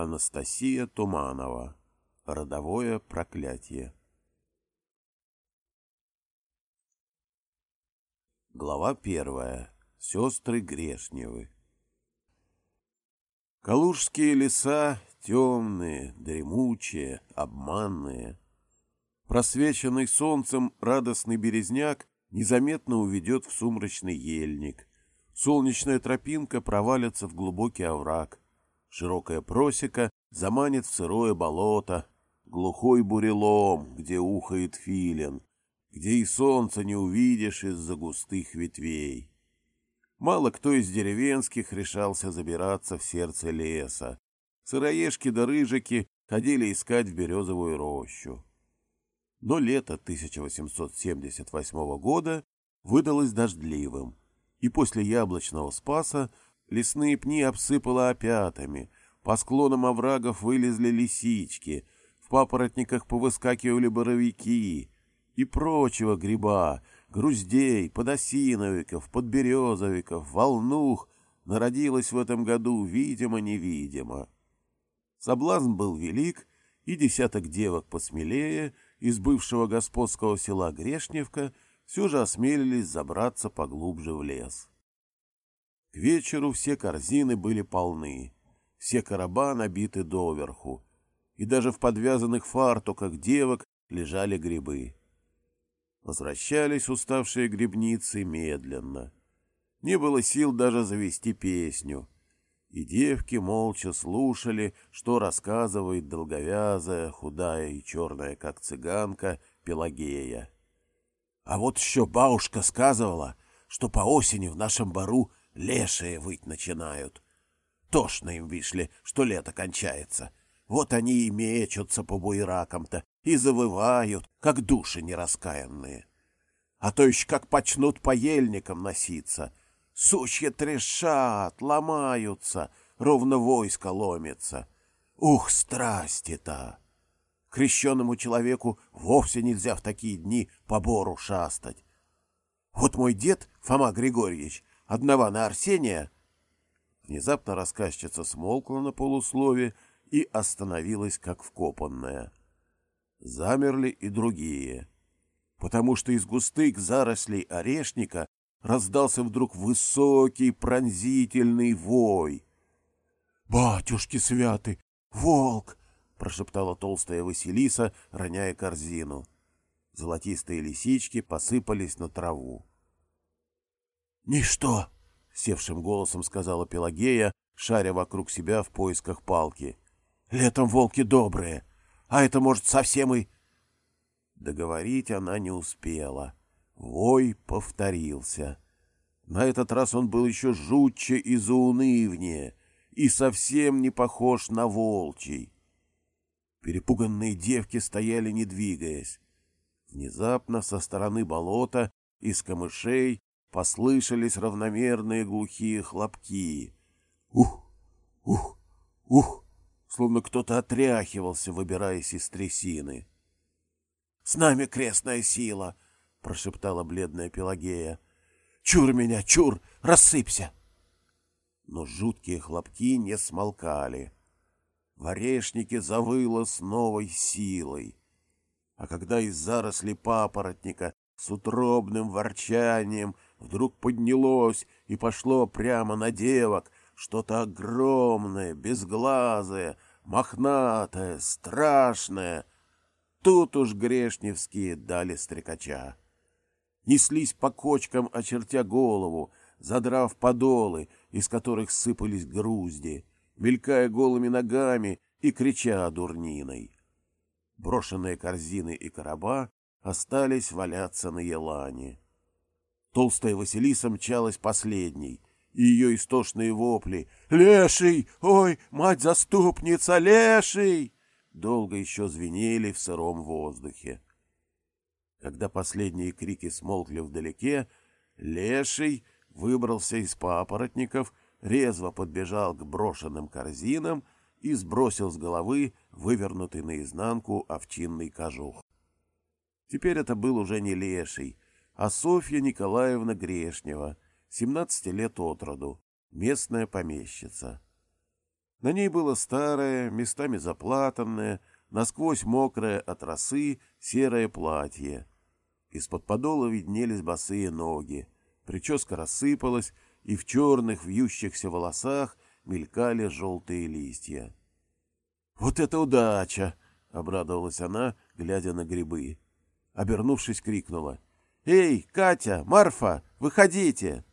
Анастасия Туманова. Родовое проклятие. Глава первая. Сестры Грешневы. Калужские леса темные, дремучие, обманные. Просвеченный солнцем радостный березняк незаметно уведет в сумрачный ельник. Солнечная тропинка провалится в глубокий овраг — Широкая просека заманит в сырое болото, глухой бурелом, где ухает филин, где и солнца не увидишь из-за густых ветвей. Мало кто из деревенских решался забираться в сердце леса. Сыроежки да рыжики ходили искать в березовую рощу. Но лето 1878 года выдалось дождливым, и после яблочного спаса Лесные пни обсыпало опятами, по склонам оврагов вылезли лисички, в папоротниках повыскакивали боровики. И прочего гриба, груздей, подосиновиков, подберезовиков, волнух. Народилось в этом году видимо-невидимо. Соблазн был велик, и десяток девок посмелее из бывшего господского села Грешневка все же осмелились забраться поглубже в лес. Вечеру все корзины были полны, все короба набиты доверху, и даже в подвязанных фартуках девок лежали грибы. Возвращались уставшие грибницы медленно. Не было сил даже завести песню, и девки молча слушали, что рассказывает долговязая, худая и черная, как цыганка, Пелагея. А вот еще бабушка сказывала, что по осени в нашем бару Лешие выть начинают. Тошно им, вишли, что лето кончается. Вот они и мечутся по буеракам-то и завывают, как души нераскаянные. А то еще как почнут по ельникам носиться. Сучья трешат, ломаются, ровно войско ломится. Ух, страсти-то! Крещенному человеку вовсе нельзя в такие дни по бору шастать. Вот мой дед, Фома Григорьевич, одного на Арсения...» Внезапно рассказчица смолкла на полуслове и остановилась, как вкопанная. Замерли и другие, потому что из густых зарослей орешника раздался вдруг высокий пронзительный вой. «Батюшки святы! Волк!» — прошептала толстая Василиса, роняя корзину. Золотистые лисички посыпались на траву. «Ничто!» — севшим голосом сказала Пелагея, шаря вокруг себя в поисках палки. «Летом волки добрые, а это, может, совсем и...» Договорить она не успела. Вой повторился. На этот раз он был еще жутче и заунывнее, и совсем не похож на волчий. Перепуганные девки стояли, не двигаясь. Внезапно со стороны болота из камышей послышались равномерные глухие хлопки. Ух, ух, ух, словно кто-то отряхивался, выбираясь из трясины. — С нами крестная сила! — прошептала бледная Пелагея. — Чур меня, чур, рассыпься! Но жуткие хлопки не смолкали. В орешнике завыло с новой силой. А когда из заросли папоротника с утробным ворчанием — вдруг поднялось и пошло прямо на девок, что-то огромное, безглазое, мохнатое, страшное. Тут уж грешневские дали стрекача. Неслись по кочкам, очертя голову, задрав подолы, из которых сыпались грузди, мелькая голыми ногами и крича дурниной. Брошенные корзины и короба остались валяться на елане. Толстая Василиса мчалась последней, и ее истошные вопли «Леший! Ой, мать-заступница, леший!» долго еще звенели в сыром воздухе. Когда последние крики смолкли вдалеке, леший выбрался из папоротников, резво подбежал к брошенным корзинам и сбросил с головы вывернутый наизнанку овчинный кожух. Теперь это был уже не леший, а Софья Николаевна Грешнева, 17 лет от роду, местная помещица. На ней было старое, местами заплатанное, насквозь мокрое от росы серое платье. Из-под подола виднелись босые ноги, прическа рассыпалась, и в черных вьющихся волосах мелькали желтые листья. «Вот это удача!» — обрадовалась она, глядя на грибы. Обернувшись, крикнула. «Эй, Катя, Марфа, выходите!»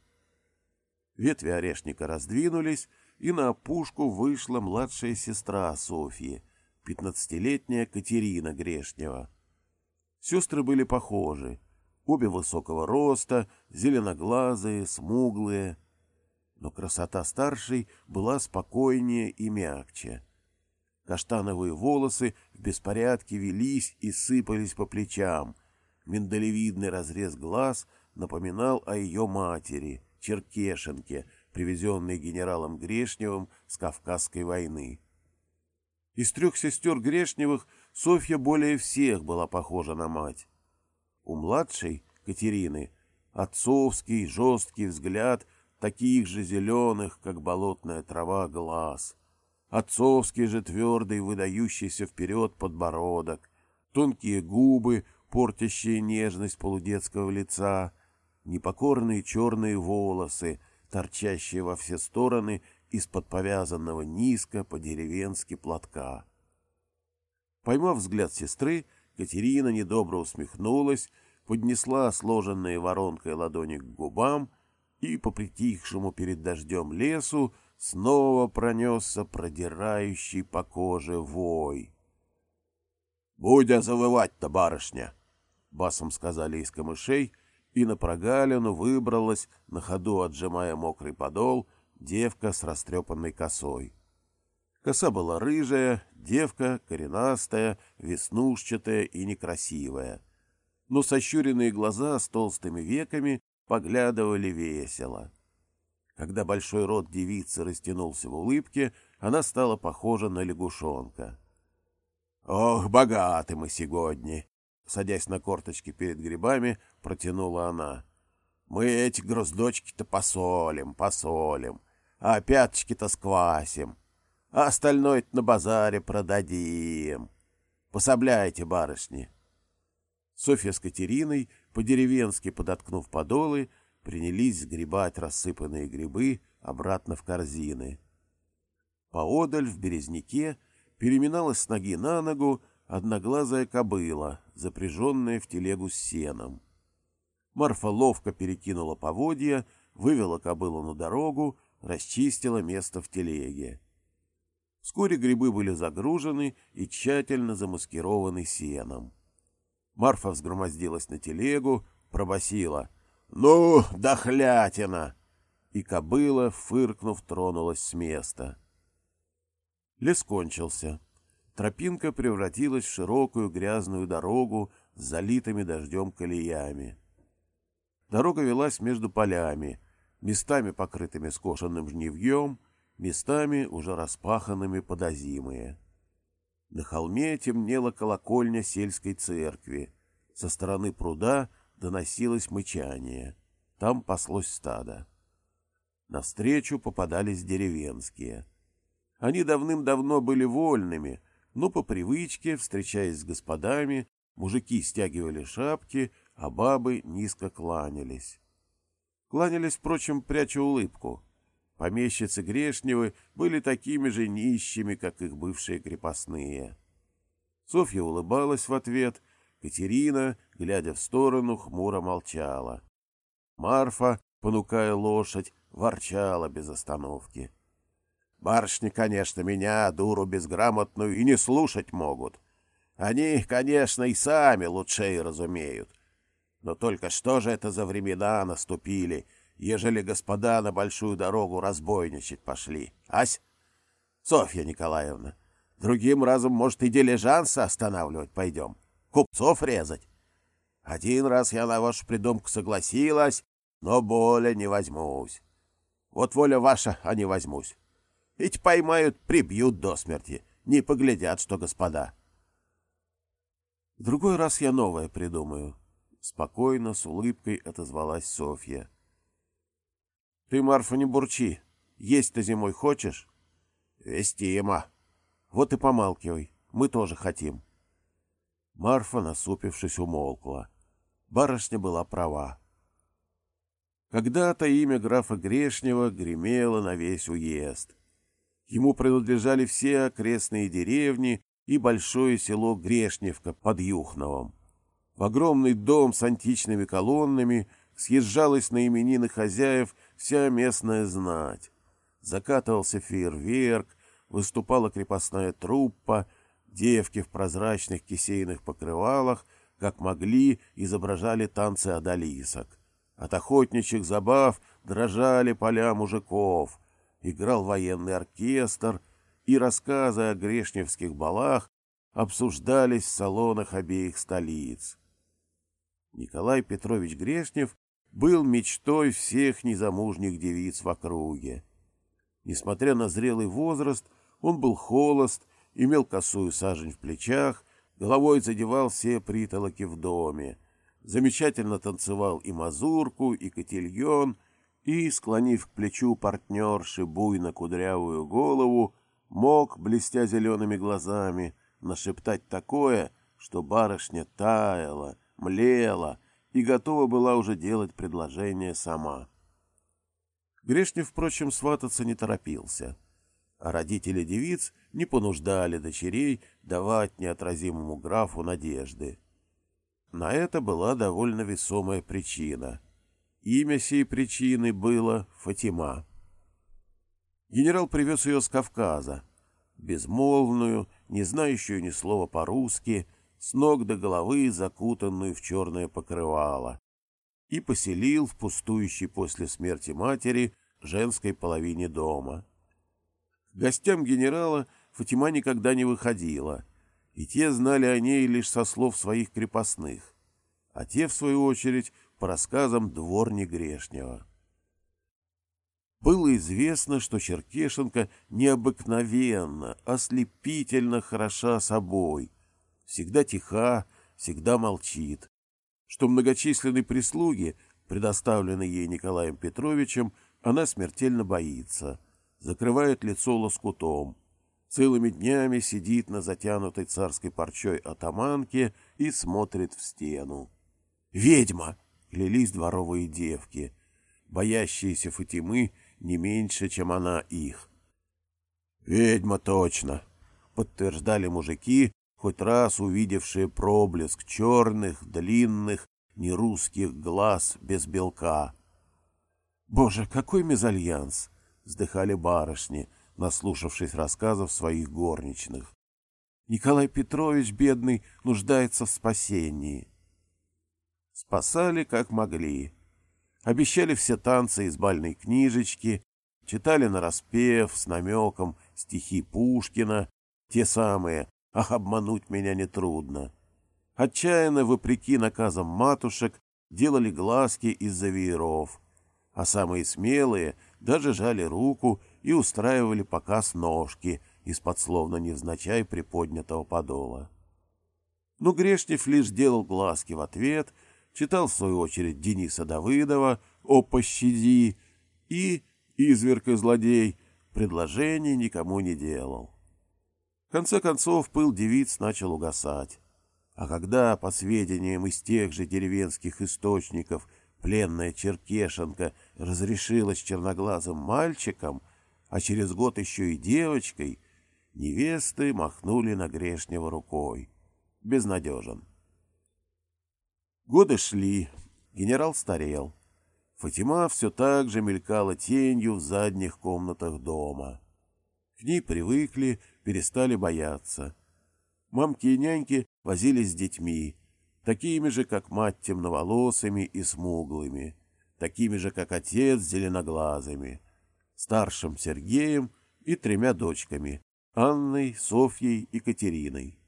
Ветви орешника раздвинулись, и на опушку вышла младшая сестра Софьи, пятнадцатилетняя Катерина Грешнева. Сестры были похожи, обе высокого роста, зеленоглазые, смуглые. Но красота старшей была спокойнее и мягче. Каштановые волосы в беспорядке велись и сыпались по плечам. Миндалевидный разрез глаз напоминал о ее матери, Черкешенке, привезенной генералом Грешневым с Кавказской войны. Из трех сестер Грешневых Софья более всех была похожа на мать. У младшей, Катерины, отцовский жесткий взгляд таких же зеленых, как болотная трава, глаз — отцовский же твердый, выдающийся вперед подбородок, тонкие губы, портящие нежность полудетского лица, непокорные черные волосы, торчащие во все стороны из-под повязанного низко по-деревенски платка. Поймав взгляд сестры, Катерина недобро усмехнулась, поднесла сложенные воронкой ладони к губам и по притихшему перед дождем лесу снова пронесся продирающий по коже вой. — Будя завывать-то, барышня! — басом сказали из камышей, и на прогалину выбралась, на ходу отжимая мокрый подол, девка с растрепанной косой. Коса была рыжая, девка коренастая, веснушчатая и некрасивая. Но сощуренные глаза с толстыми веками поглядывали весело. Когда большой рот девицы растянулся в улыбке, она стала похожа на лягушонка. «Ох, богаты мы сегодня!» Садясь на корточки перед грибами, протянула она. «Мы эти груздочки-то посолим, посолим, а пяточки-то сквасим, а остальное на базаре продадим. Пособляйте, барышни!» Софья с Катериной, по-деревенски подоткнув подолы, принялись сгребать рассыпанные грибы обратно в корзины. Поодаль в березняке переминалась с ноги на ногу одноглазая кобыла, запряженная в телегу с сеном. Марфа ловко перекинула поводья, вывела кобылу на дорогу, расчистила место в телеге. Вскоре грибы были загружены и тщательно замаскированы сеном. Марфа взгромоздилась на телегу, пробасила: «Ну, дохлятина!» И кобыла, фыркнув, тронулась с места. Лес кончился. Тропинка превратилась в широкую грязную дорогу с залитыми дождем колеями. Дорога велась между полями, местами покрытыми скошенным жнивьем, местами уже распаханными под озимые. На холме темнела колокольня сельской церкви. Со стороны пруда — доносилось мычание. Там паслось стадо. Навстречу попадались деревенские. Они давным-давно были вольными, но по привычке, встречаясь с господами, мужики стягивали шапки, а бабы низко кланялись. Кланялись, впрочем, пряча улыбку. Помещицы Грешневы были такими же нищими, как их бывшие крепостные. Софья улыбалась в ответ — Катерина, глядя в сторону, хмуро молчала. Марфа, понукая лошадь, ворчала без остановки. Барышни, конечно, меня, дуру безграмотную, и не слушать могут. Они, конечно, и сами лучшее разумеют. Но только что же это за времена наступили, ежели господа на большую дорогу разбойничать пошли? Ась? Софья Николаевна, другим разом, может, и дилижанса останавливать пойдем. Купцов резать. Один раз я на вашу придумку согласилась, но более не возьмусь. Вот воля ваша, а не возьмусь. Ведь поймают, прибьют до смерти, не поглядят, что господа. В другой раз я новое придумаю. Спокойно, с улыбкой отозвалась Софья. Ты, Марфа, не бурчи. Есть-то зимой хочешь? Вестимо. Вот и помалкивай, мы тоже хотим. Марфа, насупившись, умолкла. Барышня была права. Когда-то имя графа Грешнева гремело на весь уезд. Ему принадлежали все окрестные деревни и большое село Грешневка под Юхновом. В огромный дом с античными колоннами съезжалась на именины хозяев вся местная знать. Закатывался фейерверк, выступала крепостная труппа, девки в прозрачных кисейных покрывалах, как могли, изображали танцы одолисок. От охотничьих забав дрожали поля мужиков, играл военный оркестр, и рассказы о грешневских балах обсуждались в салонах обеих столиц. Николай Петрович Грешнев был мечтой всех незамужних девиц в округе. Несмотря на зрелый возраст, он был холост, имел косую сажень в плечах, головой задевал все притолоки в доме, замечательно танцевал и мазурку, и котельон, и, склонив к плечу партнерши буйно кудрявую голову, мог, блестя зелеными глазами, нашептать такое, что барышня таяла, млела и готова была уже делать предложение сама. Грешнев, впрочем, свататься не торопился, а родители девиц не понуждали дочерей давать неотразимому графу надежды. На это была довольно весомая причина. Имя сей причины было Фатима. Генерал привез ее с Кавказа, безмолвную, не знающую ни слова по-русски, с ног до головы закутанную в черное покрывало, и поселил в пустующей после смерти матери женской половине дома. К гостям генерала Фатима никогда не выходила, и те знали о ней лишь со слов своих крепостных, а те, в свою очередь, по рассказам дворни Грешнева. Было известно, что Черкешенко необыкновенно, ослепительно хороша собой, всегда тиха, всегда молчит, что многочисленной прислуги, предоставленной ей Николаем Петровичем, она смертельно боится, закрывает лицо лоскутом, целыми днями сидит на затянутой царской парчой атаманке и смотрит в стену. «Ведьма!» — клялись дворовые девки, боящиеся Фатимы не меньше, чем она их. «Ведьма точно!» — подтверждали мужики, хоть раз увидевшие проблеск черных, длинных, нерусских глаз без белка. «Боже, какой мезальянс!» — вздыхали барышни, наслушавшись рассказов своих горничных. «Николай Петрович, бедный, нуждается в спасении». Спасали, как могли. Обещали все танцы из бальной книжечки, читали нараспев с намеком стихи Пушкина, те самые Ах, обмануть меня нетрудно. Отчаянно, вопреки наказам матушек, делали глазки из-за вееров, а самые смелые даже жали руку и устраивали показ ножки из-под словно невзначай приподнятого подола. Но Грешнев лишь делал глазки в ответ, читал в свою очередь Дениса Давыдова «О, пощади!» и, изверг и злодей, предложений никому не делал конце концов пыл девиц начал угасать. А когда, по сведениям из тех же деревенских источников, пленная Черкешенко разрешилась черноглазым мальчиком, а через год еще и девочкой, невесты махнули на грешнего рукой. Безнадежен. Годы шли, генерал старел. Фатима все так же мелькала тенью в задних комнатах дома. К ней привыкли, перестали бояться. Мамки и няньки возились с детьми, такими же, как мать, темноволосыми и смуглыми, такими же, как отец, зеленоглазыми, старшим Сергеем и тремя дочками — Анной, Софьей и Катериной.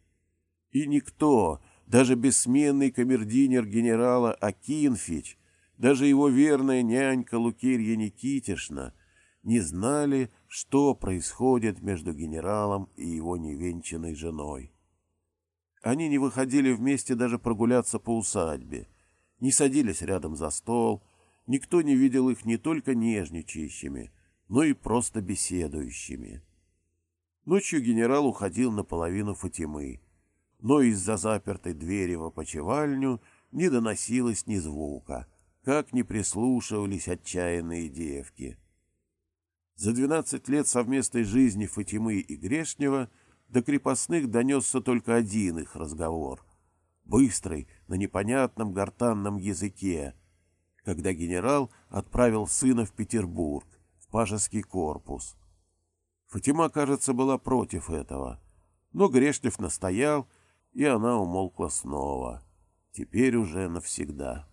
И никто, даже бессменный камердинер генерала Акинфич, даже его верная нянька Лукерья Никитишна — не знали, что происходит между генералом и его невенчанной женой. Они не выходили вместе даже прогуляться по усадьбе, не садились рядом за стол, никто не видел их не только нежничающими, но и просто беседующими. Ночью генерал уходил наполовину Фатимы, но из-за запертой двери в опочивальню не доносилось ни звука, как не прислушивались отчаянные девки. За двенадцать лет совместной жизни Фатимы и Грешнева до крепостных донесся только один их разговор, быстрый, на непонятном гортанном языке, когда генерал отправил сына в Петербург, в пажеский корпус. Фатима, кажется, была против этого, но Грешнев настоял, и она умолкла снова, теперь уже навсегда.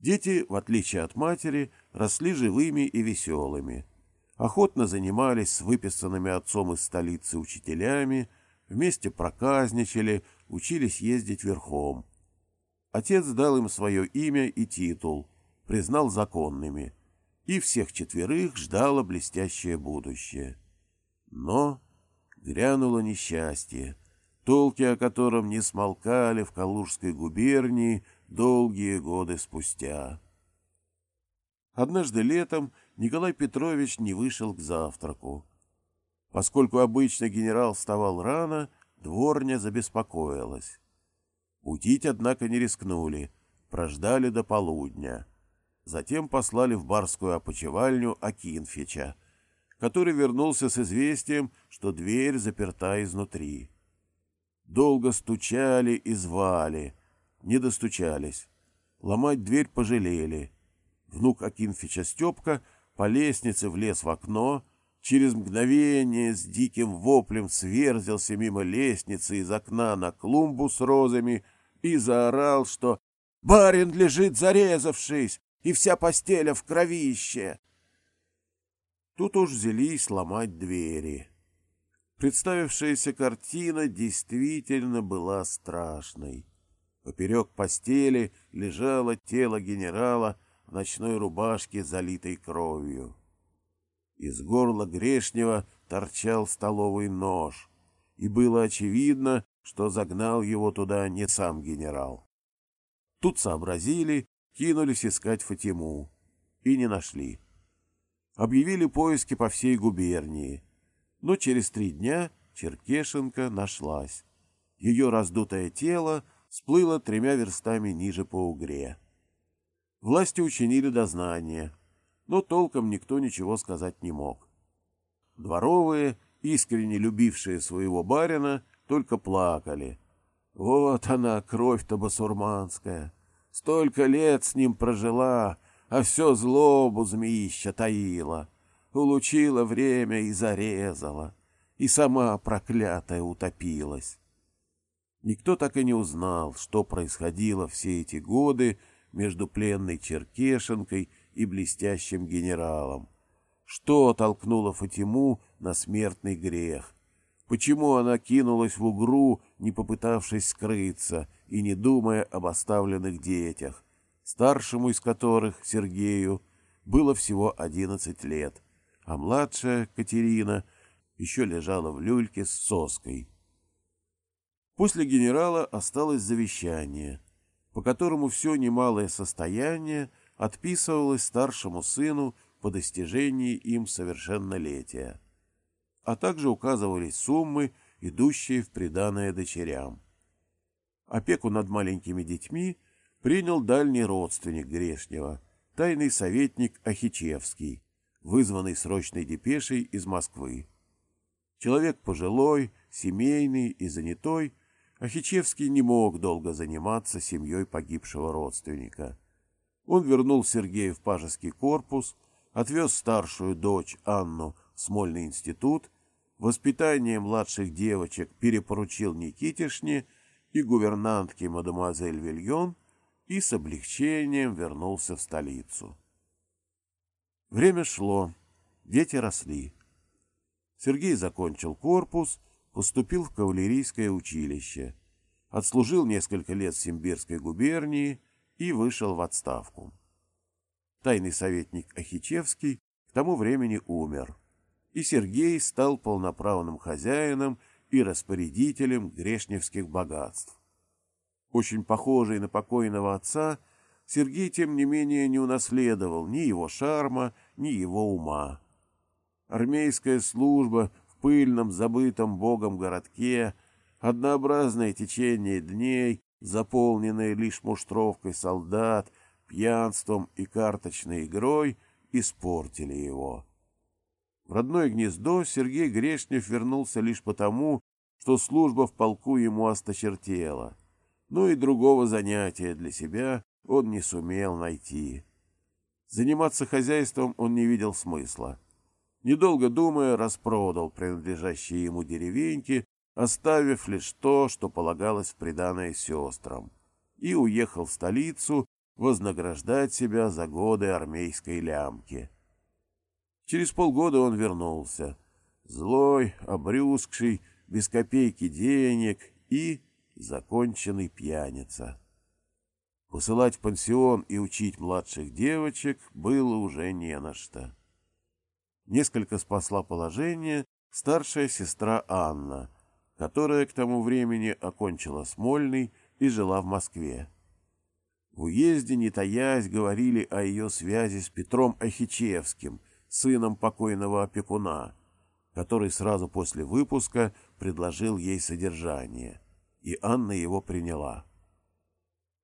Дети, в отличие от матери, росли живыми и веселыми, охотно занимались с выписанными отцом из столицы учителями, вместе проказничали, учились ездить верхом. Отец дал им свое имя и титул, признал законными, и всех четверых ждало блестящее будущее. Но грянуло несчастье, толки о котором не смолкали в Калужской губернии долгие годы спустя. Однажды летом Николай Петрович не вышел к завтраку. Поскольку обычно генерал вставал рано, дворня забеспокоилась. Будить, однако, не рискнули, прождали до полудня. Затем послали в барскую опочивальню Акинфича, который вернулся с известием, что дверь заперта изнутри. Долго стучали и звали, не достучались. Ломать дверь пожалели. Внук Акинфича Степка по лестнице влез в окно, через мгновение с диким воплем сверзился мимо лестницы из окна на клумбу с розами и заорал, что «Барин лежит зарезавшись, и вся постеля в кровище!» Тут уж взялись ломать двери. Представившаяся картина действительно была страшной. Поперек постели лежало тело генерала в ночной рубашке, залитой кровью. Из горла грешнего торчал столовый нож, и было очевидно, что загнал его туда не сам генерал. Тут сообразили, кинулись искать Фатиму. И не нашли. Объявили поиски по всей губернии. Но через три дня Черкешенко нашлась. Ее раздутое тело сплыло тремя верстами ниже по угре. Власти учинили дознание, но толком никто ничего сказать не мог. Дворовые, искренне любившие своего барина, только плакали. Вот она, кровь-то басурманская. Столько лет с ним прожила, а все злобу змеища таила. Улучила время и зарезала, и сама проклятая утопилась. Никто так и не узнал, что происходило все эти годы между пленной Черкешенкой и блестящим генералом. Что толкнуло Фатиму на смертный грех? Почему она кинулась в угру, не попытавшись скрыться и не думая об оставленных детях, старшему из которых, Сергею, было всего одиннадцать лет, а младшая, Катерина, еще лежала в люльке с соской. После генерала осталось завещание, по которому все немалое состояние отписывалось старшему сыну по достижении им совершеннолетия, а также указывались суммы, идущие в приданое дочерям. Опеку над маленькими детьми принял дальний родственник Грешнева, тайный советник Ахичевский, вызванный срочной депешей из Москвы. Человек пожилой, семейный и занятой, Ахичевский не мог долго заниматься семьей погибшего родственника – он вернул Сергея в пажеский корпус, отвез старшую дочь Анну в Смольный институт, воспитание младших девочек перепоручил Никитишне и гувернантке мадемуазель Вильон и с облегчением вернулся в столицу. Время шло, дети росли. Сергей закончил корпус, поступил в кавалерийское училище, отслужил несколько лет в Симбирской губернии и вышел в отставку. Тайный советник Ахичевский к тому времени умер, и Сергей стал полноправным хозяином и распорядителем грешневских богатств. Очень похожий на покойного отца, Сергей, тем не менее, не унаследовал ни его шарма, ни его ума. Армейская служба в пыльном, забытом богом городке однообразное течение дней, заполненное лишь муштровкой солдат, пьянством и карточной игрой, испортили его. В родное гнездо Сергей Грешнев вернулся лишь потому, что служба в полку ему осточертела, но и другого занятия для себя он не сумел найти. Заниматься хозяйством он не видел смысла. Недолго думая, распродал принадлежащие ему деревеньки, оставив лишь то, что полагалось в сестрам, и уехал в столицу вознаграждать себя за годы армейской лямки. Через полгода он вернулся, злой, обрюзгший, без копейки денег и законченный пьяница. Посылать в пансион и учить младших девочек было уже не на что. Несколько спасла положение старшая сестра Анна, которая к тому времени окончила Смольный и жила в Москве. В уезде, не таясь, говорили о ее связи с Петром Ахичевским, сыном покойного опекуна, который сразу после выпуска предложил ей содержание, и Анна его приняла.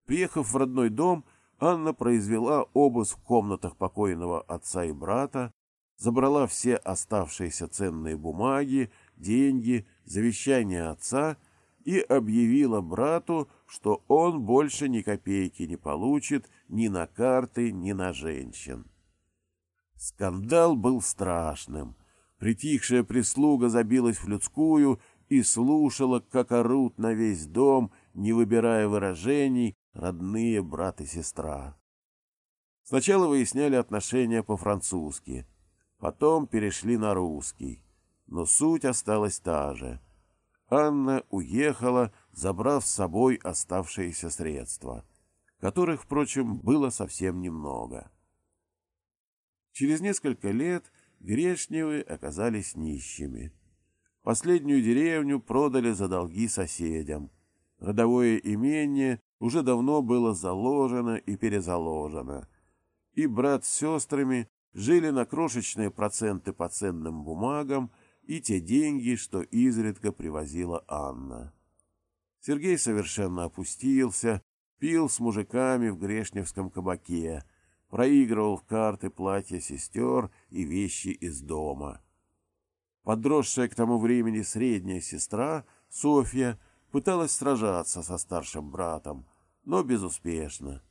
Приехав в родной дом, Анна произвела обыск в комнатах покойного отца и брата, забрала все оставшиеся ценные бумаги, деньги, завещание отца и объявила брату, что он больше ни копейки не получит ни на карты, ни на женщин. Скандал был страшным. Притихшая прислуга забилась в людскую и слушала, как орут на весь дом, не выбирая выражений, родные брат и сестра. Сначала выясняли отношения по-французски, потом перешли на русский, но суть осталась та же. Анна уехала, забрав с собой оставшиеся средства, которых, впрочем, было совсем немного. Через несколько лет Грешневы оказались нищими. Последнюю деревню продали за долги соседям. Родовое имение уже давно было заложено и перезаложено, и брат с сестрами жили на крошечные проценты по ценным бумагам и те деньги, что изредка привозила Анна. Сергей совершенно опустился, пил с мужиками в Грешневском кабаке, проигрывал в карты платья сестер и вещи из дома. Подросшая к тому времени средняя сестра, Софья, пыталась сражаться со старшим братом, но безуспешно.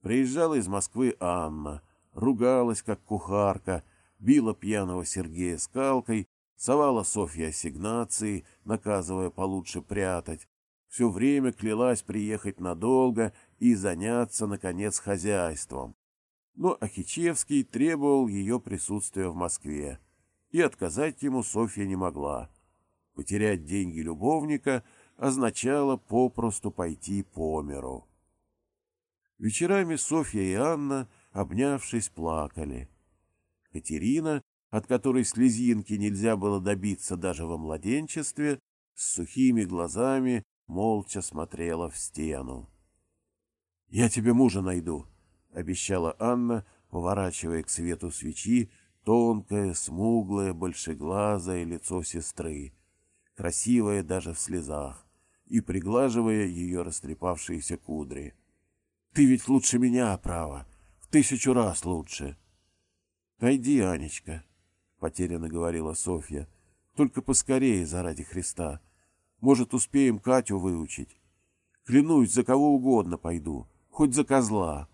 Приезжала из Москвы Анна, ругалась как кухарка, била пьяного Сергея скалкой, совала Софье ассигнации, наказывая получше прятать, все время клялась приехать надолго и заняться, наконец, хозяйством. Но Ахичевский требовал ее присутствия в Москве, и отказать ему Софья не могла. Потерять деньги любовника — означало попросту пойти по миру. Вечерами Софья и Анна, обнявшись, плакали. Катерина, от которой слезинки нельзя было добиться даже во младенчестве, с сухими глазами молча смотрела в стену. — Я тебе мужа найду, — обещала Анна, поворачивая к свету свечи тонкое, смуглое, большеглазое лицо сестры, красивая даже в слезах, и приглаживая ее растрепавшиеся кудри. — Ты ведь лучше меня, право, в тысячу раз лучше. — Пойди, Анечка, — потерянно говорила Софья, — только поскорее, заради Христа. Может, успеем Катю выучить. Клянусь, за кого угодно пойду, хоть за козла.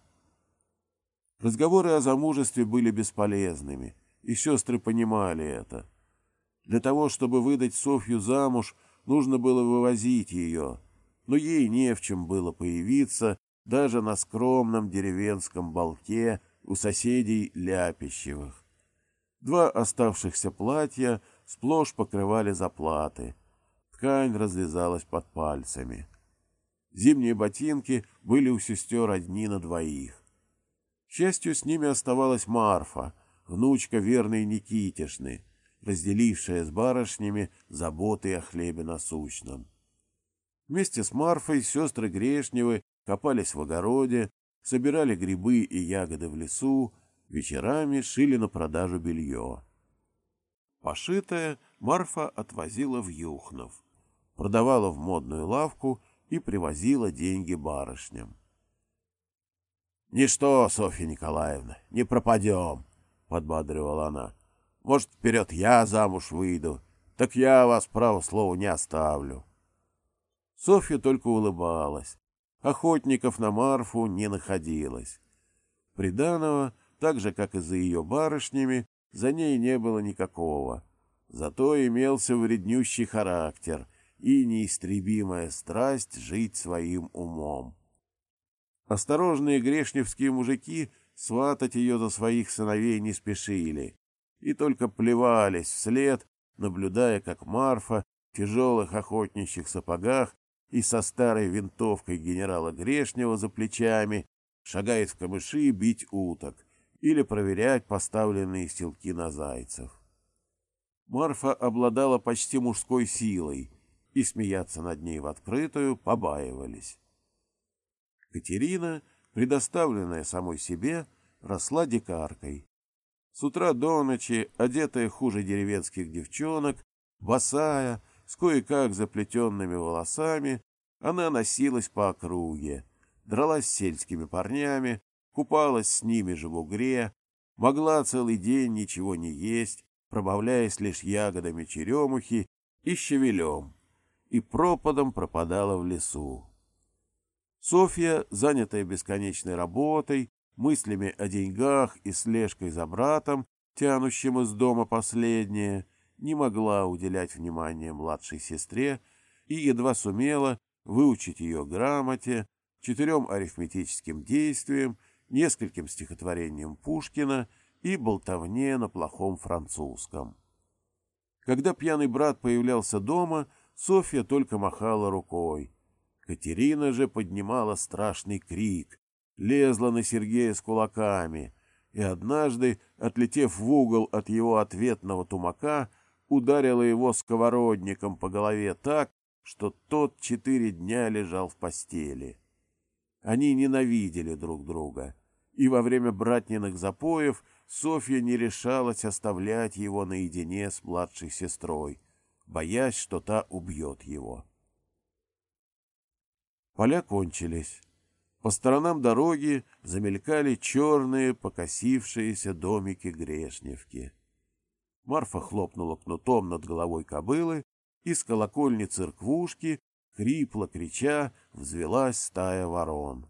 Разговоры о замужестве были бесполезными, и сестры понимали это. — для того, чтобы выдать Софью замуж, нужно было вывозить ее, но ей не в чем было появиться даже на скромном деревенском балке у соседей Ляпищевых. Два оставшихся платья сплошь покрывали заплаты. Ткань разлезалась под пальцами. Зимние ботинки были у сестер одни на двоих. К счастью, с ними оставалась Марфа, внучка верной Никитишны, разделившая с барышнями заботы о хлебе насущном. Вместе с Марфой сестры Грешневы копались в огороде, собирали грибы и ягоды в лесу, вечерами шили на продажу белье. Пошитое Марфа отвозила в Юхнов, продавала в модную лавку и привозила деньги барышням. — Ничто, Софья Николаевна, не пропадем, — подбадривала она. — Может, вперед я замуж выйду, так я вас, право слово, не оставлю. Софья только улыбалась. Охотников на Марфу не находилось. Приданого, так же, как и за ее барышнями, за ней не было никакого. Зато имелся вреднющий характер и неистребимая страсть жить своим умом. Осторожные грешневские мужики сватать ее за своих сыновей не спешили и только плевались вслед, наблюдая, как Марфа в тяжелых охотничьих сапогах и со старой винтовкой генерала Грешнева за плечами шагает в камыши бить уток или проверять поставленные селки на зайцев. Марфа обладала почти мужской силой, и смеяться над ней в открытую побаивались. Катерина, предоставленная самой себе, росла дикаркой. С утра до ночи, одетая хуже деревенских девчонок, босая, с кое-как заплетенными волосами, она носилась по округе, дралась с сельскими парнями, купалась с ними же в угре, могла целый день ничего не есть, пробавляясь лишь ягодами черемухи и щавелем, и пропадом пропадала в лесу. Софья, занятая бесконечной работой, мыслями о деньгах и слежкой за братом, тянущим из дома последнее, не могла уделять внимания младшей сестре и едва сумела выучить ее грамоте, четырем арифметическим действиям, нескольким стихотворениям Пушкина и болтовне на плохом французском. Когда пьяный брат появлялся дома, Софья только махала рукой. Катерина же поднимала страшный крик, лезла на Сергея с кулаками и однажды, отлетев в угол от его ответного тумака, ударила его сковородником по голове так, что тот четыре дня лежал в постели. Они ненавидели друг друга, и во время братниных запоев Софья не решалась оставлять его наедине с младшей сестрой, боясь, что та убьет его. Поля кончились. По сторонам дороги замелькали черные покосившиеся домики Грешневки. Марфа хлопнула кнутом над головой кобылы, и с колокольни церквушки, хрипло крича, взвелась стая ворон.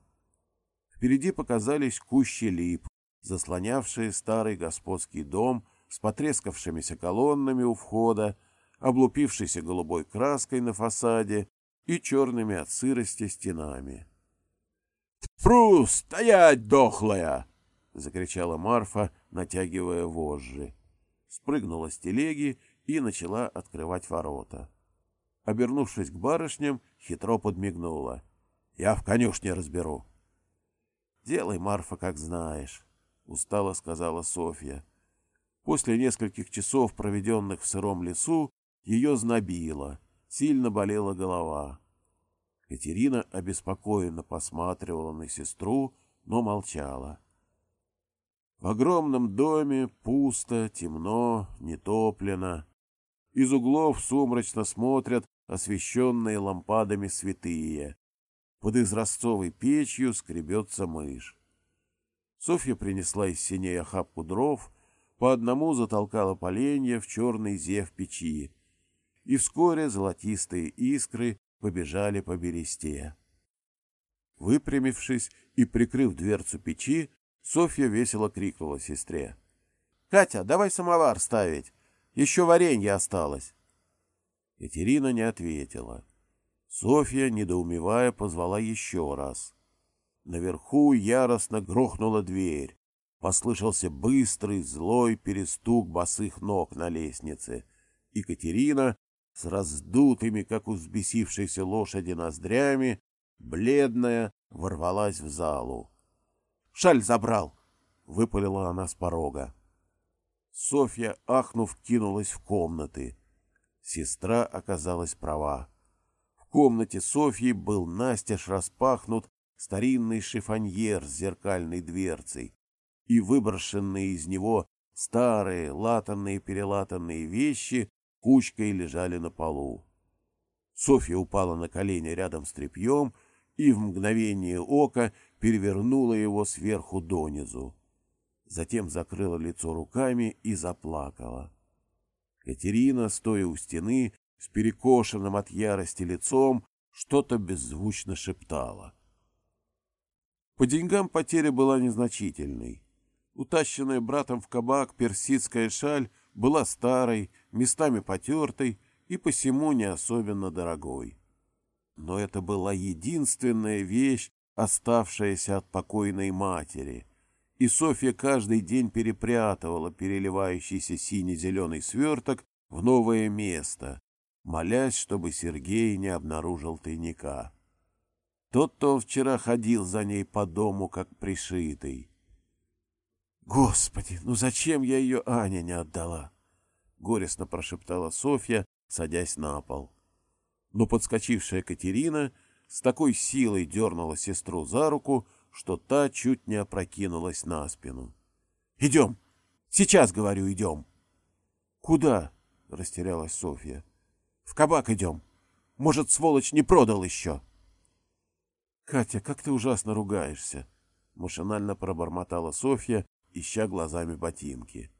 Впереди показались кущи лип, заслонявшие старый господский дом с потрескавшимися колоннами у входа, облупившейся голубой краской на фасаде и черными от сырости стенами. — Тфру, стоять, дохлая! — закричала Марфа, натягивая вожжи спрыгнула с телеги и начала открывать ворота. Обернувшись к барышням, хитро подмигнула. — Я в конюшне разберу. — Делай, Марфа, как знаешь, — устало сказала Софья. После нескольких часов, проведенных в сыром лесу, ее знобило, сильно болела голова. Катерина обеспокоенно посматривала на сестру, но молчала. — в огромном доме пусто, темно, нетоплено. Из углов сумрачно смотрят освещенные лампадами святые. Под изразцовой печью скребется мышь. Софья принесла из синей охапку дров, по одному затолкала поленья в черный зев печи, и вскоре золотистые искры побежали по бересте. Выпрямившись и прикрыв дверцу печи, Софья весело крикнула сестре. — Катя, давай самовар ставить. Еще варенье осталось. Катерина не ответила. Софья, недоумевая, позвала еще раз. Наверху яростно грохнула дверь. Послышался быстрый, злой перестук босых ног на лестнице. И Катерина, с раздутыми, как у взбесившейся лошади, ноздрями, бледная, ворвалась в залу. Шаль забрал!» — выпалила она с порога. Софья, ахнув, кинулась в комнаты. Сестра оказалась права. В комнате Софьи был настежь распахнут старинный шифоньер с зеркальной дверцей, и выброшенные из него старые латанные-перелатанные вещи кучкой лежали на полу. Софья упала на колени рядом с тряпьем и в мгновение ока перевернула его сверху донизу. Затем закрыла лицо руками и заплакала. Катерина, стоя у стены, с перекошенным от ярости лицом, что-то беззвучно шептала. По деньгам потеря была незначительной. Утащенная братом в кабак персидская шаль была старой, местами потертой и посему не особенно дорогой. Но это была единственная вещь, оставшаяся от покойной матери, и Софья каждый день перепрятывала переливающийся сине-зеленый сверток в новое место, молясь, чтобы Сергей не обнаружил тайника. Тот-то вчера ходил за ней по дому, как пришитый. «Господи, ну зачем я ее Ане не отдала?» — горестно прошептала Софья, садясь на пол. Но подскочившая Катерина с такой силой дернула сестру за руку, что та чуть не опрокинулась на спину. «Идем! Сейчас, говорю, идем!» «Куда?» — растерялась Софья. «В кабак идем. Может, сволочь не продал еще?» «Катя, как ты ужасно ругаешься!» — машинально пробормотала Софья, ища глазами ботинки.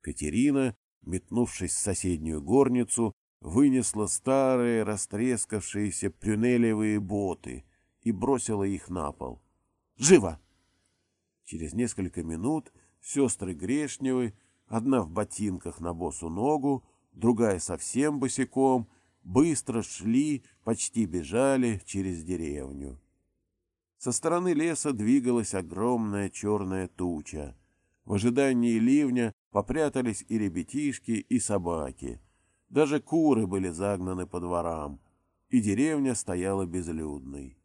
Катерина, метнувшись в соседнюю горницу, вынесла старые растрескавшиеся прюнелевые боты и бросила их на пол. «Живо!» Через несколько минут сестры Грешневы, одна в ботинках на босу ногу, другая совсем босиком, быстро шли, почти бежали через деревню. Со стороны леса двигалась огромная черная туча. В ожидании ливня попрятались и ребятишки, и собаки. Даже куры были загнаны по дворам, и деревня стояла безлюдной.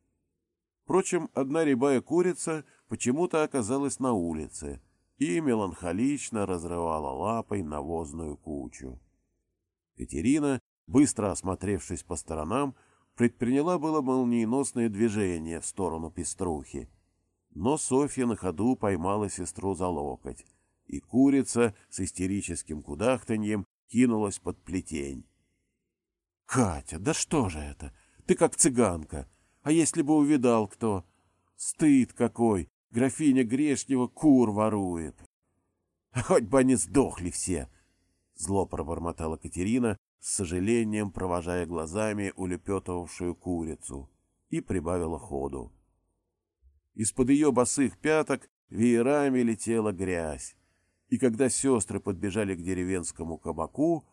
Впрочем, одна рябая курица почему-то оказалась на улице и меланхолично разрывала лапой навозную кучу. Катерина, быстро осмотревшись по сторонам, предприняла было молниеносное движение в сторону пеструхи. Но Софья на ходу поймала сестру за локоть, и курица с истерическим кудахтаньем кинулась под плетень. — Катя, да что же это? Ты как цыганка. А если бы увидал кто? Стыд какой! Графиня Грешнева кур ворует. — Хоть бы они сдохли все! — зло пробормотала Катерина, с сожалением провожая глазами улепетывавшую курицу, и прибавила ходу. Из-под ее босых пяток веерами летела грязь, и когда сестры подбежали к деревенскому кабаку,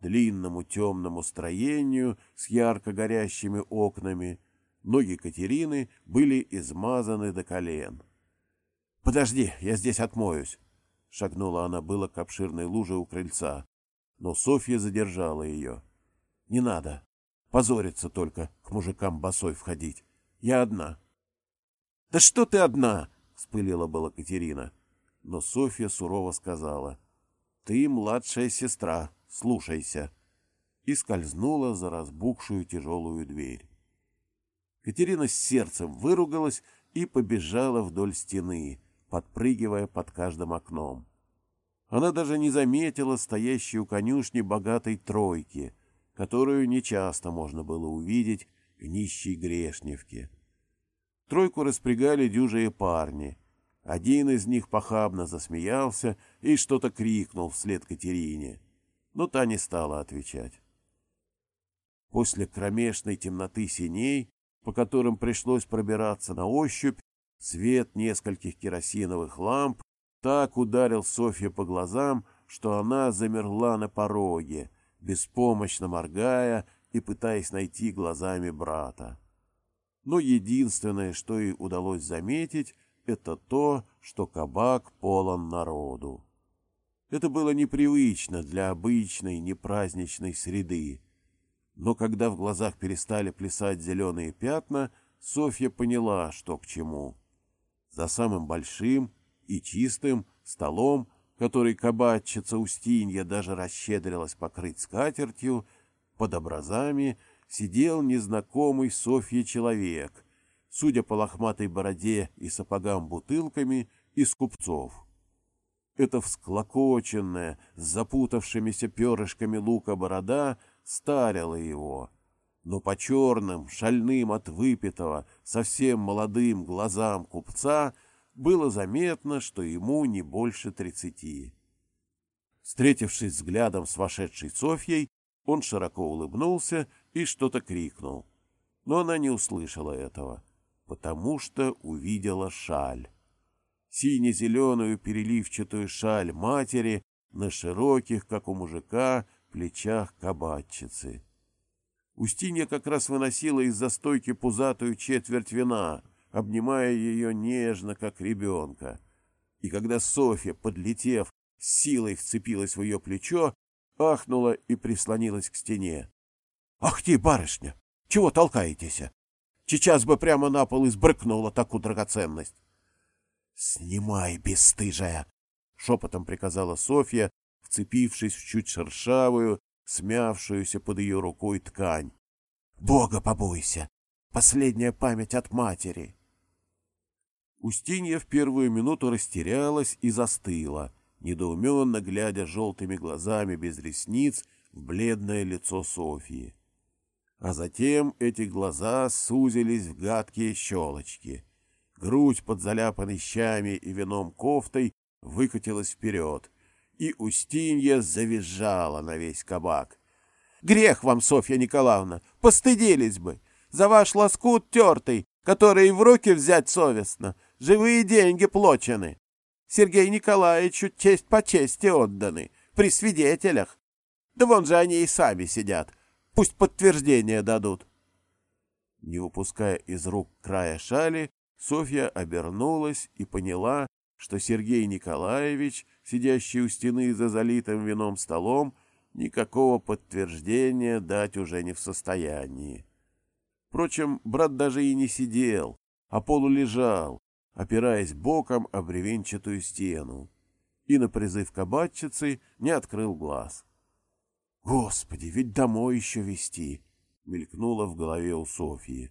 длинному темному строению с ярко горящими окнами, ноги Катерины были измазаны до колен. — Подожди, я здесь отмоюсь! — шагнула она было к обширной луже у крыльца но Софья задержала ее. — Не надо. Позориться только к мужикам босой входить. Я одна. — Да что ты одна? — вспылила была Катерина. Но Софья сурово сказала. — Ты младшая сестра, слушайся. И скользнула за разбухшую тяжелую дверь. Катерина с сердцем выругалась и побежала вдоль стены, подпрыгивая под каждым окном. Она даже не заметила стоящей у конюшни богатой тройки, которую нечасто можно было увидеть в нищей грешневке. Тройку распрягали дюжие парни. Один из них похабно засмеялся и что-то крикнул вслед Катерине, но та не стала отвечать. После кромешной темноты синей, по которым пришлось пробираться на ощупь, свет нескольких керосиновых ламп так ударил Софья по глазам, что она замерла на пороге, беспомощно моргая и пытаясь найти глазами брата. Но единственное, что ей удалось заметить, это то, что кабак полон народу. Это было непривычно для обычной непраздничной среды. Но когда в глазах перестали плясать зеленые пятна, Софья поняла, что к чему. За самым большим и чистым столом, который кабачица Устинья даже расщедрилась покрыть скатертью, под образами сидел незнакомый Софье человек, судя по лохматой бороде и сапогам бутылками, из купцов. Эта всклокоченная, с запутавшимися перышками лука борода старила его. Но по черным, шальным от выпитого, совсем молодым глазам купца было заметно, что ему не больше тридцати. Встретившись взглядом с вошедшей Софьей, он широко улыбнулся и что-то крикнул. Но она не услышала этого, потому что увидела шаль. Сине-зеленую переливчатую шаль матери на широких, как у мужика, плечах кабачицы. Устинья как раз выносила из-за стойки пузатую четверть вина, обнимая ее нежно, как ребенка. И когда Софья, подлетев, с силой вцепилась в ее плечо, ахнула и прислонилась к стене. — Ах ты, барышня! Чего толкаетесь? Сейчас бы прямо на пол избрыкнула такую драгоценность. — Снимай, бесстыжая! — шепотом приказала Софья, вцепившись в чуть шершавую, смявшуюся под ее рукой ткань. — Бога побойся! Последняя память от матери! Устинья в первую минуту растерялась и застыла — недоуменно глядя желтыми глазами без ресниц в бледное лицо Софьи. А затем эти глаза сузились в гадкие щелочки. Грудь под заляпанной щами и вином кофтой выкатилась вперед, и Устинья завизжала на весь кабак. «Грех вам, Софья Николаевна! Постыдились бы! За ваш лоскут тертый, который в руки взять совестно! Живые деньги плочены!» Сергею Николаевичу честь по чести отданы, при свидетелях. Да вон же они и сами сидят. Пусть подтверждение дадут. Не выпуская из рук края шали, Софья обернулась и поняла, что Сергей Николаевич, сидящий у стены за залитым вином столом, никакого подтверждения дать уже не в состоянии. Впрочем, брат даже и не сидел, а полулежал, опираясь боком о бревенчатую стену, и на призыв кабачицы не открыл глаз. «Господи, ведь домой еще вести!» — мелькнуло в голове у Софьи.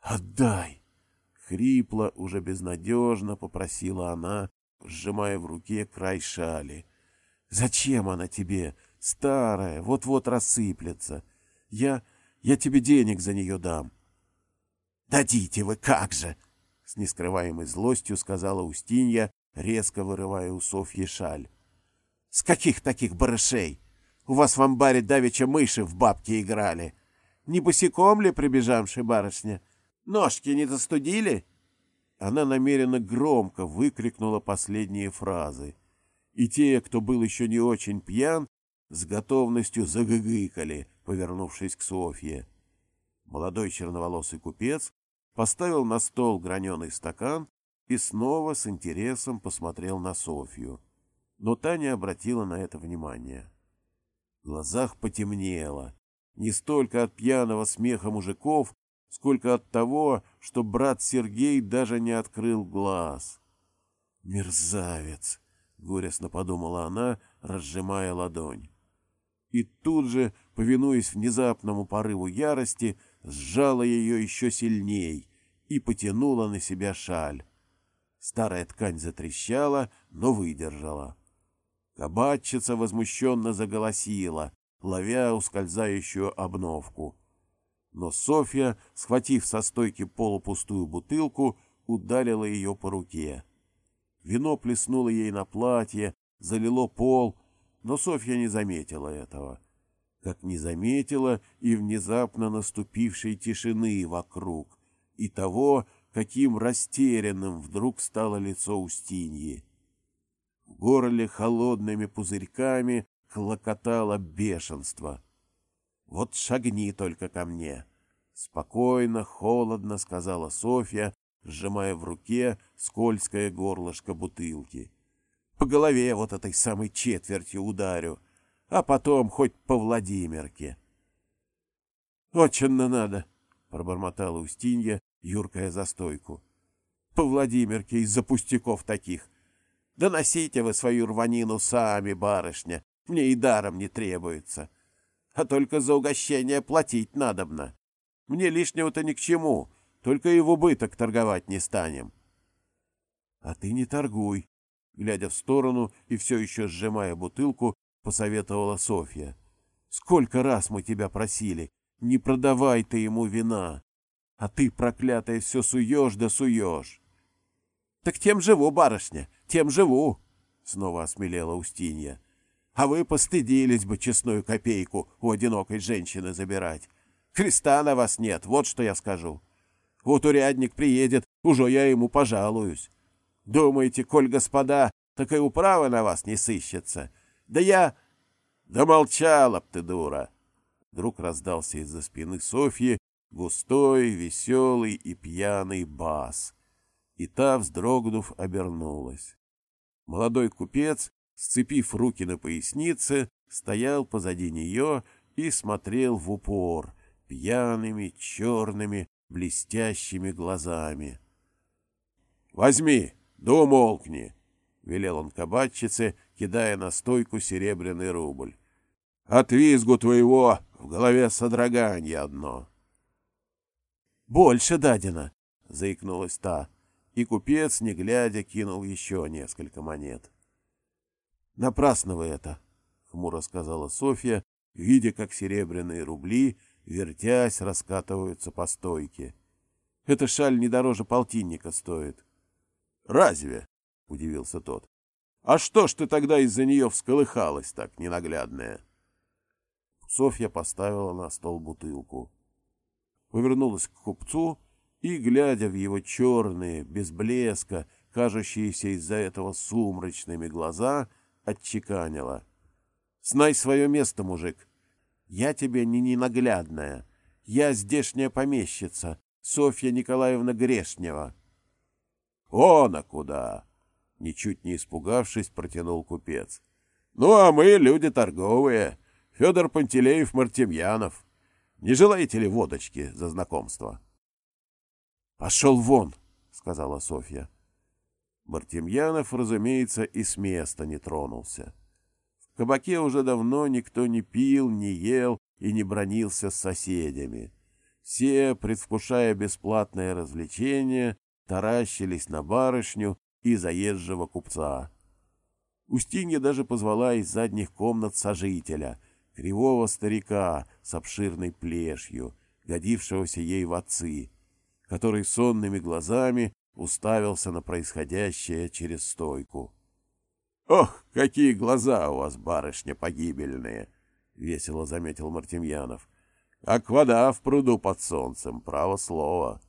«Отдай!» — хрипло, уже безнадежно попросила она, сжимая в руке край шали. «Зачем она тебе? Старая, вот-вот рассыплется. Я... я тебе денег за нее дам». «Дадите вы, как же!» с нескрываемой злостью сказала Устинья, резко вырывая у Софьи шаль. — С каких таких барышей? У вас в амбаре давеча мыши в бабки играли. Не босиком ли прибежавшая барышня? Ножки не застудили? Она намеренно громко выкрикнула последние фразы. И те, кто был еще не очень пьян, с готовностью загыгыкали, повернувшись к Софье. Молодой черноволосый купец поставил на стол граненый стакан и снова с интересом посмотрел на Софью. Но та не обратила на это внимания. В глазах потемнело. Не столько от пьяного смеха мужиков, сколько от того, что брат Сергей даже не открыл глаз. «Мерзавец!» — горестно подумала она, разжимая ладонь. И тут же, повинуясь внезапному порыву ярости, сжала ее еще сильней и потянула на себя шаль. Старая ткань затрещала, но выдержала. Кабачица возмущенно заголосила, ловя ускользающую обновку. Но Софья, схватив со стойки полупустую бутылку, ударила ее по руке. Вино плеснуло ей на платье, залило пол, но Софья не заметила этого как не заметила и внезапно наступившей тишины вокруг, и того, каким растерянным вдруг стало лицо Устиньи. Горле холодными пузырьками клокотало бешенство. «Вот шагни только ко мне!» Спокойно, холодно сказала Софья, сжимая в руке скользкое горлышко бутылки. «По голове вот этой самой четвертью ударю!» а потом хоть по Владимирке. — Очень надо, — пробормотала Устинья, юркая за стойку. — По Владимирке из-за пустяков таких. Да носите вы свою рванину сами, барышня, мне и даром не требуется. А только за угощение платить надобно. Мне лишнего-то ни к чему, только и в убыток торговать не станем. — А ты не торгуй, Глядя в сторону и все еще сжимая бутылку, посоветовала Софья. «Сколько раз мы тебя просили, не продавай ты ему вина, а ты, проклятая, все суешь да суешь». «Так тем живу, барышня, тем живу!» — снова осмелела Устинья. «А вы постыдились бы честную копейку у одинокой женщины забирать. Креста на вас нет, вот что я скажу. Вот урядник приедет, уже я ему пожалуюсь. Думаете, коль господа, так и управа на вас не сыщется? Да я... Да молчала б ты, дура!» Вдруг раздался из-за спины Софьи густой, веселый и пьяный бас. И та, вздрогнув, обернулась. Молодой купец, сцепив руки на пояснице, стоял позади нее и смотрел в упор пьяными, черными, блестящими глазами. — Возьми, да умолкни! — велел он кабачице, кидая на стойку серебряный рубль. — От визгу твоего в голове содроганье одно. — Больше дадено! — заикнулась та, и купец, не глядя, кинул еще несколько монет. — Напрасно вы это! — хмуро сказала Софья, видя, как серебряные рубли — вертясь, раскатываются по стойке. Эта шаль не дороже полтинника стоит. — Разве? — удивился тот. — А что ж ты тогда из-за нее всколыхалась так, ненаглядная? Софья поставила на стол бутылку. Повернулась к купцу и, глядя в его черные, без блеска, кажущиеся из-за этого сумрачными глаза, отчеканила. — Знай свое место, мужик. Я тебе не ненаглядная. Я здешняя помещица, Софья Николаевна Грешнева. — Он а куда? — ничуть не испугавшись, протянул купец. — Ну, а мы люди торговые. Федор Пантелеев Мартемьянов. Не желаете ли водочки за знакомство? — Пошел вон, — сказала Софья. Мартемьянов, разумеется, и с места не тронулся. — в кабаке уже давно никто не пил, не ел и не бронился с соседями. Все, предвкушая бесплатное развлечение, таращились на барышню и заезжего купца. Устинья даже позвала из задних комнат сожителя, кривого старика с обширной плешью, годившегося ей в отцы, который сонными глазами уставился на происходящее через стойку. «Ох, какие глаза у вас, барышня, погибельные!» — весело заметил Мартемьянов. «Как вода в пруду под солнцем, право слово.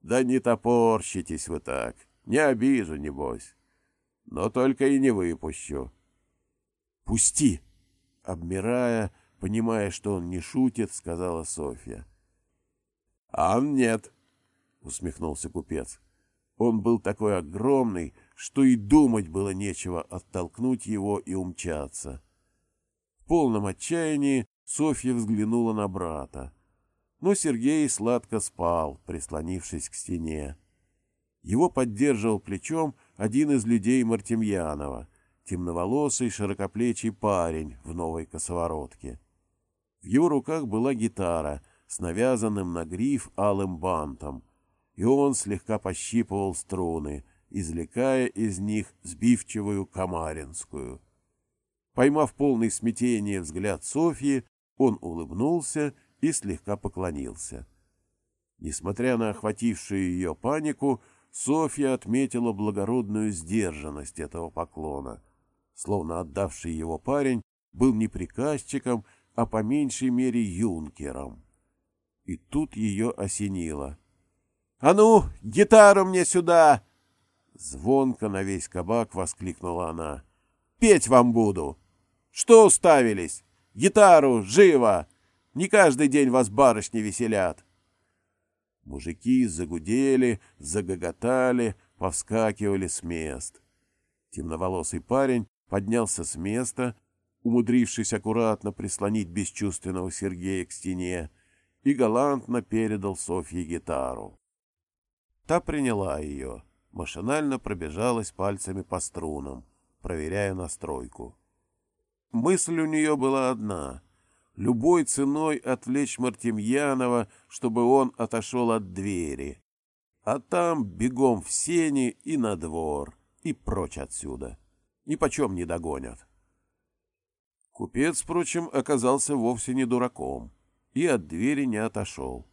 Да не топорщитесь вы так, не обижу, небось. Но только и не выпущу». «Пусти!» — обмирая, понимая, что он не шутит, сказала Софья. «Ан нет!» — усмехнулся купец. Он был такой огромный, что и думать было нечего оттолкнуть его и умчаться. В полном отчаянии Софья взглянула на брата. Но Сергей сладко спал, прислонившись к стене. Его поддерживал плечом один из людей Мартемьянова, темноволосый широкоплечий парень в новой косоворотке. В его руках была гитара с навязанным на гриф алым бантом, и он слегка пощипывал струны — извлекая из них сбивчивую комаринскую. Поймав полный смятение взгляд Софьи, он улыбнулся и слегка поклонился. Несмотря на охватившую ее панику, Софья отметила благородную сдержанность этого поклона, словно отдавший его парень был не приказчиком, а по меньшей мере юнкером. И тут ее осенило. — А ну, гитару мне сюда! Звонко на весь кабак воскликнула она. «Петь вам буду! Что уставились? Гитару, живо! Не каждый день вас барышни веселят!» Мужики загудели, загоготали, повскакивали с мест. Темноволосый парень поднялся с места, умудрившись аккуратно прислонить бесчувственного Сергея к стене, и галантно передал Софье гитару. Та приняла ее машинально пробежалась пальцами по струнам, проверяя настройку. Мысль у нее была одна — любой ценой отвлечь Мартемьянова, чтобы он отошел от двери. А там бегом в сени и на двор, и прочь отсюда. Ни почем не догонят. Купец, впрочем, оказался вовсе не дураком и от двери не отошел.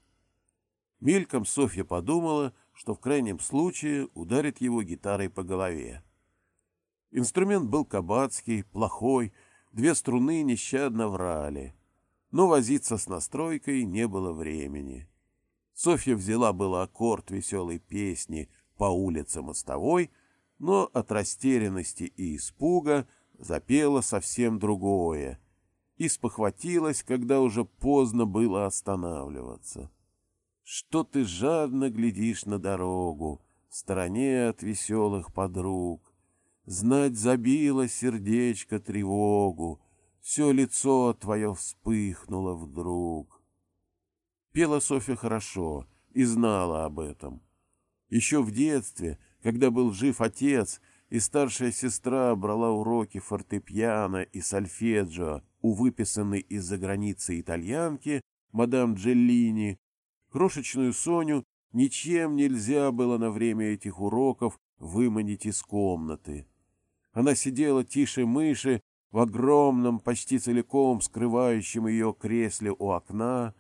Мельком Софья подумала, что в крайнем случае ударит его гитарой по голове. Инструмент был кабацкий, плохой, две струны нещадно врали. Но возиться с настройкой не было времени. Софья взяла было аккорд веселой песни по улице мостовой, но от растерянности и испуга запела совсем другое и спохватилась, когда уже поздно было останавливаться. Что ты жадно глядишь на дорогу, в стороне от веселых подруг, Знать забило сердечко тревогу, Все лицо твое вспыхнуло вдруг. Пела Софья хорошо и знала об этом. Еще в детстве, когда был жив отец, и старшая сестра брала уроки фортепиано и сольфеджио у выписанной из-за границы итальянки мадам Джеллини, крошечную Соню ничем нельзя было на время этих уроков выманить из комнаты. Она сидела тише мыши в огромном, почти целиком скрывающем ее кресле у окна,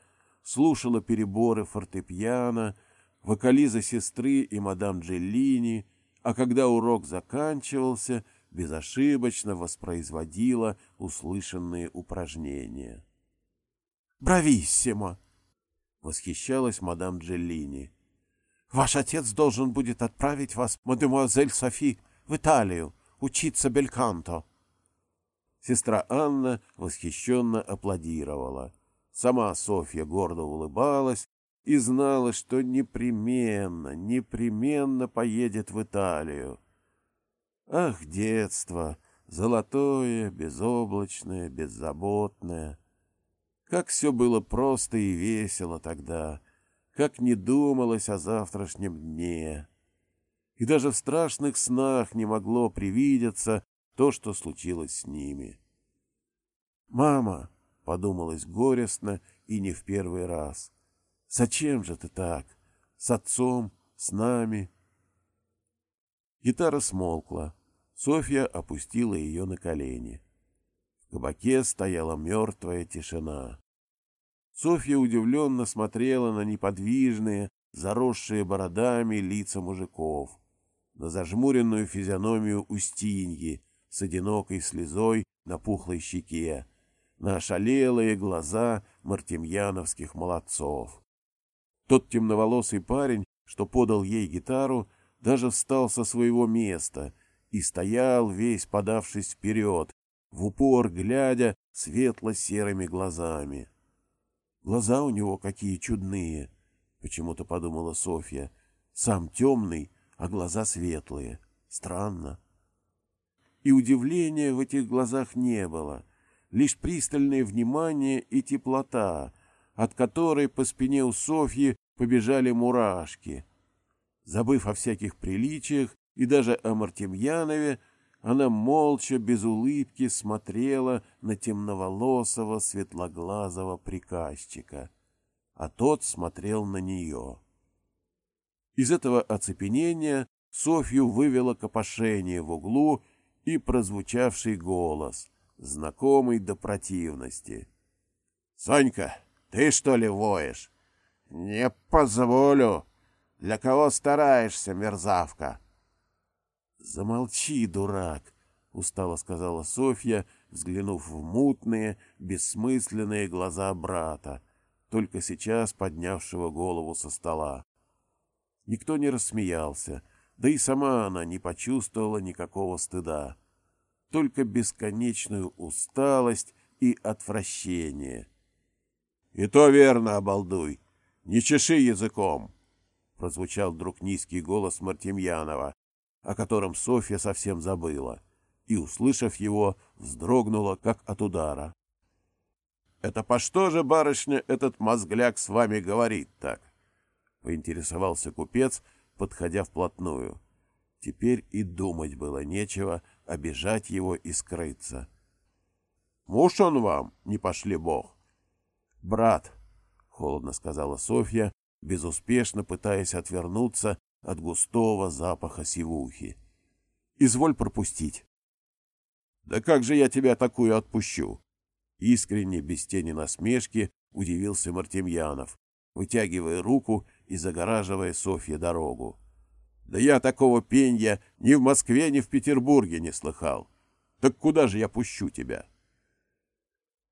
слушала переборы фортепиано, вокализа сестры и мадам Джеллини, а когда урок заканчивался, безошибочно воспроизводила услышанные упражнения. «Брависсимо!» — восхищалась мадам Джеллини. «Ваш отец должен будет отправить вас, мадемуазель Софи, в Италию, учиться бельканто. Сестра Анна восхищенно аплодировала. Сама Софья гордо улыбалась и знала, что непременно, непременно поедет в Италию. Ах, детство! Золотое, безоблачное, беззаботное. Как все было просто и весело тогда, как не думалось о завтрашнем дне и даже в страшных снах не могло привидеться то, что случилось с ними. «Мама!» — подумалось горестно и не в первый раз. «Зачем же ты так? С отцом, с нами?» Гитара смолкла. Софья опустила ее на колени. В кабаке стояла мертвая тишина. Софья удивленно смотрела на неподвижные, заросшие бородами лица мужиков на зажмуренную физиономию Устиньи с одинокой слезой на пухлой щеке, на ошалелые глаза мартемьяновских молодцов. Тот темноволосый парень, что подал ей гитару, даже встал со своего места и стоял, весь подавшись вперед, в упор глядя светло-серыми глазами. Глаза у него какие чудные, почему-то подумала Софья. Сам темный, а глаза светлые. Странно. И удивления в этих глазах не было, лишь пристальное внимание и теплота, от которой по спине у Софьи побежали мурашки. Забыв о всяких приличиях и даже о Мартемьянове, она молча, без улыбки смотрела на темноволосого светлоглазого приказчика, а тот смотрел на нее. Из этого оцепенения Софью вывело копошение в углу и прозвучавший голос, знакомый до противности. — Сонька, ты что ли воешь? — Не позволю. Для кого стараешься, мерзавка? — Замолчи, дурак, — устало сказала Софья, взглянув в мутные, бессмысленные глаза брата, только сейчас поднявшего голову со стола. Никто не рассмеялся, да и сама она не почувствовала никакого стыда. Только бесконечную усталость и отвращение. — И то верно, обалдуй! Не чеши языком! — прозвучал вдруг низкий голос Мартемьянова, о котором Софья совсем забыла, и, услышав его, вздрогнула, как от удара. — Это по что же, барышня, этот мозгляк с вами говорит так? — поинтересовался купец, подходя вплотную. Теперь и думать было нечего, обижать его и скрыться. — Муж он вам, не пошли бог. — Брат, — холодно сказала Софья, безуспешно пытаясь отвернуться от густого запаха сивухи. Изволь пропустить. Да как же я тебя такую отпущу? Искренне, без тени насмешки, удивился Мартемьянов, вытягивая руку и загораживая Софье дорогу. Да я такого пенья ни в Москве, ни в Петербурге не слыхал. Так куда же я пущу тебя?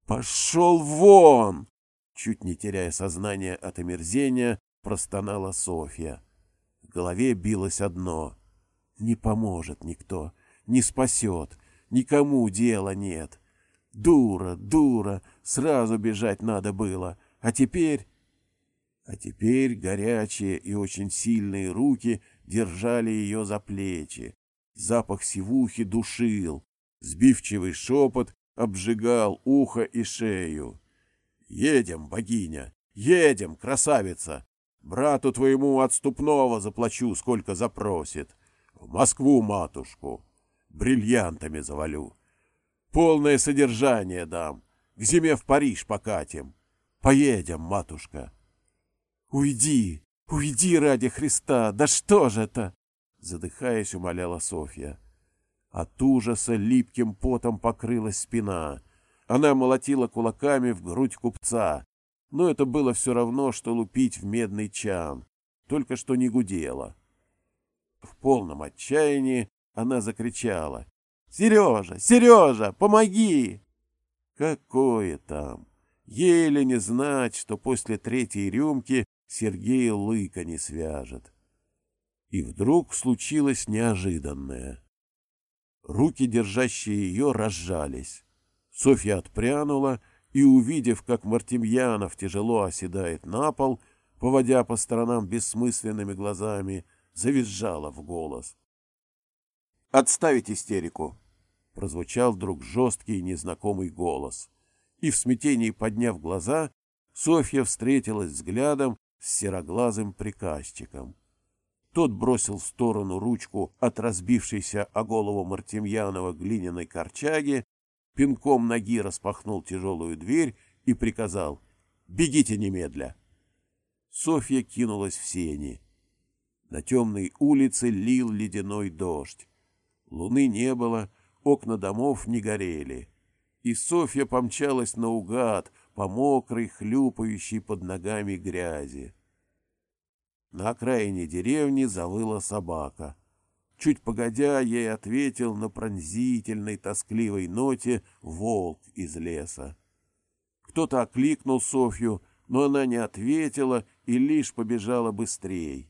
Пошел вон! Чуть не теряя сознание от омерзения, простонала Софья. Голове билось одно. Не поможет никто, не спасет, никому дела нет. Дура, дура, сразу бежать надо было. А теперь... А теперь горячие и очень сильные руки держали ее за плечи. Запах сивухи душил, сбивчивый шепот обжигал ухо и шею. «Едем, богиня, едем, красавица! Брату твоему отступного заплачу, сколько запросит. В Москву матушку. Бриллиантами завалю. Полное содержание дам. К зиме в Париж покатим. Поедем, матушка. Уйди, уйди ради Христа. Да что же это? Задыхаясь, умоляла Софья. От ужаса липким потом покрылась спина. Она молотила кулаками в грудь купца. Но это было все равно, что лупить в медный чан. Только что не гудело. В полном отчаянии она закричала. «Сережа! Сережа! Помоги!» Какое там! Еле не знать, что после третьей рюмки Сергей лыка не свяжет. И вдруг случилось неожиданное. Руки, держащие ее, разжались. Софья отпрянула и, увидев, как Мартемьянов тяжело оседает на пол, поводя по сторонам бессмысленными глазами, завизжала в голос. «Отставить истерику!» — прозвучал вдруг жесткий незнакомый голос. И в смятении подняв глаза, Софья встретилась взглядом с сероглазым приказчиком. Тот бросил в сторону ручку от разбившейся о голову Мартемьянова глиняной корчаги, пинком ноги распахнул тяжелую дверь и приказал «Бегите немедля!». Софья кинулась в сени. На темной улице лил ледяной дождь. Луны не было, окна домов не горели. И Софья помчалась наугад по мокрой, хлюпающей под ногами грязи. На окраине деревни завыла собака. Чуть погодя, ей ответил на пронзительной, тоскливой ноте волк из леса. Кто-то окликнул Софью, но она не ответила и лишь побежала быстрее.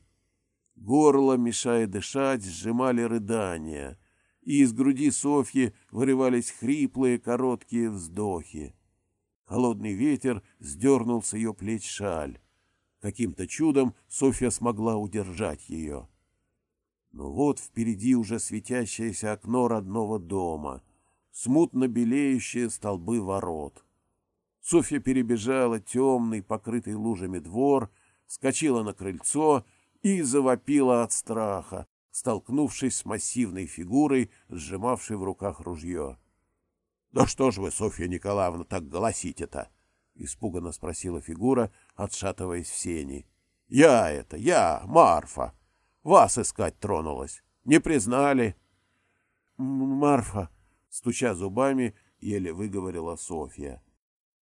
Горло, мешая дышать, сжимали рыдания, и из груди Софьи вырывались хриплые короткие вздохи. Холодный ветер сдернул с ее плеч шаль. Каким-то чудом Софья смогла удержать ее. Но вот впереди уже светящееся окно родного дома, смутно белеющие столбы ворот. Софья перебежала темный, покрытый лужами двор, скочила на крыльцо — и завопила от страха, столкнувшись с массивной фигурой, сжимавшей в руках ружье. — Да что ж вы, Софья Николаевна, так голосите-то? — испуганно спросила фигура, отшатываясь в сени. — Я это, я, Марфа. Вас искать тронулась. Не признали? — Марфа, — стуча зубами, еле выговорила Софья.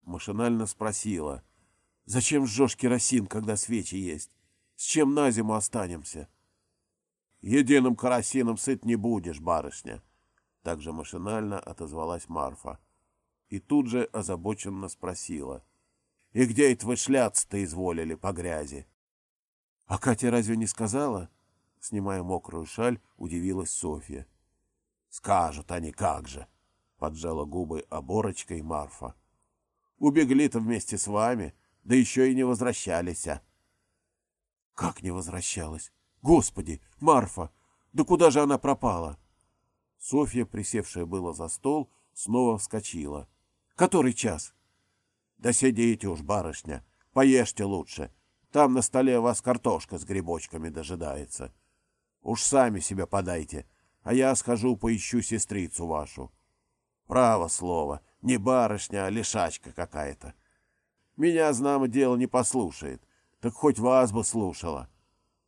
Машинально спросила. — Зачем сжешь керосин, когда свечи есть? С чем на зиму останемся? — Единым карасином сыт не будешь, барышня. Также машинально отозвалась Марфа. И тут же озабоченно спросила. — И где это вы шляться-то изволили по грязи? — А Катя разве не сказала? Снимая мокрую шаль, удивилась Софья. — Скажут они, как же! — поджала губы оборочкой Марфа. — Убегли-то вместе с вами, да еще и не возвращались. А. Как не возвращалась? Господи, Марфа! Да куда же она пропала? Софья, присевшая было за стол, снова вскочила. Который час? Да сидите уж, барышня, поешьте лучше. Там на столе вас картошка с грибочками дожидается. Уж сами себе подайте, а я схожу поищу сестрицу вашу. Право слово, не барышня, а лишачка какая-то. Меня, знамо дело, не послушает так хоть вас бы слушала.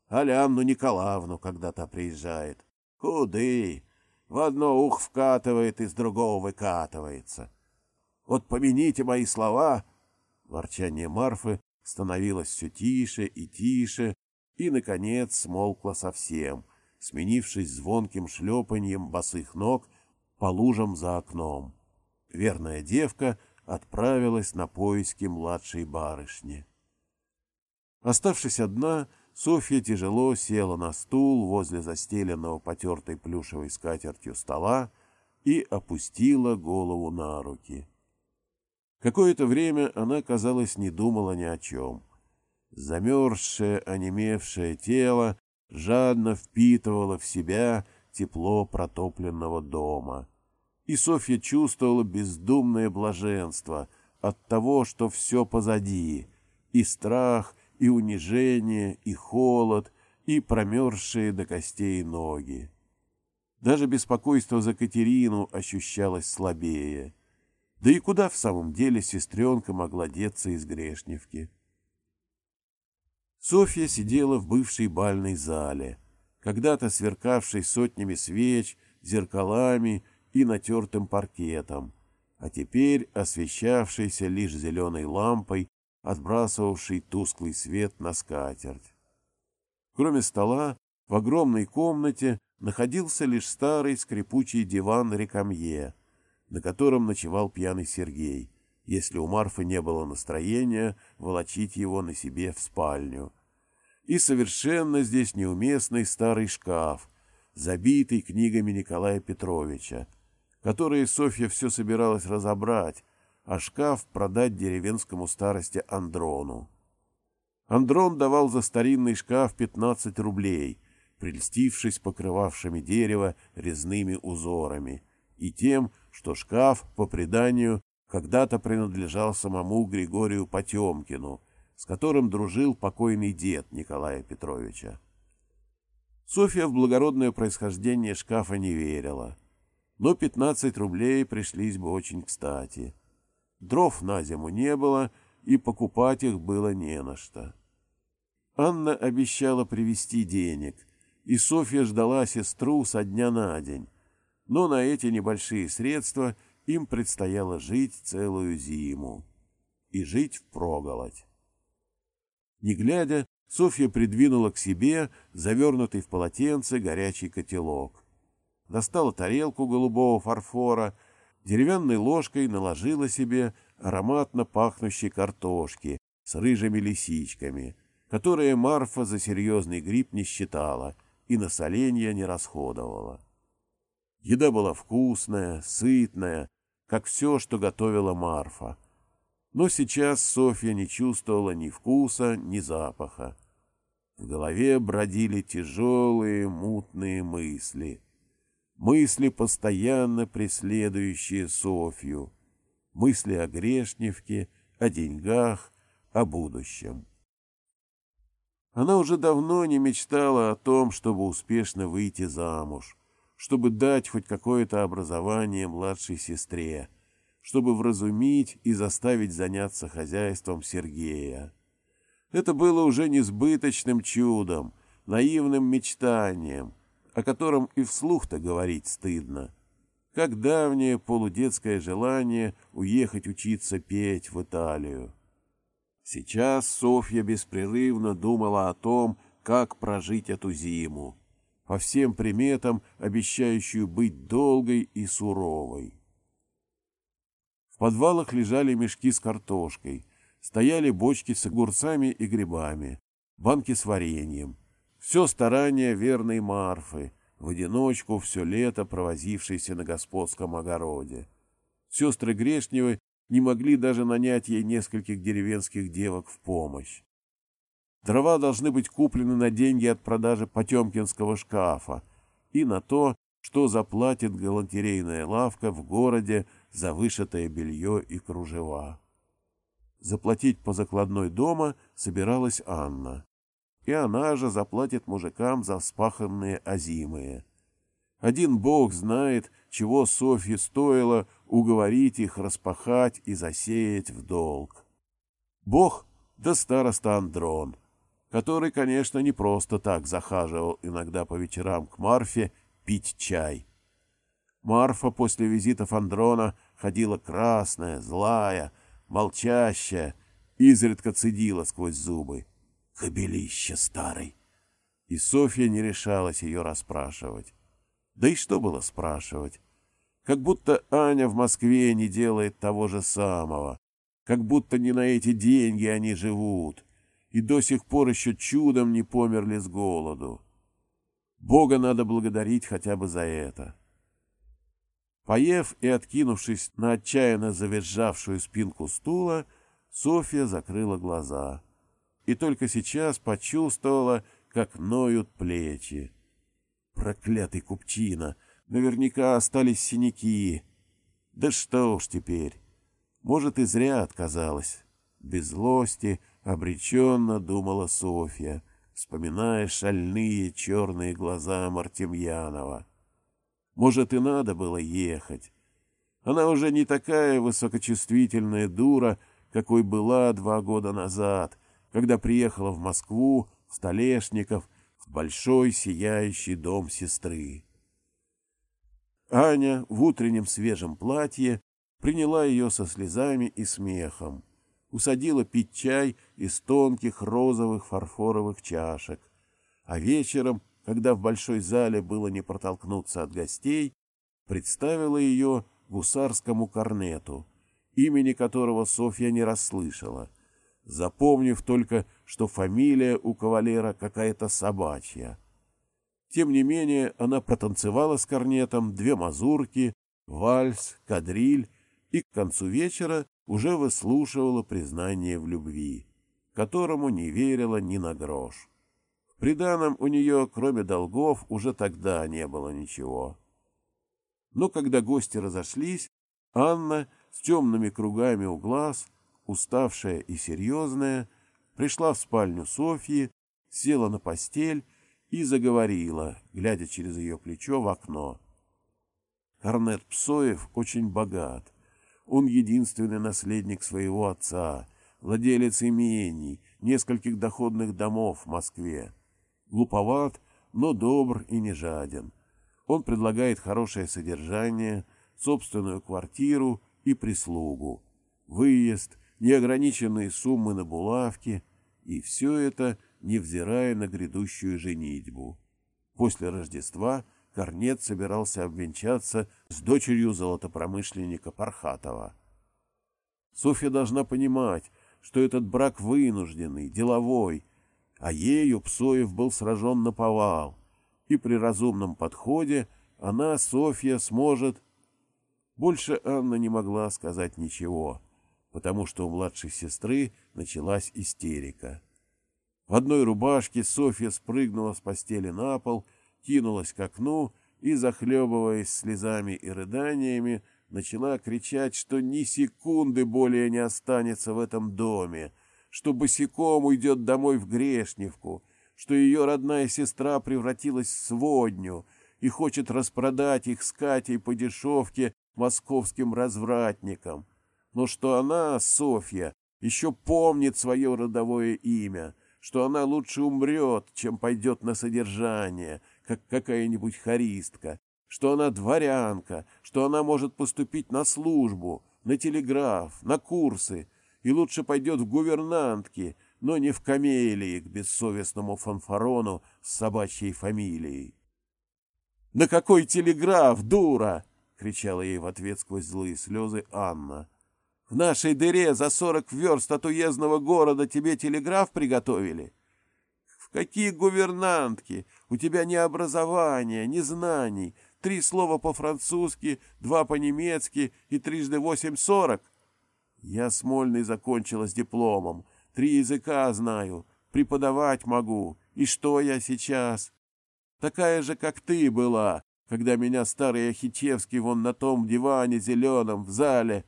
Алянну Николаевну когда-то приезжает. Куды? в одно ух вкатывает, из другого выкатывается. Вот помяните мои слова!» Ворчание Марфы становилось все тише и тише, и, наконец, смолкло совсем, сменившись звонким шлепаньем босых ног по лужам за окном. Верная девка отправилась на поиски младшей барышни. Оставшись одна, Софья тяжело села на стул возле застеленного потертой плюшевой скатертью стола и опустила голову на руки. Какое-то время она, казалось, не думала ни о чем. Замерзшее, онемевшее тело жадно впитывало в себя тепло протопленного дома. И Софья чувствовала бездумное блаженство от того, что все позади, и страх, и унижение, и холод, и промерзшие до костей ноги. Даже беспокойство за Катерину ощущалось слабее. Да и куда в самом деле сестренка могла деться из Грешневки? Софья сидела в бывшей бальной зале, когда-то сверкавшей сотнями свеч, зеркалами и натертым паркетом, а теперь освещавшейся лишь зеленой лампой отбрасывавший тусклый свет на скатерть. Кроме стола, в огромной комнате находился лишь старый скрипучий диван рекамье, на котором ночевал пьяный Сергей, если у Марфы не было настроения волочить его на себе в спальню. И совершенно здесь неуместный старый шкаф, забитый книгами Николая Петровича, которые Софья все собиралась разобрать, а шкаф продать деревенскому старости Андрону. Андрон давал за старинный шкаф 15 рублей, прельстившись покрывавшими дерево резными узорами, и тем, что шкаф, по преданию, когда-то принадлежал самому Григорию Потемкину, с которым дружил покойный дед Николая Петровича. Софья в благородное происхождение шкафа не верила, но 15 рублей пришлись бы очень кстати. Дров на зиму не было, и покупать их было не на что. Анна обещала привезти денег, и Софья ждала сестру со дня на день, но на эти небольшие средства им предстояло жить целую зиму. И жить впроголодь. Не глядя, Софья придвинула к себе завернутый в полотенце горячий котелок. Достала тарелку голубого фарфора — деревянной ложкой наложила себе ароматно пахнущей картошки с рыжими лисичками, которые Марфа за серьезный гриб не считала и на соленья не расходовала. Еда была вкусная, сытная, как все, что готовила Марфа. Но сейчас Софья не чувствовала ни вкуса, ни запаха. В голове бродили тяжелые, мутные мысли — мысли, постоянно преследующие Софью, мысли о Грешневке, о деньгах, о будущем. Она уже давно не мечтала о том, чтобы успешно выйти замуж, чтобы дать хоть какое-то образование младшей сестре, чтобы вразумить и заставить заняться хозяйством Сергея. Это было уже несбыточным чудом, наивным мечтанием — о котором и вслух-то говорить стыдно, как давнее полудетское желание уехать учиться петь в Италию. Сейчас Софья беспрерывно думала о том, как прожить эту зиму, по всем приметам обещающую быть долгой и суровой. В подвалах лежали мешки с картошкой, стояли бочки с огурцами и грибами, банки с вареньем, все старание верной Марфы, в одиночку все лето провозившейся на господском огороде. Сестры Грешневы не могли даже нанять ей нескольких деревенских девок в помощь. Дрова должны быть куплены на деньги от продажи Потемкинского шкафа и на то, что заплатит галантерейная лавка в городе за вышитое белье и кружева. Заплатить по закладной дома собиралась Анна и она же заплатит мужикам за вспаханные озимые. Один бог знает, чего Софье стоило уговорить их распахать и засеять в долг. Бог да староста Андрон, который, конечно, не просто так захаживал иногда по вечерам к Марфе пить чай. Марфа после визитов Андрона ходила красная, злая, молчащая, изредка цедила сквозь зубы. «Кобелище старый!» И Софья не решалась ее расспрашивать. Да и что было спрашивать? Как будто Аня в Москве не делает того же самого. Как будто не на эти деньги они живут. И до сих пор еще чудом не померли с голоду. Бога надо благодарить хотя бы за это. Поев и откинувшись на отчаянно завизжавшую спинку стула, Софья закрыла глаза. И только сейчас почувствовала, как ноют плечи. Проклятый купчина! Наверняка остались синяки. Да что уж теперь. Может, и зря отказалась. Без злости, обреченно думала Софья, вспоминая шальные черные глаза Мартемьянова. Может, и надо было ехать. Она уже не такая высокочувствительная дура, какой была два года назад, когда приехала в Москву, в Столешников, в большой сияющий дом сестры. Аня в утреннем свежем платье приняла ее со слезами и смехом, усадила пить чай из тонких розовых фарфоровых чашек, а вечером, когда в большой зале было не протолкнуться от гостей, представила ее гусарскому корнету, имени которого Софья не расслышала, запомнив только, что фамилия у кавалера какая-то собачья. Тем не менее, она протанцевала с корнетом две мазурки, вальс, кадриль и к концу вечера уже выслушивала признание в любви, которому не верила ни на грош. В приданом у нее, кроме долгов, уже тогда не было ничего. Но когда гости разошлись, Анна с темными кругами у глаз, уставшая и серьезная, пришла в спальню Софьи, села на постель и заговорила, глядя через ее плечо в окно. Корнет Псоев очень богат. Он единственный наследник своего отца, владелец имений, нескольких доходных домов в Москве. Глуповат, но добр и не жаден. Он предлагает хорошее содержание, собственную квартиру и прислугу, выезд, неограниченные суммы на булавки, и все это – невзирая на грядущую женитьбу. После Рождества Корнет собирался обвенчаться с дочерью золотопромышленника Пархатова. Софья должна понимать, что этот брак вынужденный, деловой, а ею Псоев был сражен на повал, и при разумном подходе она, Софья, сможет... Больше Анна не могла сказать ничего, потому что у младшей сестры началась истерика. В одной рубашке Софья спрыгнула с постели на пол, кинулась к окну и, захлебываясь слезами и рыданиями, начала кричать, что ни секунды более не останется в этом доме, что босиком уйдет домой в Грешневку, что ее родная сестра превратилась в сводню и хочет распродать их с Катей по дешевке московским развратникам, но что она, Софья, еще помнит свое родовое имя — что она лучше умрет, чем пойдет на содержание, как какая-нибудь харистка, что она дворянка, что она может поступить на службу, на телеграф, на курсы, и лучше пойдет в гувернантки, но не в камелии к бессовестному фанфарону с собачьей фамилией. «На какой телеграф, дура!» — кричала ей в ответ сквозь злые слезы Анна. В нашей дыре за сорок верст от уездного города тебе телеграф приготовили? Какие гувернантки? У тебя ни образования, ни знаний. Три слова по-французски, два по-немецки и трижды восемь сорок. Я Смольный закончила с дипломом. Три языка знаю, преподавать могу. И что я сейчас? Такая же, как ты была, когда меня старый Ахичевский вон на том диване зеленом в зале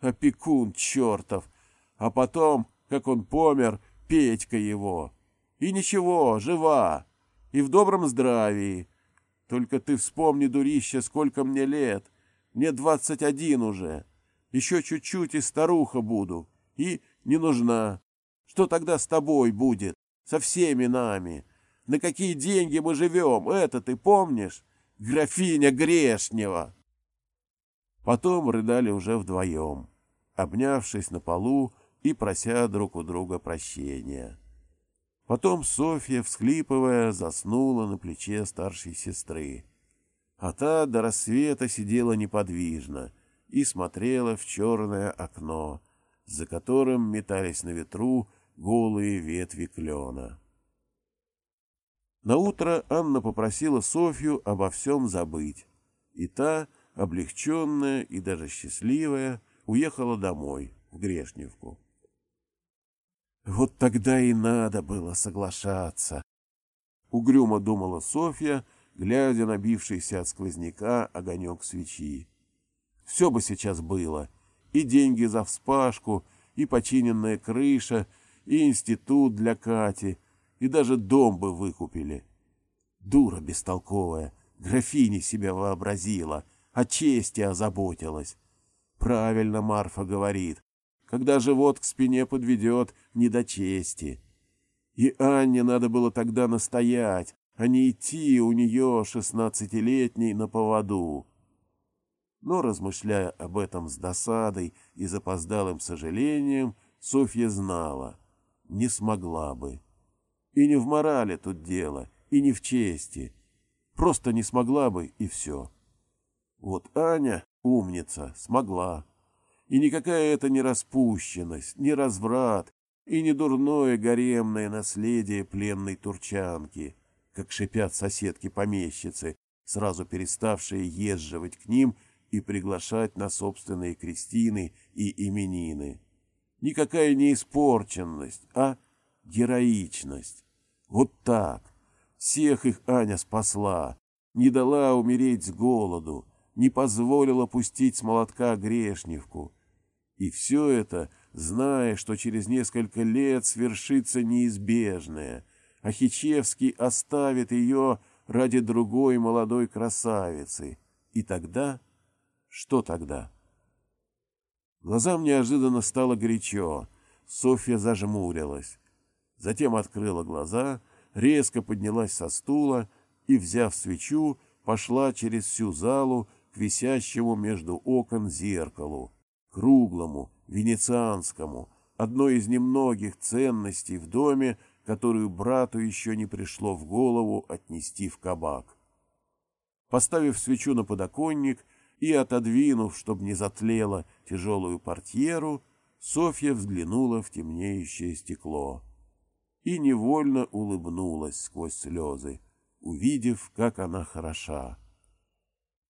опекун чертов. А потом, как он помер, Петька его. И ничего, жива. И в добром здравии. Только ты вспомни, дурище, сколько мне лет. Мне двадцать один уже. Еще чуть-чуть и старуха буду. И не нужна. Что тогда с тобой будет? Со всеми нами? На какие деньги мы живем? Это ты помнишь? Графиня Грешнева. Потом рыдали уже вдвоем, обнявшись на полу и прося друг у друга прощения. Потом Софья, всхлипывая, заснула на плече старшей сестры. А та до рассвета сидела неподвижно и смотрела в черное окно, за которым метались на ветру голые ветви клена. Наутро Анна попросила Софью обо всем забыть, и та, облегченная и даже счастливая, уехала домой, в Грешневку. Вот тогда и надо было соглашаться. Угрюмо думала Софья, глядя на бившийся от сквозняка огонек свечи. Все бы сейчас было. И деньги за вспашку, и починенная крыша, и институт для Кати, и даже дом бы выкупили. Дура бестолковая, графиня себя вообразила, о чести озаботилась. Правильно Марфа говорит, когда живот к спине подведет, не до чести. И Анне надо было тогда настоять, а не идти у нее, шестнадцатилетней, на поводу. Но, размышляя об этом с досадой и запоздалым сожалением, Софья знала — не смогла бы. И не в морали тут дело, и не в чести. Просто не смогла бы, и все. Вот Аня, умница, смогла. И никакая это не распущенность, не разврат и не дурное гаремное наследие пленной турчанки, как шипят соседки-помещицы, сразу переставшие езживать к ним и приглашать на собственные крестины и именины. Никакая не испорченность, а героичность. Вот так. Всех их Аня спасла, не дала умереть с голоду, не позволила пустить с молотка грешневку, и все это, зная, что через несколько лет свершится неизбежное, а Хичевский оставит ее ради другой молодой красавицы. И тогда... Что тогда? Глазам неожиданно стало горячо. Софья зажмурилась. Затем открыла глаза, резко поднялась со стула и, взяв свечу, пошла через всю залу к висящему между окон зеркалу, круглому, венецианскому, одной из немногих ценностей в доме, которую брату еще не пришло в голову отнести в кабак. Поставив свечу на подоконник и отодвинув, чтобы не затлела тяжелую портьеру, Софья взглянула в темнеющее стекло и невольно улыбнулась сквозь слезы, увидев, как она хороша.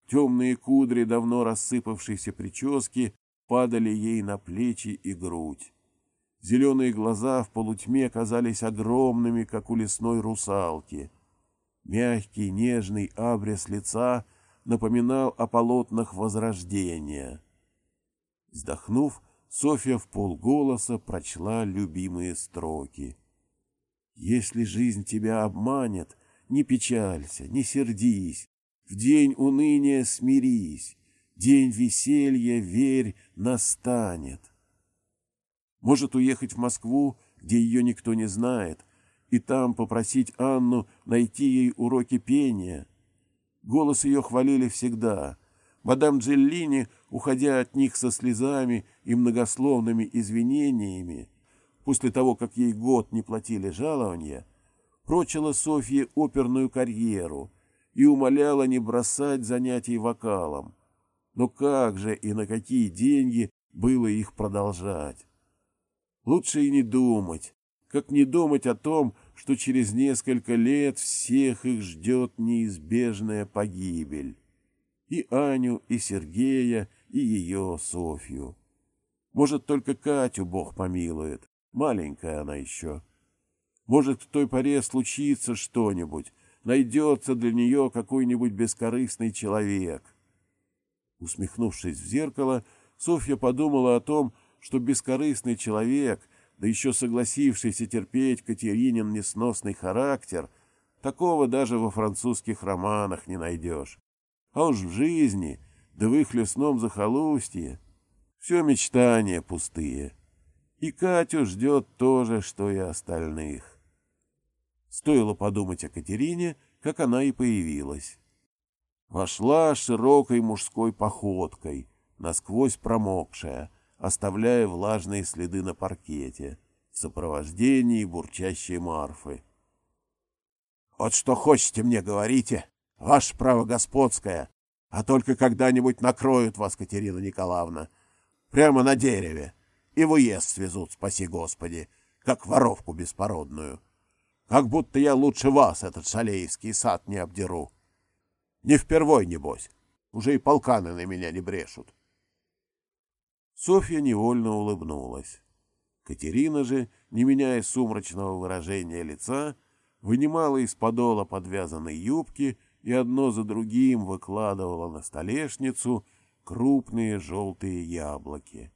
Темные кудри давно рассыпавшейся прически падали ей на плечи и грудь. Зеленые глаза в полутьме казались огромными, как у лесной русалки. Мягкий, нежный абрис лица напоминал о полотнах Возрождения. Вздохнув, Софья в полголоса прочла любимые строки. «Если жизнь тебя обманет, не печалься, не сердись, в день уныния смирись, День веселья, верь, настанет. Может уехать в Москву, где ее никто не знает, и там попросить Анну найти ей уроки пения. Голос ее хвалили всегда. Мадам Джеллини, уходя от них со слезами и многословными извинениями, после того, как ей год не платили жалования, прочила Софье оперную карьеру и умоляла не бросать занятий вокалом. Но как же и на какие деньги было их продолжать? Лучше и не думать, как не думать о том, что через несколько лет всех их ждет неизбежная погибель. И Аню, и Сергея, и ее Софью. Может, только Катю Бог помилует, маленькая она еще. Может, в той поре случится что-нибудь, найдется для нее какой-нибудь бескорыстный человек — Усмехнувшись в зеркало, Софья подумала о том, что бескорыстный человек, да еще согласившийся терпеть Катеринин несносный характер, такого даже во французских романах не найдешь. А уж в жизни, да в их лесном захолустье, все мечтания пустые. И Катю ждет то же, что и остальных. Стоило подумать о Катерине, как она и появилась вошла широкой мужской походкой, насквозь промокшая, оставляя влажные следы на паркете, в сопровождении бурчащей Марфы. «Вот что хочете мне говорите, ваше право господское, а только когда-нибудь накроют вас, Катерина Николаевна, прямо на дереве, и в уезд свезут, спаси Господи, как воровку беспородную. Как будто я лучше вас этот шалеевский сад не обдеру. Не впервой, небось, уже и полканы на меня не брешут. Софья невольно улыбнулась. Катерина же, не меняя сумрачного выражения лица, вынимала из подола подвязанной юбки и одно за другим выкладывала на столешницу крупные желтые яблоки.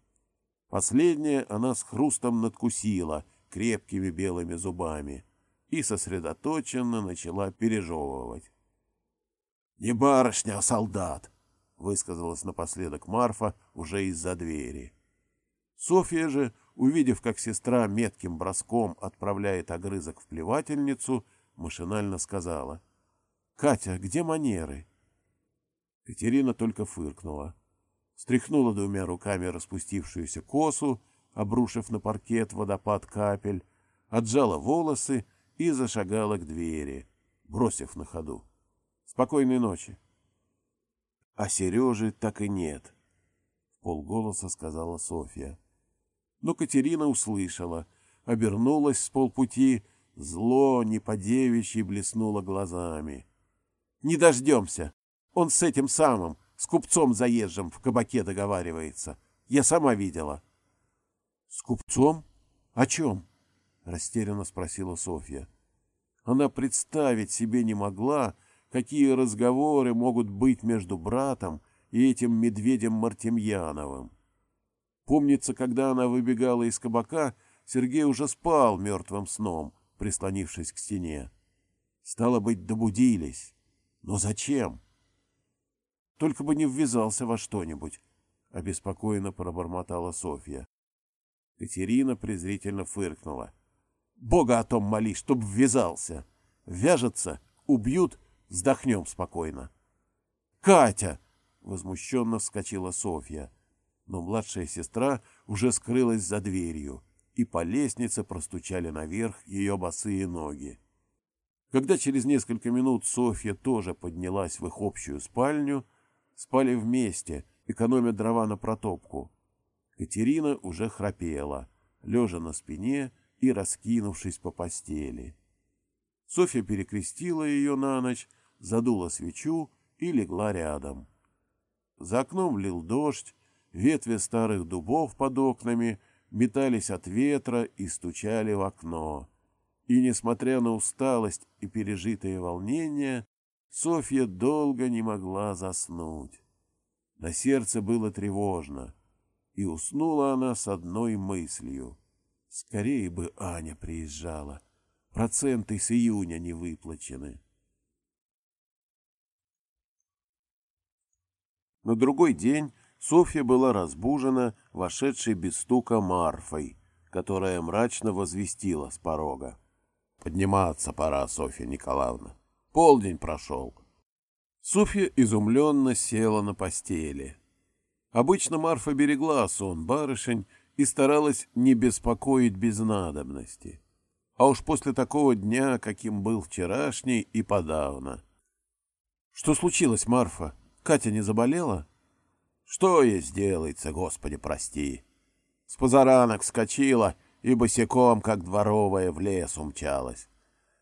Последнее она с хрустом надкусила крепкими белыми зубами и сосредоточенно начала пережевывать. — Не барышня, а солдат! — высказалась напоследок Марфа уже из-за двери. Софья же, увидев, как сестра метким броском отправляет огрызок в плевательницу, машинально сказала. — Катя, где манеры? Катерина только фыркнула. Стряхнула двумя руками распустившуюся косу, обрушив на паркет водопад капель, отжала волосы и зашагала к двери, бросив на ходу. «Спокойной ночи!» А Сережи так и нет, — полголоса сказала Софья. Но Катерина услышала, обернулась с полпути, зло не по-девичьи блеснуло глазами. «Не дождемся! Он с этим самым, с купцом заезжим в кабаке договаривается. Я сама видела». «С купцом? О чем?» — растерянно спросила Софья. Она представить себе не могла, какие разговоры могут быть между братом и этим медведем Мартемьяновым. Помнится, когда она выбегала из кабака, Сергей уже спал мертвым сном, прислонившись к стене. Стало быть, добудились. Но зачем? Только бы не ввязался во что-нибудь, — обеспокоенно пробормотала Софья. Катерина презрительно фыркнула. Бога о том моли, чтоб ввязался. Вяжется, убьют, вздохнем спокойно. «Катя!» — возмущенно вскочила Софья. Но младшая сестра уже скрылась за дверью, и по лестнице простучали наверх ее босые ноги. Когда через несколько минут Софья тоже поднялась в их общую спальню, спали вместе, экономя дрова на протопку. Катерина уже храпела, лежа на спине и раскинувшись по постели. Софья перекрестила ее на ночь, задула свечу и легла рядом. За окном лил дождь, ветви старых дубов под окнами метались от ветра и стучали в окно. И, несмотря на усталость и пережитые волнения, Софья долго не могла заснуть. На сердце было тревожно и уснула она с одной мыслью. Скорее бы Аня приезжала. Проценты с июня не выплачены. На другой день Софья была разбужена вошедшей без стука Марфой, которая мрачно возвестила с порога. «Подниматься пора, Софья Николаевна. Полдень прошел». Софья изумленно села на постели. Обычно Марфа берегла сон барышень и старалась не беспокоить без надобности. А уж после такого дня, каким был вчерашний, и подавно. — Что случилось, Марфа? Катя не заболела? — Что ей сделается, Господи, прости. С позаранок вскочила и босиком, как дворовая, в лес умчалась.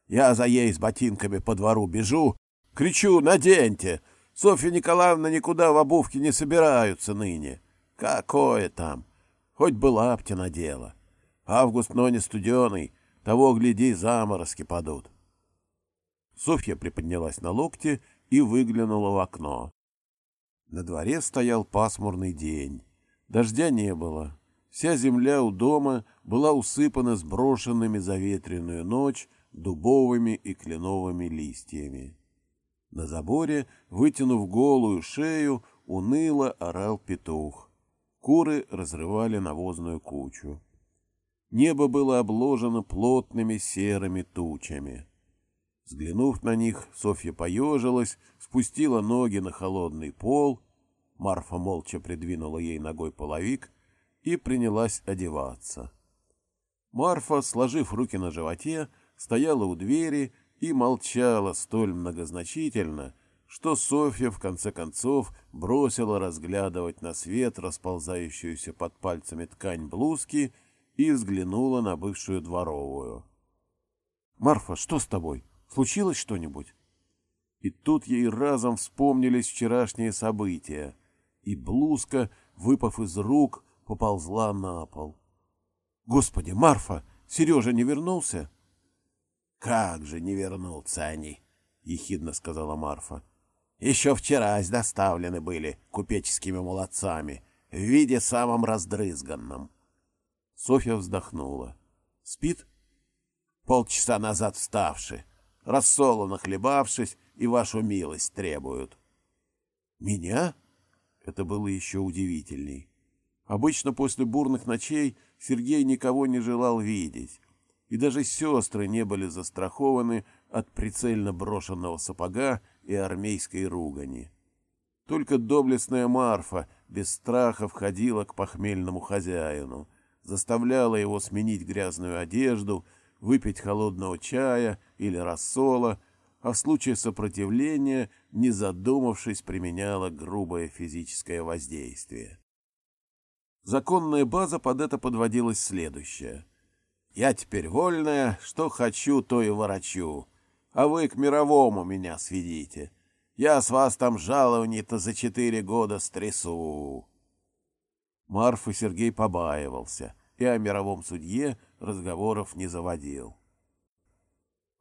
Я за ей с ботинками по двору бежу, кричу «Наденьте!» Софья Николаевна никуда в обувке не собираются ныне. Какое там? Хоть бы лапти надела. Август, но не студеный, того, гляди, заморозки падут. Софья приподнялась на локте и выглянула в окно. На дворе стоял пасмурный день. Дождя не было. Вся земля у дома была усыпана сброшенными за ветреную ночь дубовыми и кленовыми листьями. На заборе, вытянув голую шею, уныло орал петух. Куры разрывали навозную кучу. Небо было обложено плотными серыми тучами. Взглянув на них, Софья поежилась, спустила ноги на холодный пол. Марфа молча придвинула ей ногой половик и принялась одеваться. Марфа, сложив руки на животе, стояла у двери и молчала столь многозначительно, что Софья в конце концов бросила разглядывать на свет расползающуюся под пальцами ткань блузки и взглянула на бывшую дворовую. «Марфа, что с тобой? Случилось что-нибудь?» И тут ей разом вспомнились вчерашние события, и блузка, выпав из рук, поползла на пол. «Господи, Марфа, Сережа не вернулся?» «Как же не вернутся они!» — ехидно сказала Марфа. «Еще вчерась доставлены были купеческими молодцами в виде самом раздрызганном». Софья вздохнула. «Спит?» «Полчаса назад вставши, рассолу нахлебавшись, и вашу милость требуют». «Меня?» Это было еще удивительней. Обычно после бурных ночей Сергей никого не желал видеть, и даже сестры не были застрахованы от прицельно брошенного сапога и армейской ругани. Только доблестная Марфа без страха входила к похмельному хозяину, заставляла его сменить грязную одежду, выпить холодного чая или рассола, а в случае сопротивления, не задумавшись, применяла грубое физическое воздействие. Законная база под это подводилась следующая. «Я теперь вольная, что хочу, то и ворочу, а вы к мировому меня сведите. Я с вас там жалований-то за четыре года стрясу». Марф и Сергей побаивался и о мировом судье разговоров не заводил.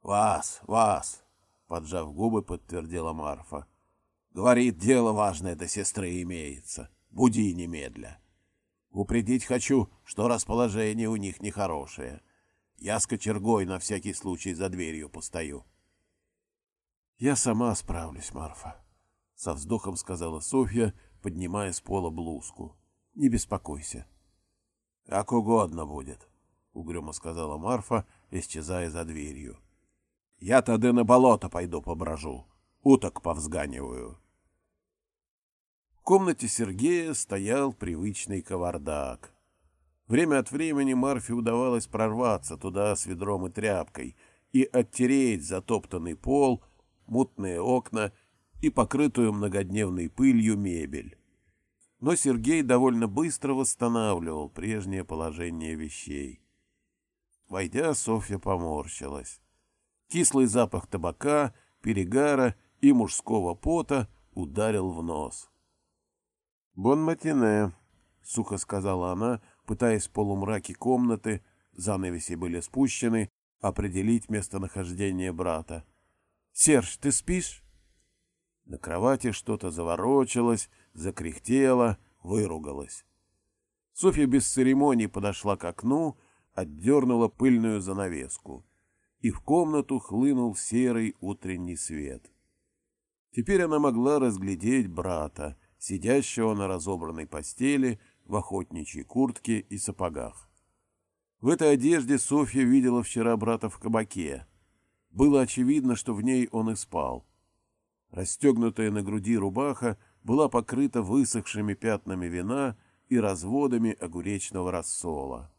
«Вас, вас!» Поджав губы, подтвердила Марфа. Говорит, дело важное до сестры имеется. Буди немедля. Упредить хочу, что расположение у них нехорошее. Я с кочергой на всякий случай за дверью постою. Я сама справлюсь, Марфа, со вздохом сказала Софья, поднимая с пола блузку. Не беспокойся. Как угодно будет, угрюмо сказала Марфа, исчезая за дверью. Я тогда на болото пойду поброжу, уток повзганиваю. В комнате Сергея стоял привычный кавардак. Время от времени Марфе удавалось прорваться туда с ведром и тряпкой и оттереть затоптанный пол, мутные окна и покрытую многодневной пылью мебель. Но Сергей довольно быстро восстанавливал прежнее положение вещей. Войдя, Софья поморщилась. Кислый запах табака, перегара и мужского пота ударил в нос. «Бон матине», — сухо сказала она, пытаясь в полумраке комнаты, занавеси были спущены, определить местонахождение брата. «Серж, ты спишь?» На кровати что-то заворочилось, закряхтело, выругалось. Софья без церемоний подошла к окну, отдернула пыльную занавеску и в комнату хлынул серый утренний свет. Теперь она могла разглядеть брата, сидящего на разобранной постели в охотничьей куртке и сапогах. В этой одежде Софья видела вчера брата в кабаке. Было очевидно, что в ней он и спал. Расстегнутая на груди рубаха была покрыта высохшими пятнами вина и разводами огуречного рассола.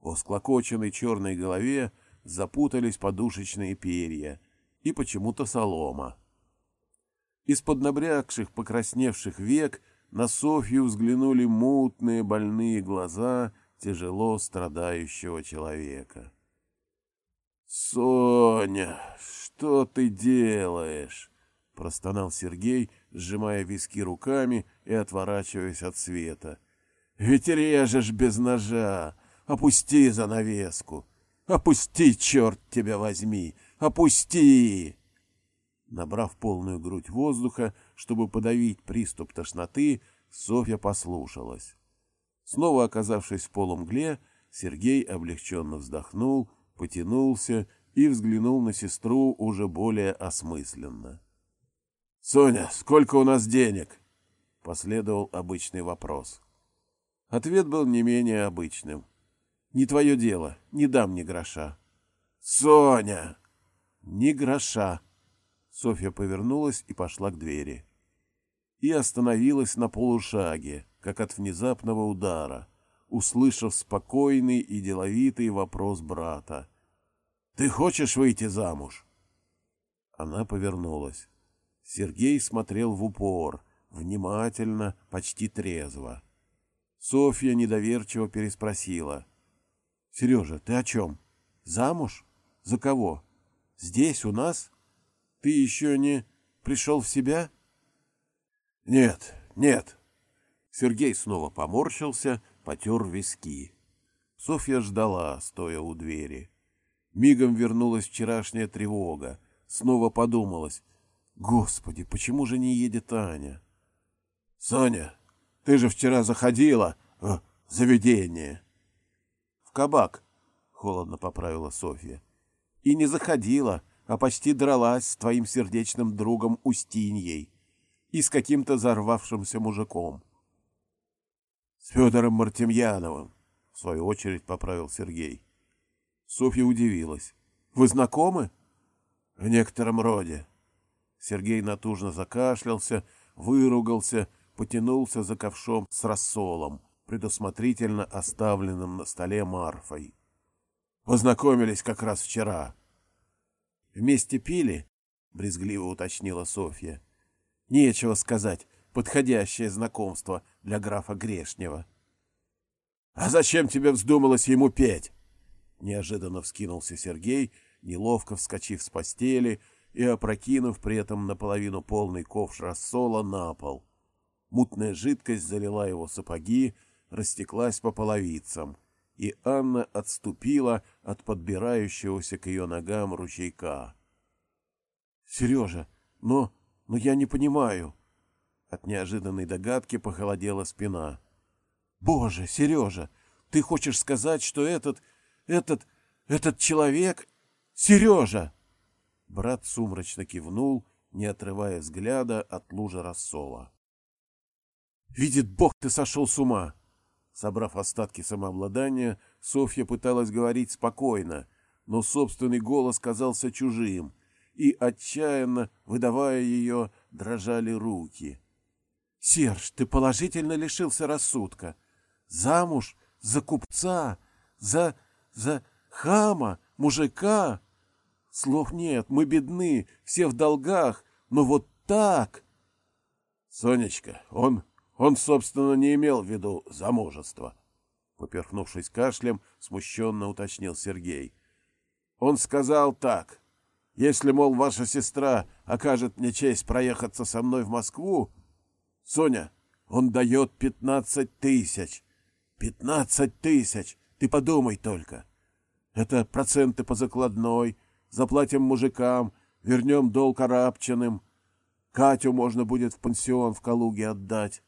В склокоченной черной голове запутались подушечные перья и почему-то солома. Из-под набрякших, покрасневших век на Софью взглянули мутные больные глаза тяжело страдающего человека. «Соня, что ты делаешь?» — простонал Сергей, сжимая виски руками и отворачиваясь от света. «Ведь режешь без ножа! Опусти занавеску! Опусти, черт тебя возьми! Опусти!» Набрав полную грудь воздуха, чтобы подавить приступ тошноты, Софья послушалась. Снова оказавшись в полумгле, Сергей облегченно вздохнул, потянулся и взглянул на сестру уже более осмысленно. — Соня, сколько у нас денег? — последовал обычный вопрос. Ответ был не менее обычным — не твое дело, не дам ни гроша. Соня! Ни гроша. Софья повернулась и пошла к двери. и остановилась на полушаге, как от внезапного удара, услышав спокойный и деловитый вопрос брата. «Ты хочешь выйти замуж?» Она повернулась. Сергей смотрел в упор, внимательно, почти трезво. Софья недоверчиво переспросила. — Сережа, ты о чем? Замуж? За кого? Здесь, у нас? Ты еще не пришел в себя? — Нет, нет. Сергей снова поморщился, потер виски. Софья ждала, стоя у двери. Мигом вернулась вчерашняя тревога. Снова подумалась. Господи, почему же не едет Аня? — Соня, ты же вчера заходила в заведение. — кабак, — холодно поправила Софья. — И не заходила, а почти дралась с твоим сердечным другом Устиньей и с каким-то зарвавшимся мужиком. — С Федором Мартемьяновым, — в свою очередь поправил Сергей. Софья удивилась. — Вы знакомы? — В некотором роде. Сергей натужно закашлялся, выругался, потянулся за ковшом с рассолом, предусмотрительно оставленным на столе Марфой. Познакомились как раз вчера. Вместе пили? брезгливо уточнила Софья. Нечего сказать, подходящее знакомство для графа Грешнего. А зачем тебе вздумалось ему петь? Неожиданно вскинулся Сергей, неловко вскочив с постели и опрокинув при этом наполовину полный ковш рассола на пол. Мутная жидкость залила его сапоги, растеклась по половицам, и Анна отступила от подбирающегося к ее ногам ручейка. — Сережа, но... но я не понимаю. От неожиданной догадки похолодела спина. — Боже, Сережа, ты хочешь сказать, что этот... этот... этот человек... Сережа! Брат сумрачно кивнул, не отрывая взгляда от лужи рассола. «Видит Бог, ты сошел с ума!» Собрав остатки самообладания, Софья пыталась говорить спокойно, но собственный голос казался чужим, и, отчаянно выдавая ее, дрожали руки. «Серж, ты положительно лишился рассудка. Замуж за купца, за... за хама, мужика...» Слов нет, мы бедны, все в долгах, но вот так... Сонечка, он, он, собственно, не имел в виду замужество. Поперхнувшись кашлем, смущенно уточнил Сергей. Он сказал так. Если, мол, ваша сестра окажет мне честь проехаться со мной в Москву... Соня, он дает пятнадцать тысяч. Пятнадцать тысяч! Ты подумай только. Это проценты по закладной, заплатим мужикам, вернем долг арабчиным. Катю можно будет в пансион в Калуге отдать.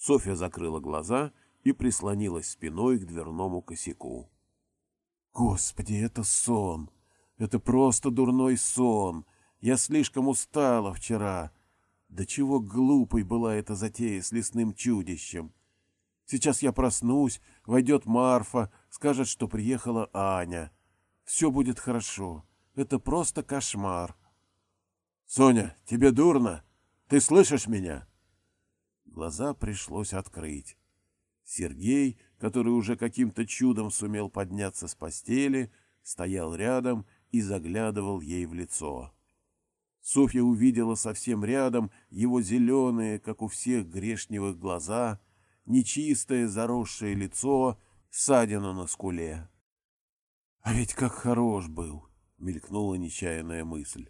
Софья закрыла глаза и прислонилась спиной к дверному косяку. Господи, это сон! Это просто дурной сон! Я слишком устала вчера. Да чего глупой была эта затея с лесным чудищем! Сейчас я проснусь, войдет Марфа, скажет, что приехала Аня. Все будет хорошо. Это просто кошмар. Соня, тебе дурно? Ты слышишь меня? Глаза пришлось открыть. Сергей, который уже каким-то чудом сумел подняться с постели, стоял рядом и заглядывал ей в лицо. Софья увидела совсем рядом его зеленые, как у всех грешневых глаза, нечистое заросшее лицо, ссадину на скуле. А ведь как хорош был, мелькнула нечаянная мысль.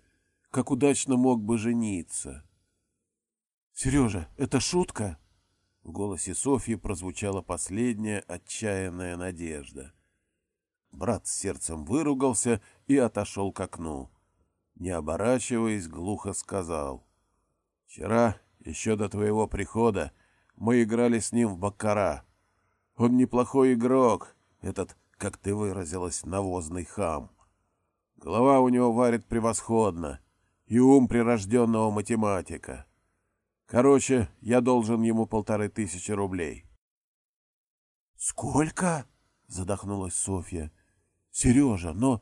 Как удачно мог бы жениться. Сережа, это шутка? В голосе Софьи прозвучала последняя отчаянная надежда. Брат с сердцем выругался и отошел к окну. Не оборачиваясь, глухо сказал. «Вчера, еще до твоего прихода, мы играли с ним в баккара. Он неплохой игрок, этот как ты выразилась, навозный хам. Голова у него варит превосходно, и ум прирожденного математика. Короче, я должен ему полторы тысячи рублей. — Сколько? — задохнулась Софья. — Сережа, но...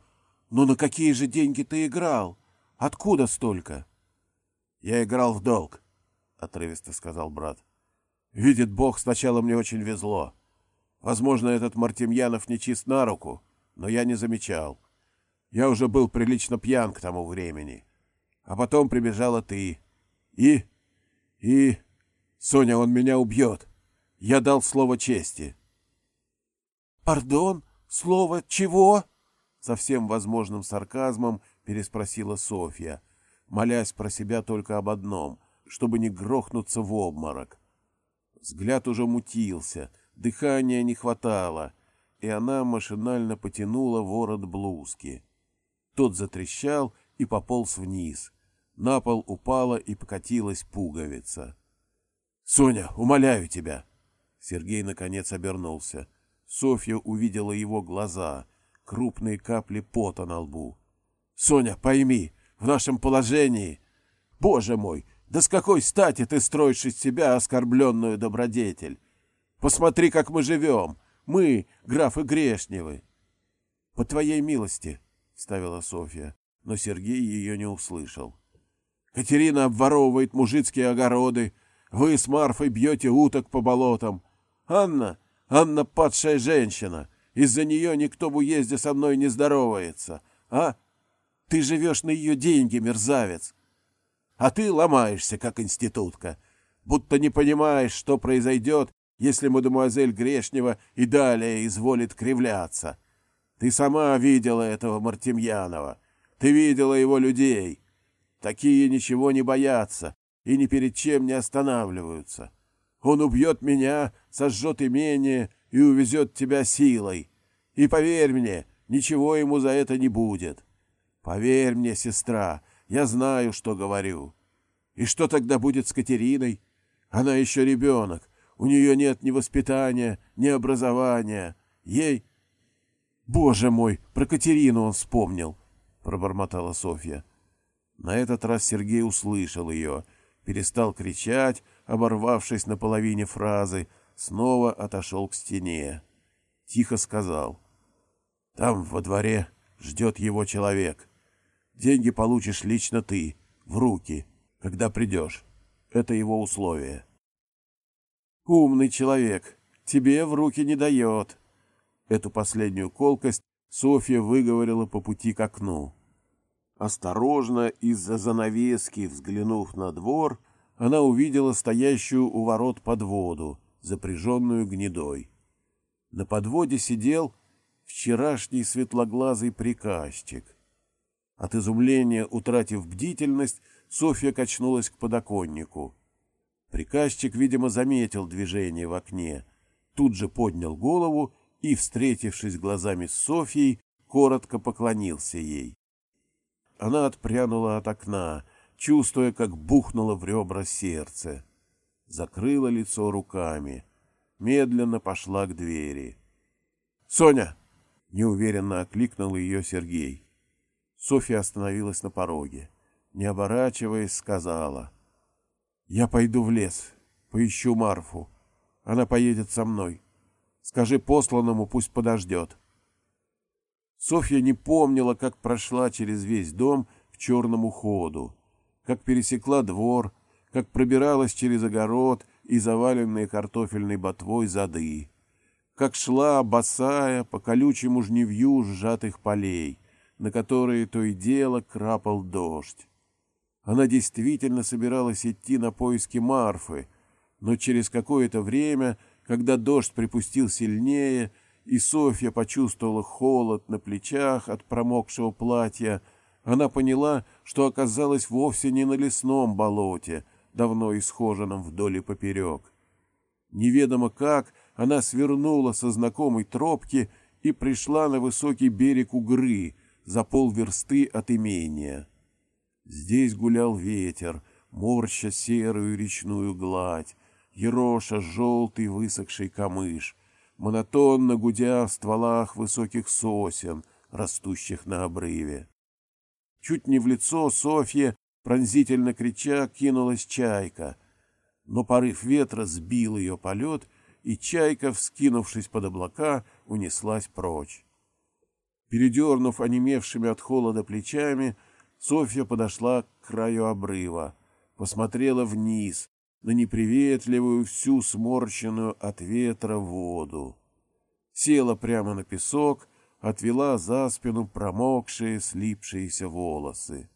но на какие же деньги ты играл? Откуда столько? — Я играл в долг. — отрывисто сказал брат. «Видит Бог, сначала мне очень везло. Возможно, этот Мартемьянов не чист на руку, но я не замечал. Я уже был прилично пьян к тому времени. А потом прибежала ты. И... и... Соня, он меня убьет. Я дал слово чести». «Пардон? Слово чего?» Со всем возможным сарказмом переспросила Софья, молясь про себя только об одном, чтобы не грохнуться в обморок. Взгляд уже мутился, дыхания не хватало, и она машинально потянула ворот блузки. Тот затрещал и пополз вниз. На пол упала и покатилась пуговица. — Соня, умоляю тебя! Сергей наконец обернулся. Софья увидела его глаза, крупные капли пота на лбу. — Соня, пойми, в нашем положении... Боже мой, да с какой стати ты строишь из себя оскорбленную добродетель? Посмотри, как мы живем. Мы, графы Грешневы. — По твоей милости, — ставила Софья, но Сергей ее не услышал. — Катерина обворовывает мужицкие огороды. Вы с Марфой бьете уток по болотам. Анна, Анна падшая женщина. Из-за нее никто в уезде со мной не здоровается. А? Ты живешь на ее деньги, мерзавец а ты ломаешься, как институтка, будто не понимаешь, что произойдет, если мадемуазель Грешнева и далее изволит кривляться. Ты сама видела этого Мартемьянова, ты видела его людей. Такие ничего не боятся и ни перед чем не останавливаются. Он убьет меня, сожжет имение и увезет тебя силой. И поверь мне, ничего ему за это не будет. Поверь мне, сестра, я знаю, что говорю. И что тогда будет с Катериной? Она еще ребенок. У нее нет ни воспитания, ни образования. Ей... Боже мой, про Катерину он вспомнил, пробормотала Софья. На этот раз Сергей услышал ее, перестал кричать, оборвавшись на половине фразы, снова отошел к стене. Тихо сказал. «Там, во дворе, ждет его человек. Деньги получишь лично ты, в руки, когда придешь. Это его условие. Умный человек, тебе в руки не дает. Эту последнюю колкость Софья выговорила по пути к окну. Осторожно, из-за занавески, взглянув на двор, она увидела стоящую у ворот подводу, запряженную гнедой. На подводе сидел вчерашний светлоглазый приказчик. От изумления, утратив бдительность, Софья качнулась к подоконнику. Приказчик, видимо, заметил движение в окне, тут же поднял голову и, встретившись глазами с Софьей, коротко поклонился ей. Она отпрянула от окна, чувствуя, как бухнуло в ребра сердце. Закрыла лицо руками. Медленно пошла к двери. «Соня!» — неуверенно окликнул ее Сергей. Софья остановилась на пороге. Не оборачиваясь, сказала. «Я пойду в лес, поищу Марфу. Она поедет со мной. Скажи посланному, пусть подождет». Софья не помнила, как прошла через весь дом к черному ходу, как пересекла двор, как пробиралась через огород и заваленные картофельной ботвой зады, как шла, босая, по колючему жневью сжатых полей — на которые то и дело крапал дождь. Она действительно собиралась идти на поиски Марфы, но через какое-то время, когда дождь припустил сильнее, и Софья почувствовала холод на плечах от промокшего платья, она поняла, что оказалась вовсе не на лесном болоте, давно исхоженном вдоль и поперек. Неведомо как, она свернула со знакомой тропки и пришла на высокий берег Угры, за полверсты от имения. Здесь гулял ветер, морща серую речную гладь, ероша желтый высохший камыш, монотонно гудя в стволах высоких сосен, растущих на обрыве. Чуть не в лицо Софье, пронзительно крича, кинулась чайка, но порыв ветра сбил ее полет, и чайка, вскинувшись под облака, унеслась прочь. Передернув онемевшими от холода плечами, Софья подошла к краю обрыва, посмотрела вниз, на неприветливую, всю сморщенную от ветра воду. Села прямо на песок, отвела за спину промокшие, слипшиеся волосы.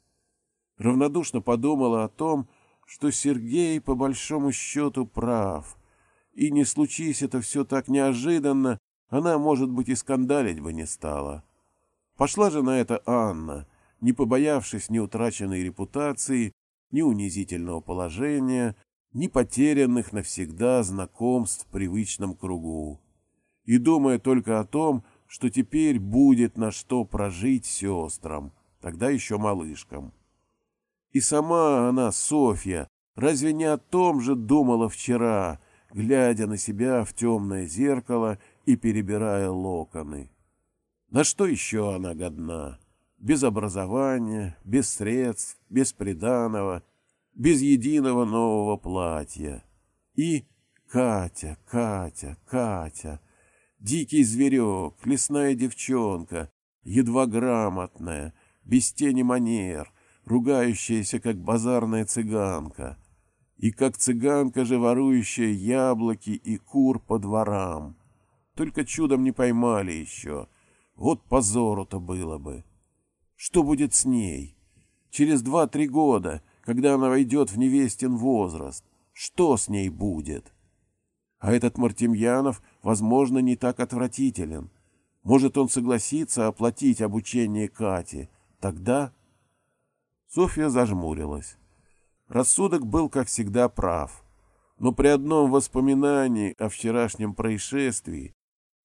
Равнодушно подумала о том, что Сергей по большому счету прав, и не случись это все так неожиданно, она, может быть, и скандалить бы не стала. Пошла же на это Анна, не побоявшись ни утраченной репутации, ни унизительного положения, ни потерянных навсегда знакомств в привычном кругу. И думая только о том, что теперь будет на что прожить сестрам, тогда еще малышкам. И сама она, Софья, разве не о том же думала вчера, глядя на себя в темное зеркало и перебирая локоны? На что еще она годна? Без образования, без средств, без приданого, без единого нового платья. И Катя, Катя, Катя, дикий зверек, лесная девчонка, едва грамотная, без тени манер, ругающаяся, как базарная цыганка, и как цыганка же ворующая яблоки и кур по дворам. Только чудом не поймали еще. Вот позору-то было бы. Что будет с ней? Через два-три года, когда она войдет в невестин возраст, что с ней будет? А этот Мартемьянов, возможно, не так отвратителен. Может, он согласится оплатить обучение Кати. Тогда Софья зажмурилась. Рассудок был, как всегда, прав. Но при одном воспоминании о вчерашнем происшествии,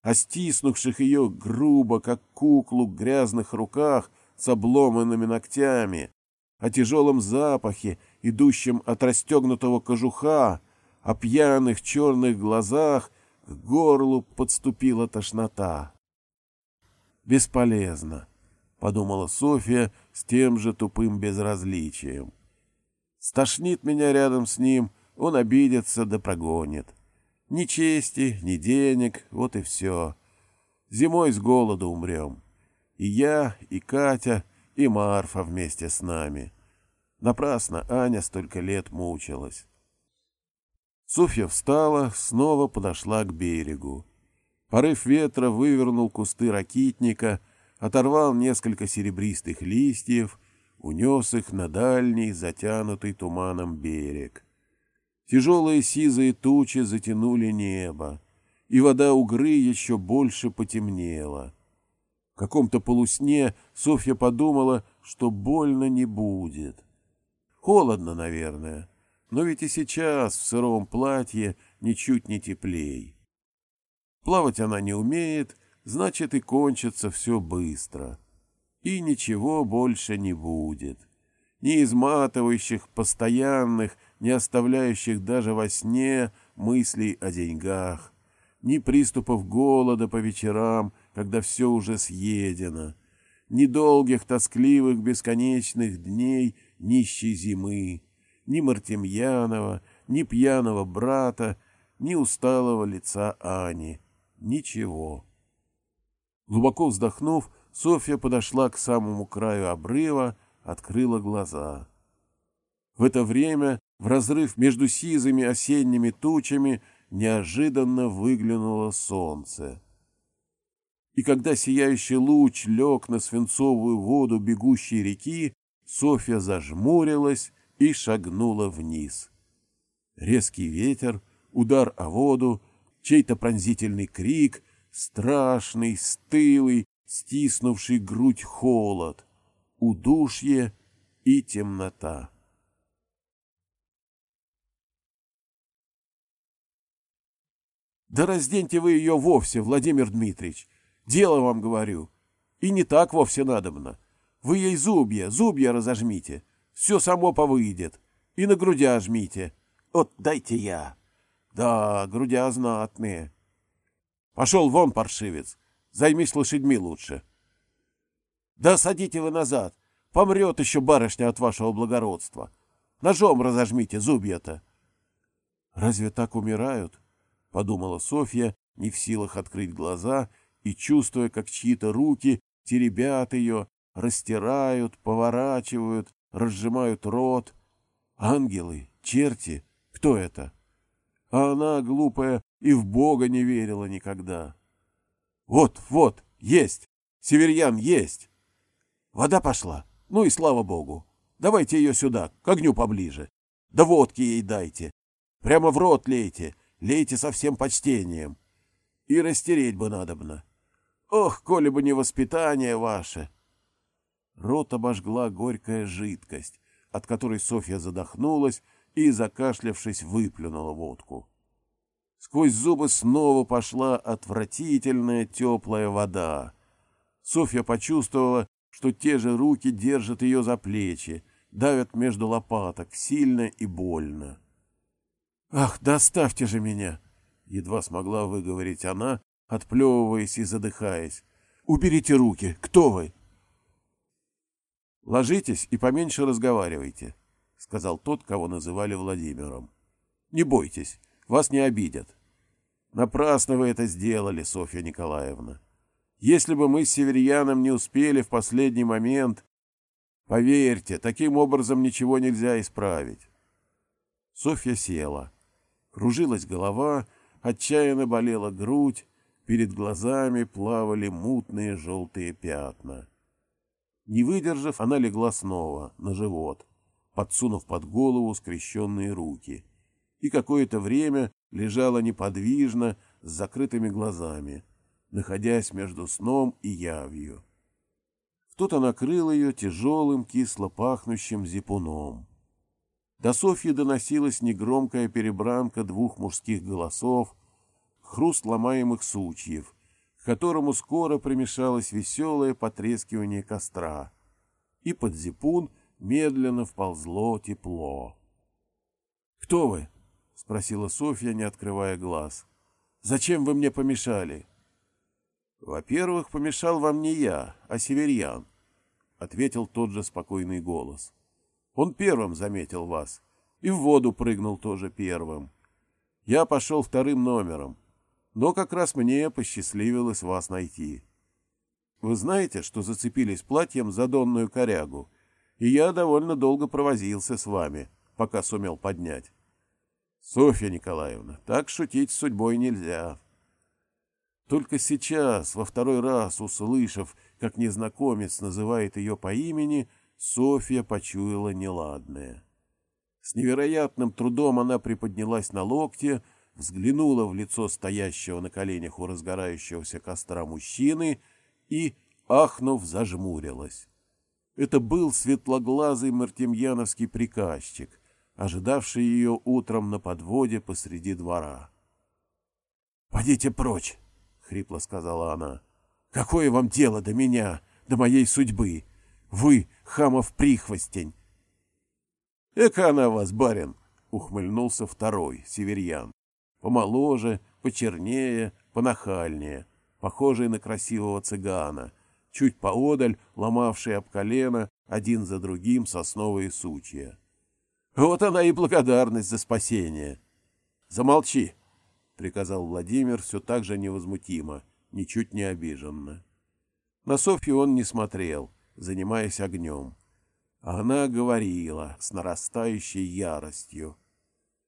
о стиснувших ее грубо, как куклу, грязных руках с обломанными ногтями, о тяжелом запахе, идущем от расстегнутого кожуха, о пьяных черных глазах, к горлу подступила тошнота. Бесполезно. — подумала Софья с тем же тупым безразличием. «Стошнит меня рядом с ним, он обидится да прогонит. Ни чести, ни денег, вот и все. Зимой с голоду умрем. И я, и Катя, и Марфа вместе с нами. Напрасно Аня столько лет мучилась». Софья встала, снова подошла к берегу. Порыв ветра вывернул кусты ракитника — оторвал несколько серебристых листьев, унес их на дальний, затянутый туманом берег. Тяжелые сизые тучи затянули небо, и вода угры еще больше потемнела. В каком-то полусне Софья подумала, что больно не будет. Холодно, наверное, но ведь и сейчас в сыром платье ничуть не теплей. Плавать она не умеет, значит и кончится все быстро. И ничего больше не будет. Ни изматывающих, постоянных, не оставляющих даже во сне мыслей о деньгах, ни приступов голода по вечерам, когда все уже съедено, ни долгих, тоскливых, бесконечных дней нищей зимы, ни Мартемьянова, ни пьяного брата, ни усталого лица Ани. Ничего. Глубоко вздохнув, Софья подошла к самому краю обрыва, открыла глаза. В это время в разрыв между сизыми осенними тучами неожиданно выглянуло солнце. И когда сияющий луч лег на свинцовую воду бегущей реки, Софья зажмурилась и шагнула вниз. Резкий ветер, удар о воду, чей-то пронзительный крик, страшный, стылый, стиснувший грудь холод, удушье и темнота. Да разденьте вы ее вовсе, Владимир Дмитриевич. Дело вам говорю. И не так вовсе надобно. Вы ей зубья, зубья разожмите. Все само повыйдет. И на грудя жмите. Вот дайте я. Да, грудя знатные. Пошел вон, паршивец. Займись лошадьми лучше. Да садите вы назад. Помрет еще барышня от вашего благородства. Ножом разожмите зубья-то. Разве так умирают? Подумала Софья, не в силах открыть глаза и чувствуя, как чьи-то руки теребят ее, растирают, поворачивают, разжимают рот. Ангелы, черти, Кто это? А она, глупая, и в Бога не верила никогда. Вот, вот, есть! Северьян есть! Вода пошла. Ну и слава Богу. Давайте ее сюда, к огню поближе. Да водки ей дайте. Прямо в рот лейте, лейте со всем почтением. И растереть бы надобно. Ох, коли бы не воспитание ваше! Рот обожгла горькая жидкость, от которой Софья задохнулась и, закашлявшись, выплюнула водку. Сквозь зубы снова пошла отвратительная теплая вода. Софья почувствовала, что те же руки держат ее за плечи, давят между лопаток сильно и больно. «Ах, доставьте же меня!» — едва смогла выговорить она, отплевываясь и задыхаясь. «Уберите руки! Кто вы?» «Ложитесь и поменьше разговаривайте», — сказал тот, кого называли Владимиром. «Не бойтесь, вас не обидят». «Напрасно вы это сделали, Софья Николаевна. Если бы мы с Северьяном не успели в последний момент, поверьте, таким образом ничего нельзя исправить». Софья села. Кружилась голова, отчаянно болела грудь, перед глазами плавали мутные желтые пятна. Не выдержав, она легла снова, на живот, подсунув под голову скрещенные руки, и какое-то время лежала неподвижно с закрытыми глазами, находясь между сном и явью. Кто-то накрыл ее тяжелым, кисло пахнущим зипуном. До Софьи доносилась негромкая перебранка двух мужских голосов, хруст ломаемых сучьев, которому скоро примешалось веселое потрескивание костра, и под зипун медленно вползло тепло. «Кто вы?» — спросила Софья, не открывая глаз. «Зачем вы мне помешали?» «Во-первых, помешал вам не я, а Северьян», — ответил тот же спокойный голос. «Он первым заметил вас и в воду прыгнул тоже первым. Я пошел вторым номером, но как раз мне посчастливилось вас найти. Вы знаете, что зацепились платьем за донную корягу, и я довольно долго провозился с вами, пока сумел поднять. Софья Николаевна, так шутить с судьбой нельзя. Только сейчас, во второй раз услышав, как незнакомец называет ее по имени, Софья почуяла неладное. С невероятным трудом она приподнялась на локте, взглянула в лицо стоящего на коленях у разгорающегося костра мужчины и, ахнув, зажмурилась. Это был светлоглазый мартемьяновский приказчик, ожидавший ее утром на подводе посреди двора. — Пойдите прочь! — хрипло сказала она. — Какое вам дело до меня, до моей судьбы? Вы, хамов прихвостень! — Эка она вас, барин! — ухмыльнулся второй, северьян помоложе, почернее, понахальнее, похожий на красивого цыгана, чуть поодаль ломавший об колено один за другим сосновые сучья. Вот она и благодарность за спасение. Замолчи, приказал Владимир все так же невозмутимо, ничуть не обиженно. На Софью он не смотрел, занимаясь огнем. Она говорила с нарастающей яростью.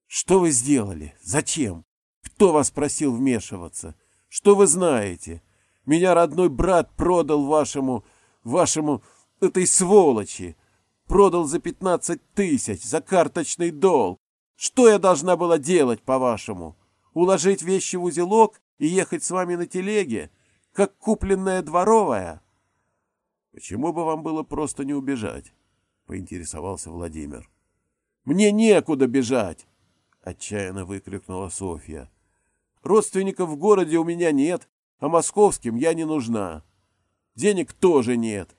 Что вы сделали? Зачем? Кто вас просил вмешиваться? Что вы знаете? Меня родной брат продал вашему... вашему... этой сволочи. Продал за пятнадцать тысяч, за карточный долг. Что я должна была делать, по-вашему? Уложить вещи в узелок и ехать с вами на телеге, как купленная дворовая? Почему бы вам было просто не убежать? Поинтересовался Владимир. Мне некуда бежать. — отчаянно выкрикнула Софья. «Родственников в городе у меня нет, а московским я не нужна. Денег тоже нет.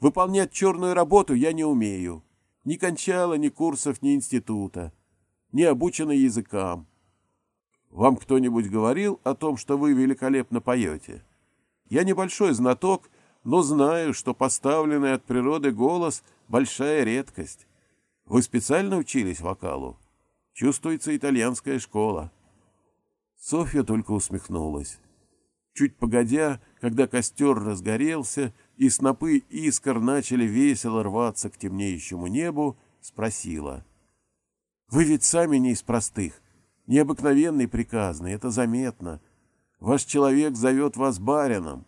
Выполнять черную работу я не умею. Ни кончала ни курсов, ни института. Не обучена языкам. Вам кто-нибудь говорил о том, что вы великолепно поете? Я небольшой знаток, но знаю, что поставленный от природы голос — большая редкость. Вы специально учились вокалу?» Чувствуется итальянская школа. Софья только усмехнулась. Чуть погодя, когда костер разгорелся и снопы искр начали весело рваться к темнеющему небу, спросила. Вы ведь сами не из простых. Необыкновенный приказный, это заметно. Ваш человек зовет вас барином.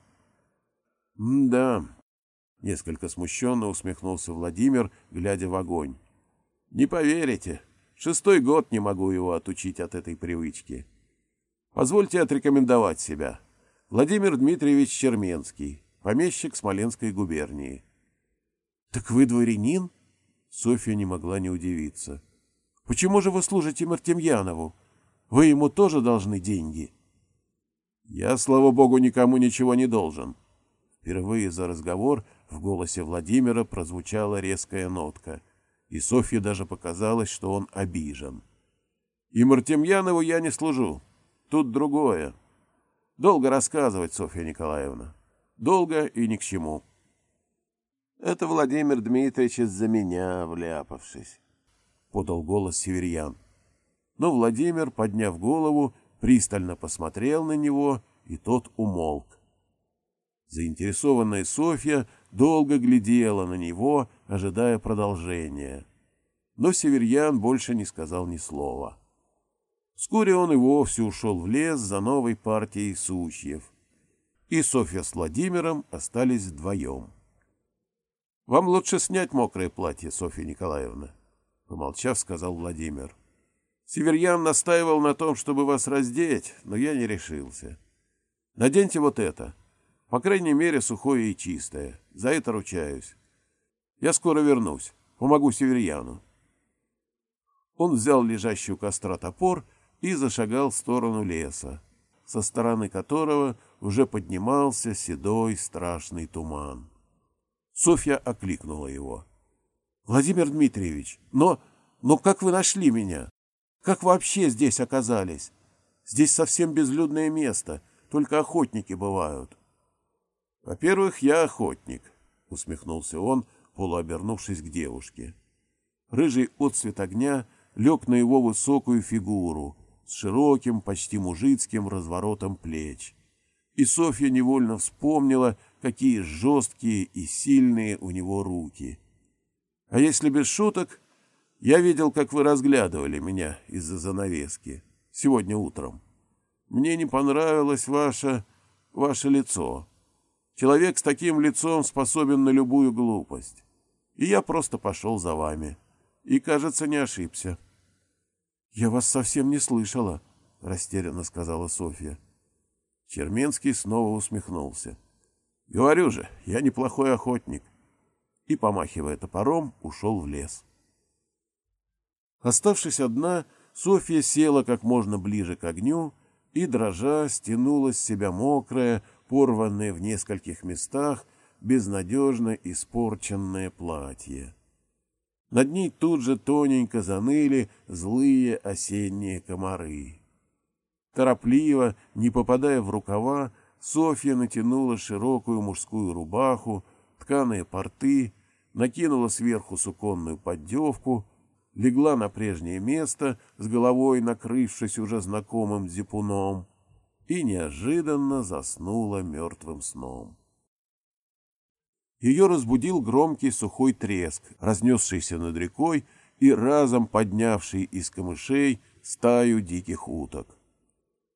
— Да, — несколько смущенно усмехнулся Владимир, глядя в огонь. — Не поверите, шестой год не могу его отучить от этой привычки. Позвольте отрекомендовать себя. Владимир Дмитриевич Черменский, помещик Смоленской губернии. — Так вы дворянин? Софья не могла не удивиться. — Почему же вы служите Мартемьянову? Вы ему тоже должны деньги? — Я, слава богу, никому ничего не должен. Впервые за разговор в голосе Владимира прозвучала резкая нотка, и Софье даже показалось, что он обижен. И Мартемьянову я не служу. Тут другое. Долго рассказывать, Софья Николаевна. Долго и ни к чему. Это Владимир Дмитриевич из-за меня вляпавшись, — подал голос Северьян. Но Владимир, подняв голову, пристально посмотрел на него, и тот умолк. Заинтересованная Софья долго глядела на него, ожидая продолжения. Но Северьян больше не сказал ни слова. Вскоре он и вовсе ушел в лес за новой партией сучьев. И Софья с Владимиром остались вдвоем. — Вам лучше снять мокрое платье, Софья Николаевна, — помолчав, сказал Владимир. — Северьян настаивал на том, чтобы вас раздеть, но я не решился. Наденьте вот это — по крайней мере, сухое и чистое. За это ручаюсь. Я скоро вернусь. Помогу Северьяну. Он взял лежащий у костра топор и зашагал в сторону леса, со стороны которого уже поднимался седой страшный туман. Софья окликнула его. — Владимир Дмитриевич, но... но как вы нашли меня? Как вообще здесь оказались? Здесь совсем безлюдное место, только охотники бывают. — «Во-первых, я охотник», — усмехнулся он, полуобернувшись к девушке. Рыжий отцвет огня лег на его высокую фигуру с широким, почти мужицким разворотом плеч. И Софья невольно вспомнила, какие жесткие и сильные у него руки. А если без шуток, я видел, как вы разглядывали меня из-за занавески сегодня утром. Мне не понравилось ваше... ваше лицо. Человек с таким лицом способен на любую глупость. И я просто пошел за вами. И, кажется, не ошибся. — Я вас совсем не слышала, — растерянно сказала Софья. Черменский снова усмехнулся. — Говорю же, я неплохой охотник. И, помахивая топором, ушел в лес. Оставшись одна, Софья села как можно ближе к огню и, дрожа, стянула с себя мокрое, порванное в нескольких местах, безнадежно испорченное платье. Над ней тут же тоненько заныли злые осенние комары. Торопливо, не попадая в рукава, Софья натянула широкую мужскую рубаху, тканые порты, накинула сверху суконную поддевку, легла на прежнее место, с головой накрывшись уже знакомым зипуном, и неожиданно заснула мертвым сном. Ее разбудил громкий сухой треск, разнесшийся над рекой и разом поднявший из камышей стаю диких уток.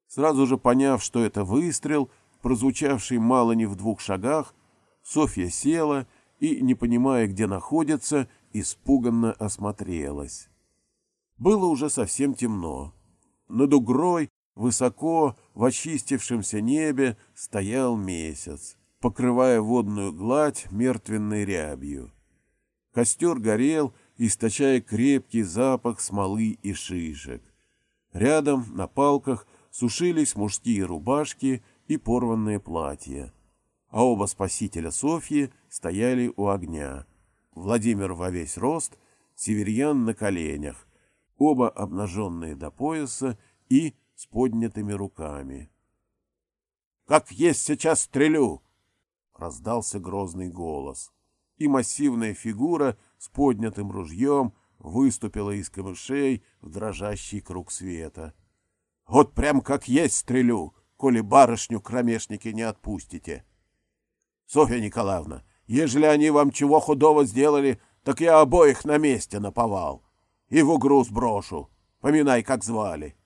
Сразу же поняв, что это выстрел, прозвучавший мало не в двух шагах, Софья села и, не понимая, где находится, испуганно осмотрелась. Было уже совсем темно. Над угрой Высоко в очистившемся небе стоял месяц, покрывая водную гладь мертвенной рябью. Костер горел, источая крепкий запах смолы и шишек. Рядом, на палках, сушились мужские рубашки и порванные платья. А оба спасителя Софьи стояли у огня. Владимир во весь рост, Северьян на коленях, оба обнаженные до пояса и с поднятыми руками. «Как есть сейчас стрелю!» — раздался грозный голос, и массивная фигура с поднятым ружьем выступила из камышей в дрожащий круг света. «Вот прям как есть стрелю, коли барышню кромешники не отпустите!» «Софья Николаевна, ежели они вам чего худого сделали, так я обоих на месте наповал. и в угру сброшу. Поминай, как звали.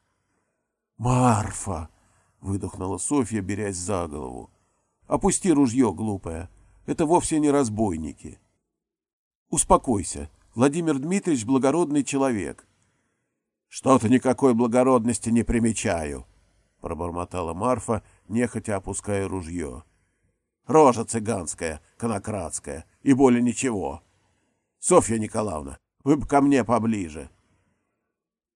«Марфа!» — выдохнула Софья, берясь за голову. «Опусти ружье, глупая. Это вовсе не разбойники». «Успокойся. Владимир Дмитриевич благородный человек». «Что-то никакой благородности не примечаю», — пробормотала Марфа, нехотя опуская ружье. «Рожа цыганская, конократская, и более ничего. Софья Николаевна, вы бы ко мне поближе».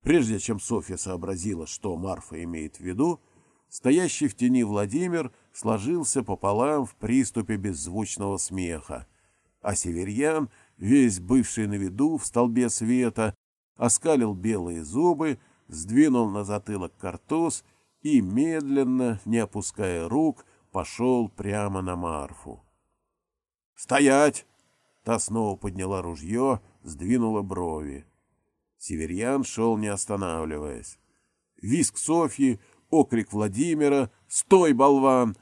Прежде чем Софья сообразила, что Марфа имеет в виду, стоящий в тени Владимир сложился пополам в приступе беззвучного смеха, а Северьян, весь бывший на виду в столбе света, оскалил белые зубы, сдвинул на затылок картуз и, медленно, не опуская рук, пошел прямо на Марфу. «Стоять!» Та снова подняла ружье, сдвинула брови. Северьян шел, не останавливаясь. Виск Софьи, окрик Владимира «Стой, болван!»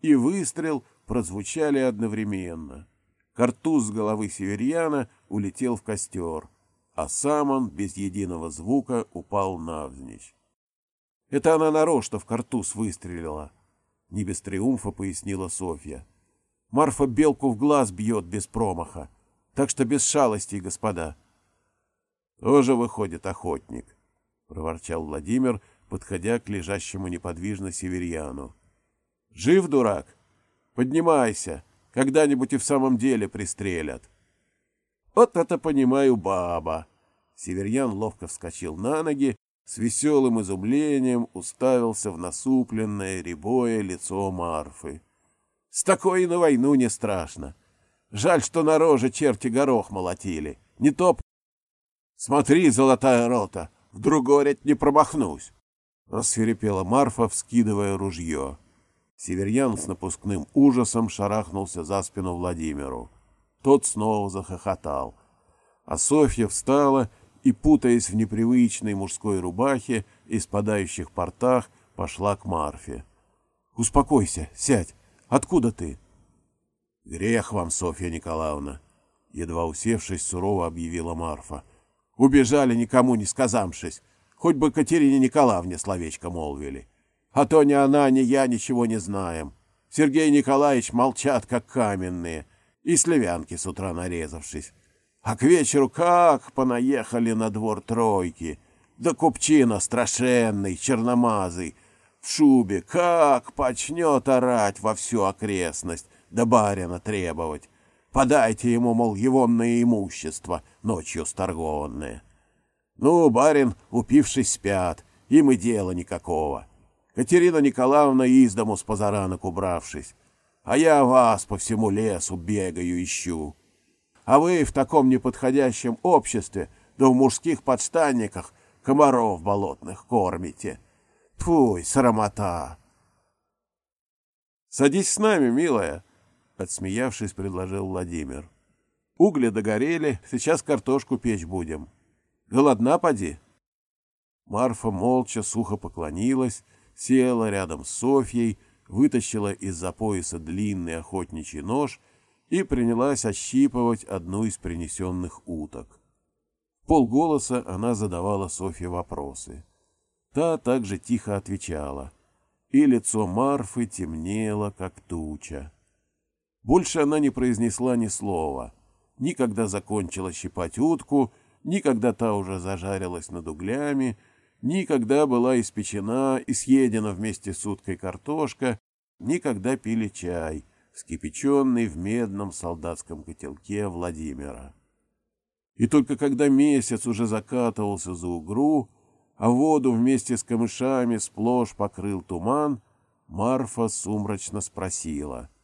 и выстрел прозвучали одновременно. Картуз с головы Северьяна улетел в костер, а сам он без единого звука упал навзничь. «Это она нарочно в картуз выстрелила», — не без триумфа пояснила Софья. «Марфа белку в глаз бьет без промаха, так что без шалостей, господа». Тоже выходит охотник, — проворчал Владимир, подходя к лежащему неподвижно северьяну. — Жив, дурак? Поднимайся, когда-нибудь и в самом деле пристрелят. — Вот это понимаю, баба! Северьян ловко вскочил на ноги, с веселым изумлением уставился в насупленное рябое лицо Марфы. — С такой и на войну не страшно. Жаль, что на роже черти горох молотили. Не то Смотри, золотая рота, в другой не промахнусь. Рассверепела Марфа, вскидывая ружье. Северьян с напускным ужасом шарахнулся за спину Владимиру. Тот снова захохотал. А Софья встала и, путаясь в непривычной мужской рубахе и спадающих портах, пошла к Марфе. — Успокойся, сядь. Откуда ты? — Грех вам, Софья Николаевна, — едва усевшись, сурово объявила Марфа. — Убежали, никому не сказавшись. Хоть бы Катерине Николаевне словечко молвили. А то ни она, ни я ничего не знаем. Сергей Николаевич молчат, как каменные, и сливянки с утра нарезавшись. А к вечеру как понаехали на двор тройки. Да купчина страшенный, черномазый, в шубе, как почнет орать во всю окрестность, да барина требовать. Подайте ему, мол, егонное имущество, ночью сторгованное. Ну, барин, упившись, спят, им и дела никакого. Катерина Николаевна из дому с позаранок убравшись. А я вас по всему лесу бегаю ищу. А вы в таком неподходящем обществе, да в мужских подстанниках, комаров болотных кормите. Тьфу, срамота! — Садись с нами, милая, — отсмеявшись, предложил Владимир. «Угли догорели, сейчас картошку печь будем. Голодна, поди?» Марфа молча сухо поклонилась, села рядом с Софьей, вытащила из-за пояса длинный охотничий нож и принялась ощипывать одну из принесенных уток. Полголоса она задавала Софье вопросы. Та также тихо отвечала, и лицо Марфы темнело, как туча. Больше она не произнесла ни слова. Ни когда закончила щипать утку, ни когда та уже зажарилась над углями, ни когда была испечена и съедена вместе с уткой картошка, ни когда пили чай, скипяченный в медном солдатском котелке Владимира. И только когда месяц уже закатывался за угру, а воду вместе с камышами сплошь покрыл туман, Марфа сумрачно спросила —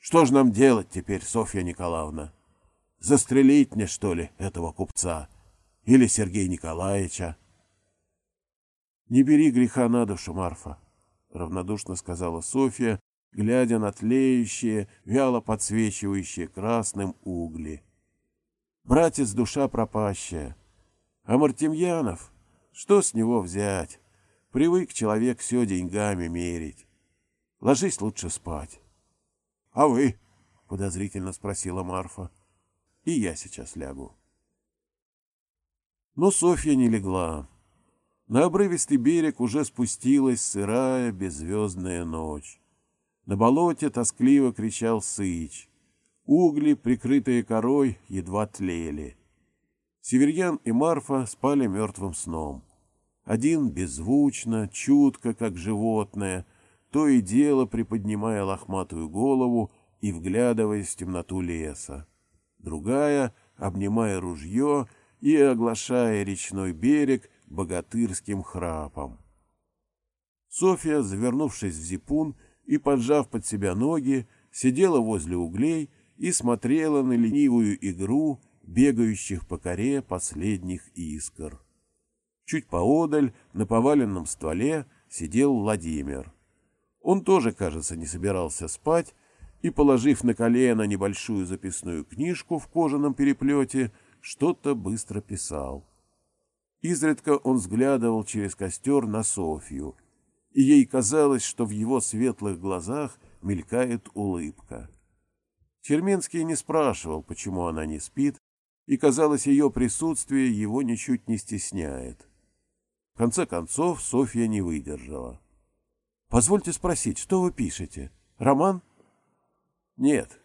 что же нам делать теперь, Софья Николаевна? Застрелить мне, что ли, этого купца? Или Сергея Николаевича? Не бери греха на душу, Марфа, — равнодушно сказала Софья, глядя на тлеющие, вяло подсвечивающие красным угли. Братец душа пропащая. А Мартемьянов, что с него взять? Привык человек все деньгами мерить. Ложись лучше спать. — А вы? — подозрительно спросила Марфа. — И я сейчас лягу. Но Софья не легла. На обрывистый берег уже спустилась сырая беззвездная ночь. На болоте тоскливо кричал сыч. Угли, прикрытые корой, едва тлели. Северьян и Марфа спали мертвым сном. Один беззвучно, чутко, как животное, то и дело приподнимая лохматую голову и вглядываясь в темноту леса. Другая, обнимая ружье и оглашая речной берег богатырским храпом. Софья, завернувшись в зипун и поджав под себя ноги, сидела возле углей и смотрела на ленивую игру бегающих по коре последних искр. Чуть поодаль, на поваленном стволе, сидел Владимир. Он тоже, кажется, не собирался спать, и, положив на колено небольшую записную книжку в кожаном переплете, что-то быстро писал. Изредка он взглядывал через костер на Софью, и ей казалось, что в его светлых глазах мелькает улыбка. Черменский не спрашивал, почему она не спит, и, казалось, ее присутствие его ничуть не стесняет. В конце концов Софья не выдержала. — Позвольте спросить, что вы пишете? Роман? — Нет.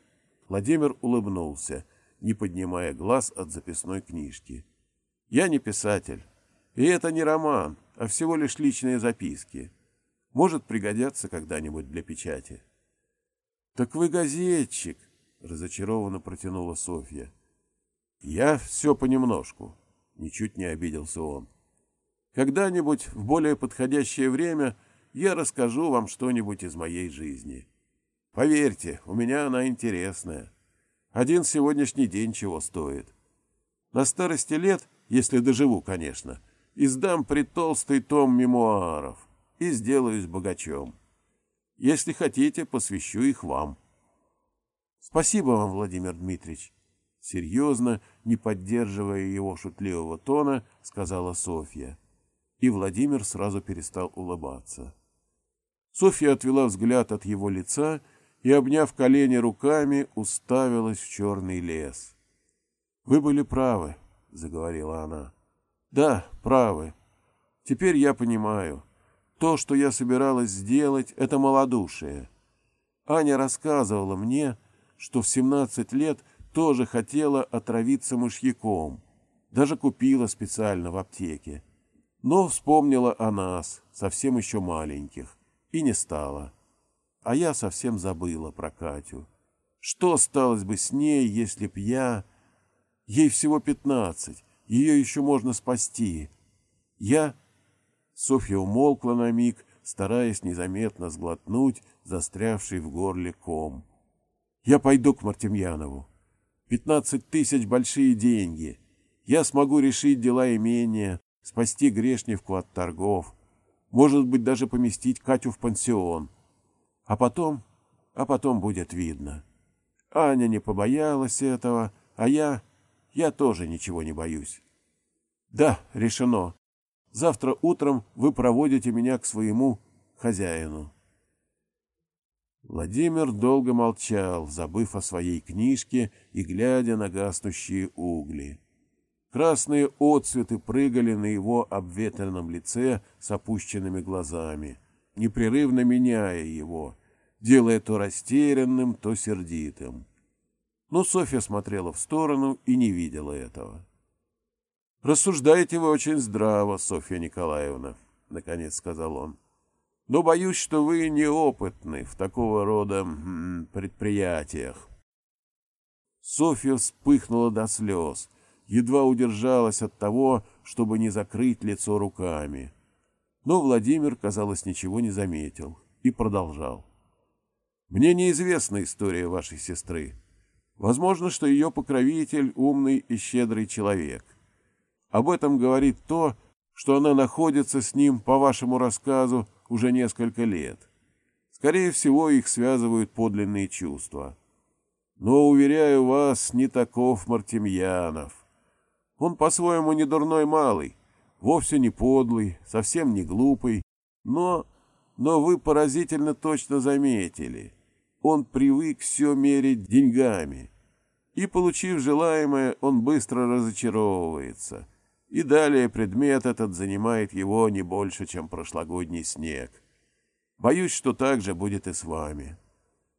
Владимир улыбнулся, не поднимая глаз от записной книжки. — я не писатель. И это не роман, а всего лишь личные записки. Может пригодятся когда-нибудь для печати. — Так вы газетчик, — разочарованно протянула Софья. — Я все понемножку, — ничуть не обиделся он. — Когда-нибудь в более подходящее время я расскажу вам что-нибудь из моей жизни. Поверьте, у меня она интересная. Один сегодняшний день чего стоит. На старости лет если доживу, конечно, издам притолстый том мемуаров и сделаюсь богачом. Если хотите, посвящу их вам. Спасибо вам, Владимир Дмитриевич. Серьезно, не поддерживая его шутливого тона, сказала Софья. И Владимир сразу перестал улыбаться. Софья отвела взгляд от его лица и, обняв колени руками, уставилась в черный лес. Вы были правы, заговорила она. Да, правы. Теперь я понимаю. То, что я собиралась сделать, это малодушие. Аня рассказывала мне, что в 17 лет тоже хотела отравиться мышьяком. Даже купила специально в аптеке. Но вспомнила о нас, совсем еще маленьких, и не стала. А я совсем забыла про Катю. Что сталось бы с ней, если б я... Ей всего пятнадцать, ее еще можно спасти. Я... Софья умолкла на миг, стараясь незаметно сглотнуть застрявший в горле ком. Я пойду к Мартемьянову. Пятнадцать тысяч — большие деньги. Я смогу решить дела имения, спасти грешневку от торгов, может быть, даже поместить Катю в пансион. А потом... а потом будет видно. Аня не побоялась этого, а я... Я тоже ничего не боюсь. Да, решено. Завтра утром вы проводите меня к своему хозяину. Владимир долго молчал, забыв о своей книжке и глядя на гаснущие угли. Красные отцветы прыгали на его обветренном лице с опущенными глазами, непрерывно меняя его, делая то растерянным, то сердитым но Софья смотрела в сторону и не видела этого. «Рассуждаете вы очень здраво, Софья Николаевна», — наконец сказал он. «Но боюсь, что вы неопытны в такого рода предприятиях». Софья вспыхнула до слез, едва удержалась от того, чтобы не закрыть лицо руками. Но Владимир, казалось, ничего не заметил и продолжал. «Мне неизвестна история вашей сестры. Возможно, что ее покровитель умный и щедрый человек. Об этом говорит то, что она находится с ним, по вашему рассказу, уже несколько лет. Скорее всего, их связывают подлинные чувства. Но, уверяю вас, не таков Мартемьянов. Он по-своему не дурной малый, вовсе не подлый, совсем не глупый, но... но вы поразительно точно заметили — он привык все мерить деньгами. И, получив желаемое, он быстро разочаровывается. и далее предмет этот занимает его не больше, чем прошлогодний снег. Боюсь, что так же будет и с вами.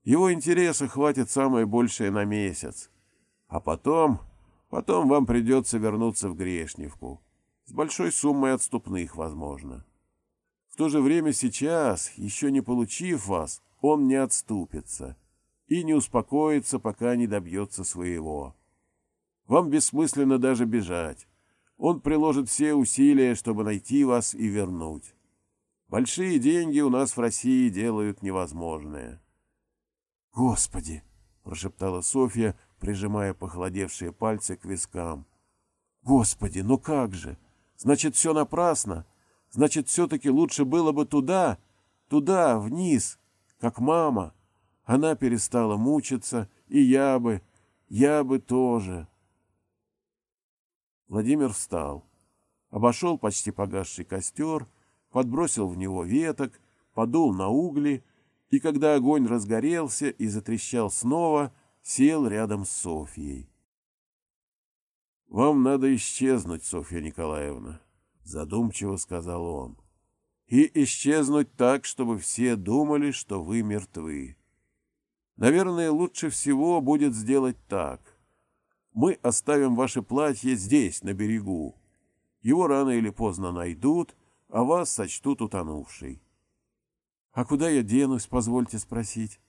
Его интереса хватит самое большее на месяц. А потом, потом вам придется вернуться в Грешневку. С большой суммой отступных, возможно. В то же время сейчас, еще не получив вас, он не отступится и не успокоится, пока не добьется своего. Вам бессмысленно даже бежать. Он приложит все усилия, чтобы найти вас и вернуть. Большие деньги у нас в России делают невозможное. «Господи!» — прошептала Софья, прижимая похолодевшие пальцы к вискам. «Господи, ну как же! Значит, все напрасно! Значит, все-таки лучше было бы туда, туда, вниз, как мама. Она перестала мучиться, и я бы, я бы тоже». Владимир встал, обошел почти погасший костер, подбросил в него веток, подул на угли, и когда огонь разгорелся и затрещал снова, сел рядом с Софьей. — Вам надо исчезнуть, Софья Николаевна, — задумчиво сказал он, — и исчезнуть так, чтобы все думали, что вы мертвы. Наверное, лучше всего будет сделать так — мы оставим ваше платье здесь, на берегу. Его рано или поздно найдут, а вас сочтут утонувшей. — А куда я денусь, позвольте спросить? —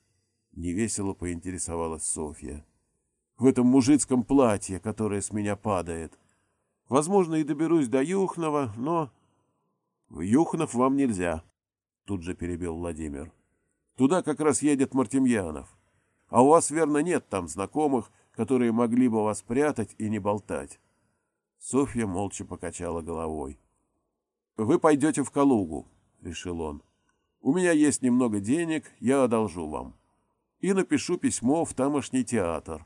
невесело поинтересовалась Софья. — В этом мужицком платье, которое с меня падает. Возможно, и доберусь до Юхнова, но... — В Юхнов вам нельзя, — тут же перебил Владимир. — Туда как раз едет Мартемьянов. А у вас, верно, нет там знакомых, которые могли бы вас спрятать и не болтать. Софья молча покачала головой. — Вы пойдете в Калугу, — решил он. — У меня есть немного денег, я одолжу вам. И напишу письмо в тамошний театр.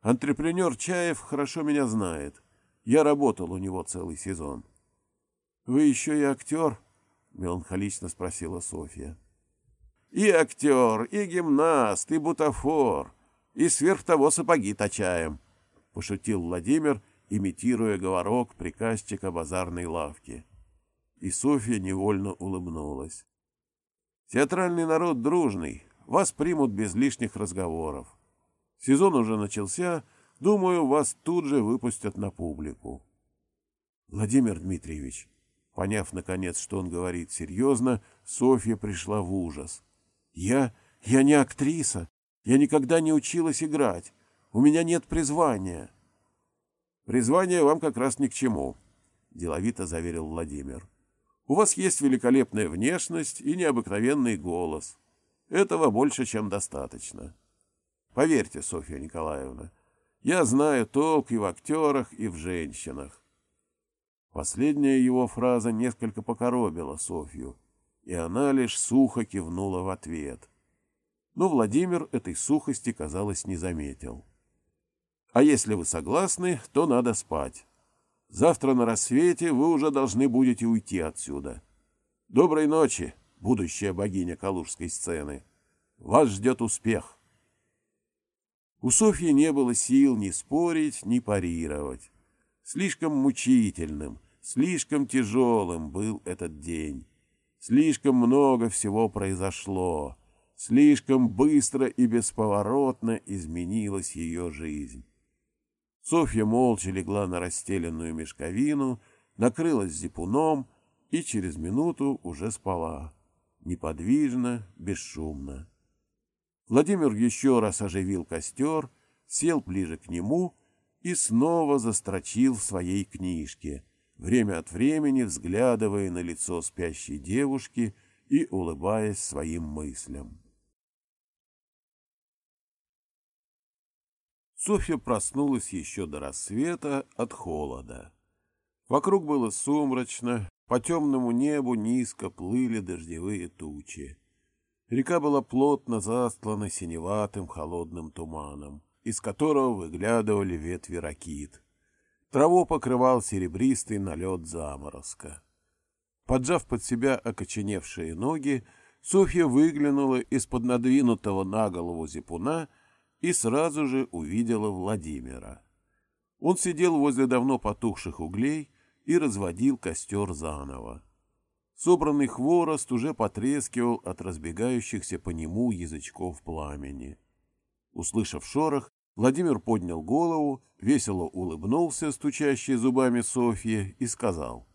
Антрепренер Чаев хорошо меня знает. Я работал у него целый сезон. — Вы еще и актер? — меланхолично спросила Софья. — И актер, и гимнаст, и бутафор — и сверх того сапоги точаем, — пошутил Владимир, имитируя говорок приказчика базарной лавки. И Софья невольно улыбнулась. Театральный народ дружный, вас примут без лишних разговоров. Сезон уже начался, думаю, вас тут же выпустят на публику. Владимир Дмитриевич, поняв, наконец, что он говорит серьезно, Софья пришла в ужас. Я... я не актриса, я никогда не училась играть. У меня нет призвания. Призвание вам как раз ни к чему, деловито заверил Владимир. У вас есть великолепная внешность и необыкновенный голос. Этого больше, чем достаточно. Поверьте, Софья Николаевна, я знаю толк и в актерах, и в женщинах. Последняя его фраза несколько покоробила Софью, и она лишь сухо кивнула в ответ но Владимир этой сухости, казалось, не заметил. «А если вы согласны, то надо спать. Завтра на рассвете вы уже должны будете уйти отсюда. Доброй ночи, будущая богиня калужской сцены. Вас ждет успех». У Софьи не было сил ни спорить, ни парировать. Слишком мучительным, слишком тяжелым был этот день. Слишком много всего произошло Слишком быстро и бесповоротно изменилась ее жизнь. Софья молча легла на расстеленную мешковину, накрылась зипуном и через минуту уже спала. Неподвижно, бесшумно. Владимир еще раз оживил костер, сел ближе к нему и снова застрочил в своей книжке, время от времени взглядывая на лицо спящей девушки и улыбаясь своим мыслям. Софья проснулась еще до рассвета от холода. Вокруг было сумрачно, по темному небу низко плыли дождевые тучи. Река была плотно застлана синеватым холодным туманом, из которого выглядывали ветви ракит. Траву покрывал серебристый налет заморозка. Поджав под себя окоченевшие ноги, Софья выглянула из-под надвинутого на голову зипуна — и сразу же увидела Владимира. Он сидел возле давно потухших углей и разводил костер заново. Собранный хворост уже потрескивал от разбегающихся по нему язычков пламени. Услышав шорох, Владимир поднял голову, весело улыбнулся, стучащей зубами Софье, и сказал.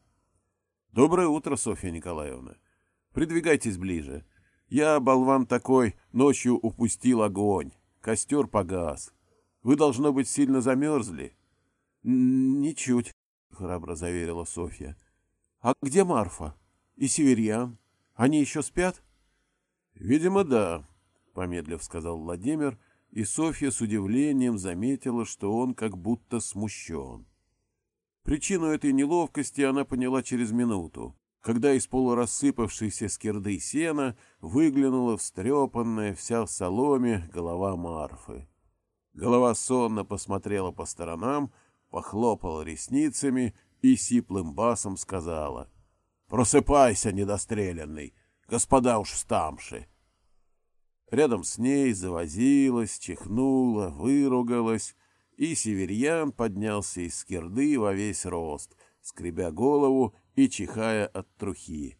— Доброе утро, Софья Николаевна. Придвигайтесь ближе. Я, болван такой, ночью упустил огонь. Костер погас. Вы, должно быть, сильно замерзли. — Ничуть, — храбро заверила Софья. — А где Марфа? — и северян? Они еще спят? — Видимо, да, — помедлив сказал Владимир, и Софья с удивлением заметила, что он как будто смущен. Причину этой неловкости она поняла через минуту, когда из полурассыпавшейся скирды сена выглянула встрепанная вся в соломе голова Марфы. Голова сонно посмотрела по сторонам, похлопала ресницами и сиплым басом сказала — Просыпайся, недостреленный, господа уж встамши. Рядом с ней завозилась, чихнула, выругалась, и северьян поднялся из скирды во весь рост, скребя голову и чихая от трухи.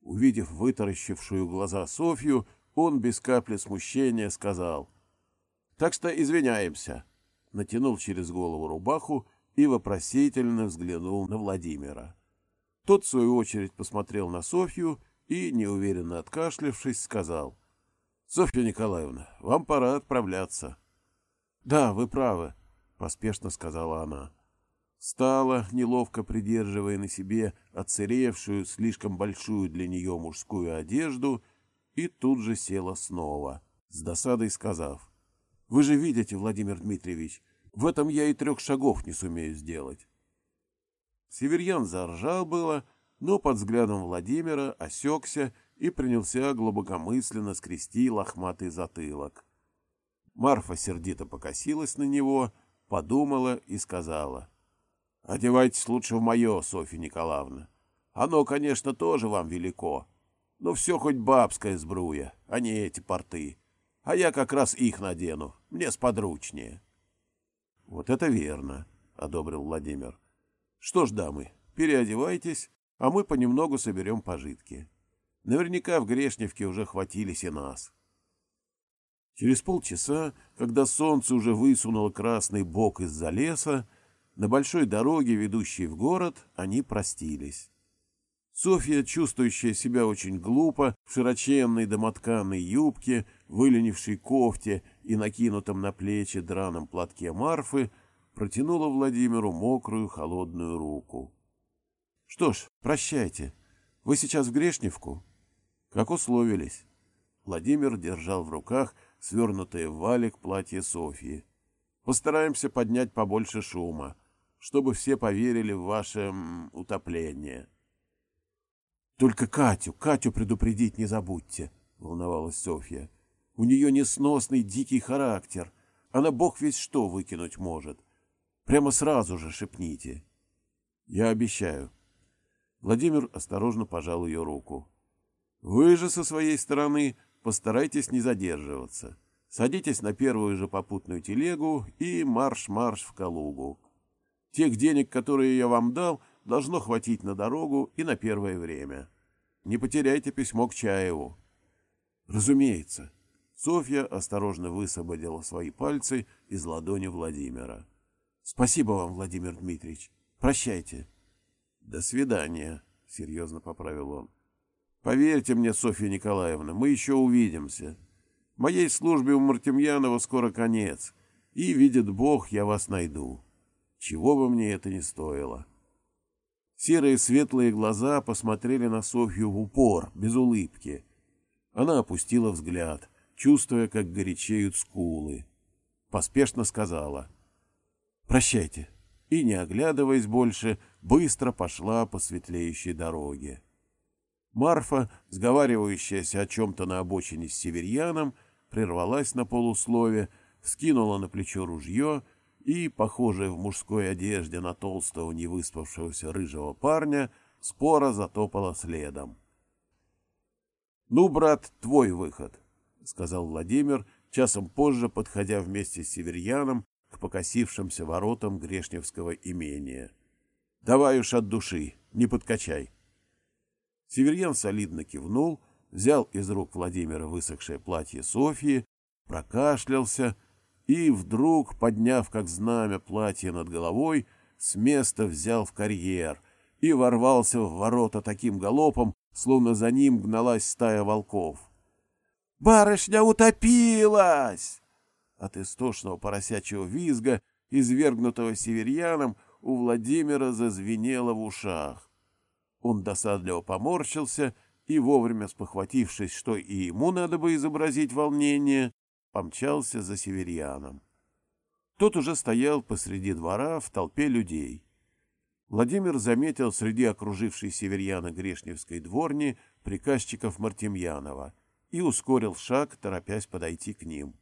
Увидев вытаращившую глаза Софью, он без капли смущения сказал «Так что извиняемся», натянул через голову рубаху и вопросительно взглянул на Владимира. Тот, в свою очередь, посмотрел на Софью и, неуверенно откашлявшись, сказал. — Софья Николаевна, вам пора отправляться. — Да, вы правы, — поспешно сказала она. Стала, неловко придерживая на себе отсыревшую, слишком большую для нее мужскую одежду, и тут же села снова, с досадой сказав. — Вы же видите, Владимир Дмитриевич, в этом я и трех шагов не сумею сделать. Северьян заржал было, но под взглядом Владимира осекся и принялся глубокомысленно скрести лохматый затылок. Марфа сердито покосилась на него, подумала и сказала. — Одевайтесь лучше в мое, Софья Николаевна. Оно, конечно, тоже вам велико, но все хоть бабская сбруя, а не эти порты. А я как раз их надену, мне сподручнее. — Вот это верно, — одобрил Владимир. Что ж, дамы, переодевайтесь, а мы понемногу соберем пожитки. Наверняка в Грешневке уже хватились и нас. Через полчаса, когда солнце уже высунуло красный бок из-за леса, на большой дороге, ведущей в город, они простились. Софья, чувствующая себя очень глупо, в широченной домотканной юбке, выленившей кофте и накинутом на плечи драном платке Марфы, протянула Владимиру мокрую холодную руку. — Что ж, прощайте. Вы сейчас в Грешневку? — Как условились. Владимир держал в руках свернутое в валик платье Софьи. — Постараемся поднять побольше шума, чтобы все поверили в ваше утопление. — Только Катю, Катю предупредить не забудьте, — волновалась Софья. — У нее несносный дикий характер. Она бог весь что выкинуть может. — Прямо сразу же шепните. Я обещаю. Владимир осторожно пожал ее руку. Вы же со своей стороны постарайтесь не задерживаться. Садитесь на первую же попутную телегу и марш-марш в Калугу. Тех денег, которые я вам дал, должно хватить на дорогу и на первое время. Не потеряйте письмо к Чаеву. Разумеется. Софья осторожно высвободила свои пальцы из ладони Владимира. Спасибо вам, Владимир Дмитриевич. Прощайте. До свидания, серьезно поправил он. Поверьте мне, Софья Николаевна, мы еще увидимся. Моей службе у Мартемьянова скоро конец, и, видит Бог, я вас найду. Чего бы мне это ни стоило. Серые светлые глаза посмотрели на Софью в упор, без улыбки. Она опустила взгляд, чувствуя, как горячеют скулы. Поспешно сказала — Прощайте. И, не оглядываясь больше, быстро пошла по светлеющей дороге. Марфа, сговаривающаяся о чем-то на обочине с северьяном, прервалась на полуслове, скинула на плечо ружье и, похожая в мужской одежде на толстого невыспавшегося рыжего парня, спора затопала следом. — Ну, брат, твой выход, — сказал Владимир, часом позже подходя вместе с северьяном к покосившимся воротам Грешневского имения. Давай уж от души, не подкачай. Северьян солидно кивнул, взял из рук Владимира высохшее платье Софьи, прокашлялся и вдруг, подняв как знамя платье над головой, с места взял в карьер и ворвался в ворота таким галопом, словно за ним гналась стая волков. «Барышня утопилась!» От истошного поросячьего визга, извергнутого северьяном, у Владимира зазвенело в ушах. Он досадливо поморщился и, вовремя спохватившись, что и ему надо бы изобразить волнение, помчался за северьяном. Тот уже стоял посреди двора в толпе людей. Владимир заметил среди окружившей северьяна Грешневской дворни приказчиков Мартемьянова и ускорил шаг, торопясь подойти к ним.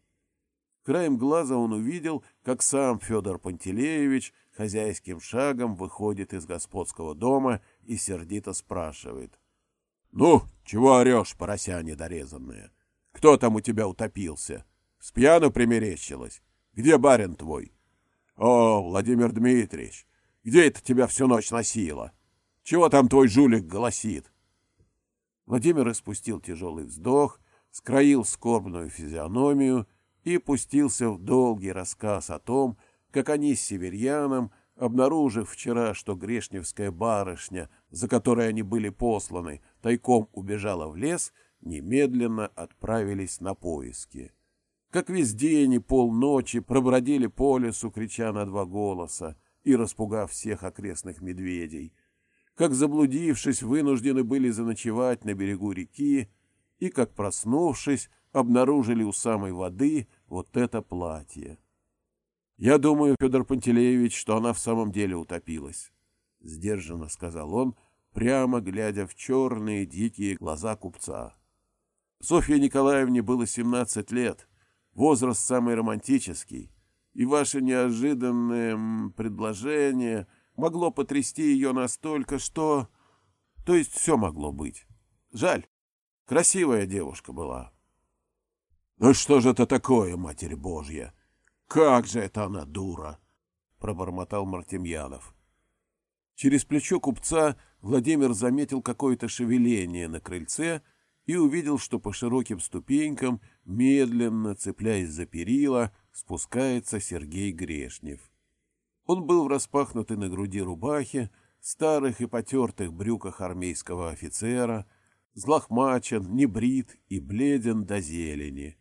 Краем глаза он увидел, как сам Федор Пантелеевич хозяйским шагом выходит из господского дома и сердито спрашивает. — Ну, чего орешь, порося недорезанная? Кто там у тебя утопился? С пьяну примерещилась? Где барин твой? О, Владимир Дмитриевич, где это тебя всю ночь носило? Чего там твой жулик голосит? Владимир испустил тяжелый вздох, скроил скорбную физиономию и пустился в долгий рассказ о том, как они с северьяном, обнаружив вчера, что грешневская барышня, за которой они были посланы, тайком убежала в лес, немедленно отправились на поиски. Как весь день и полночи пробродили по лесу, крича на два голоса и распугав всех окрестных медведей, как, заблудившись, вынуждены были заночевать на берегу реки, и, как проснувшись, обнаружили у самой воды вот это платье. «Я думаю, Федор Пантелеевич, что она в самом деле утопилась», — сдержанно сказал он, прямо глядя в черные дикие глаза купца. Софье Николаевне было семнадцать лет, возраст самый романтический, и ваше неожиданное предложение могло потрясти ее настолько, что... То есть все могло быть. Жаль, красивая девушка была. «Ну что же это такое, Матерь Божья? Как же это она дура!» — пробормотал Мартемьянов. Через плечо купца Владимир заметил какое-то шевеление на крыльце и увидел, что по широким ступенькам Медленно, цепляясь за перила, спускается Сергей Грешнев. Он был в распахнутой на груди рубахе, старых и потертых брюках армейского офицера, злохмачен, небрит и бледен до зелени.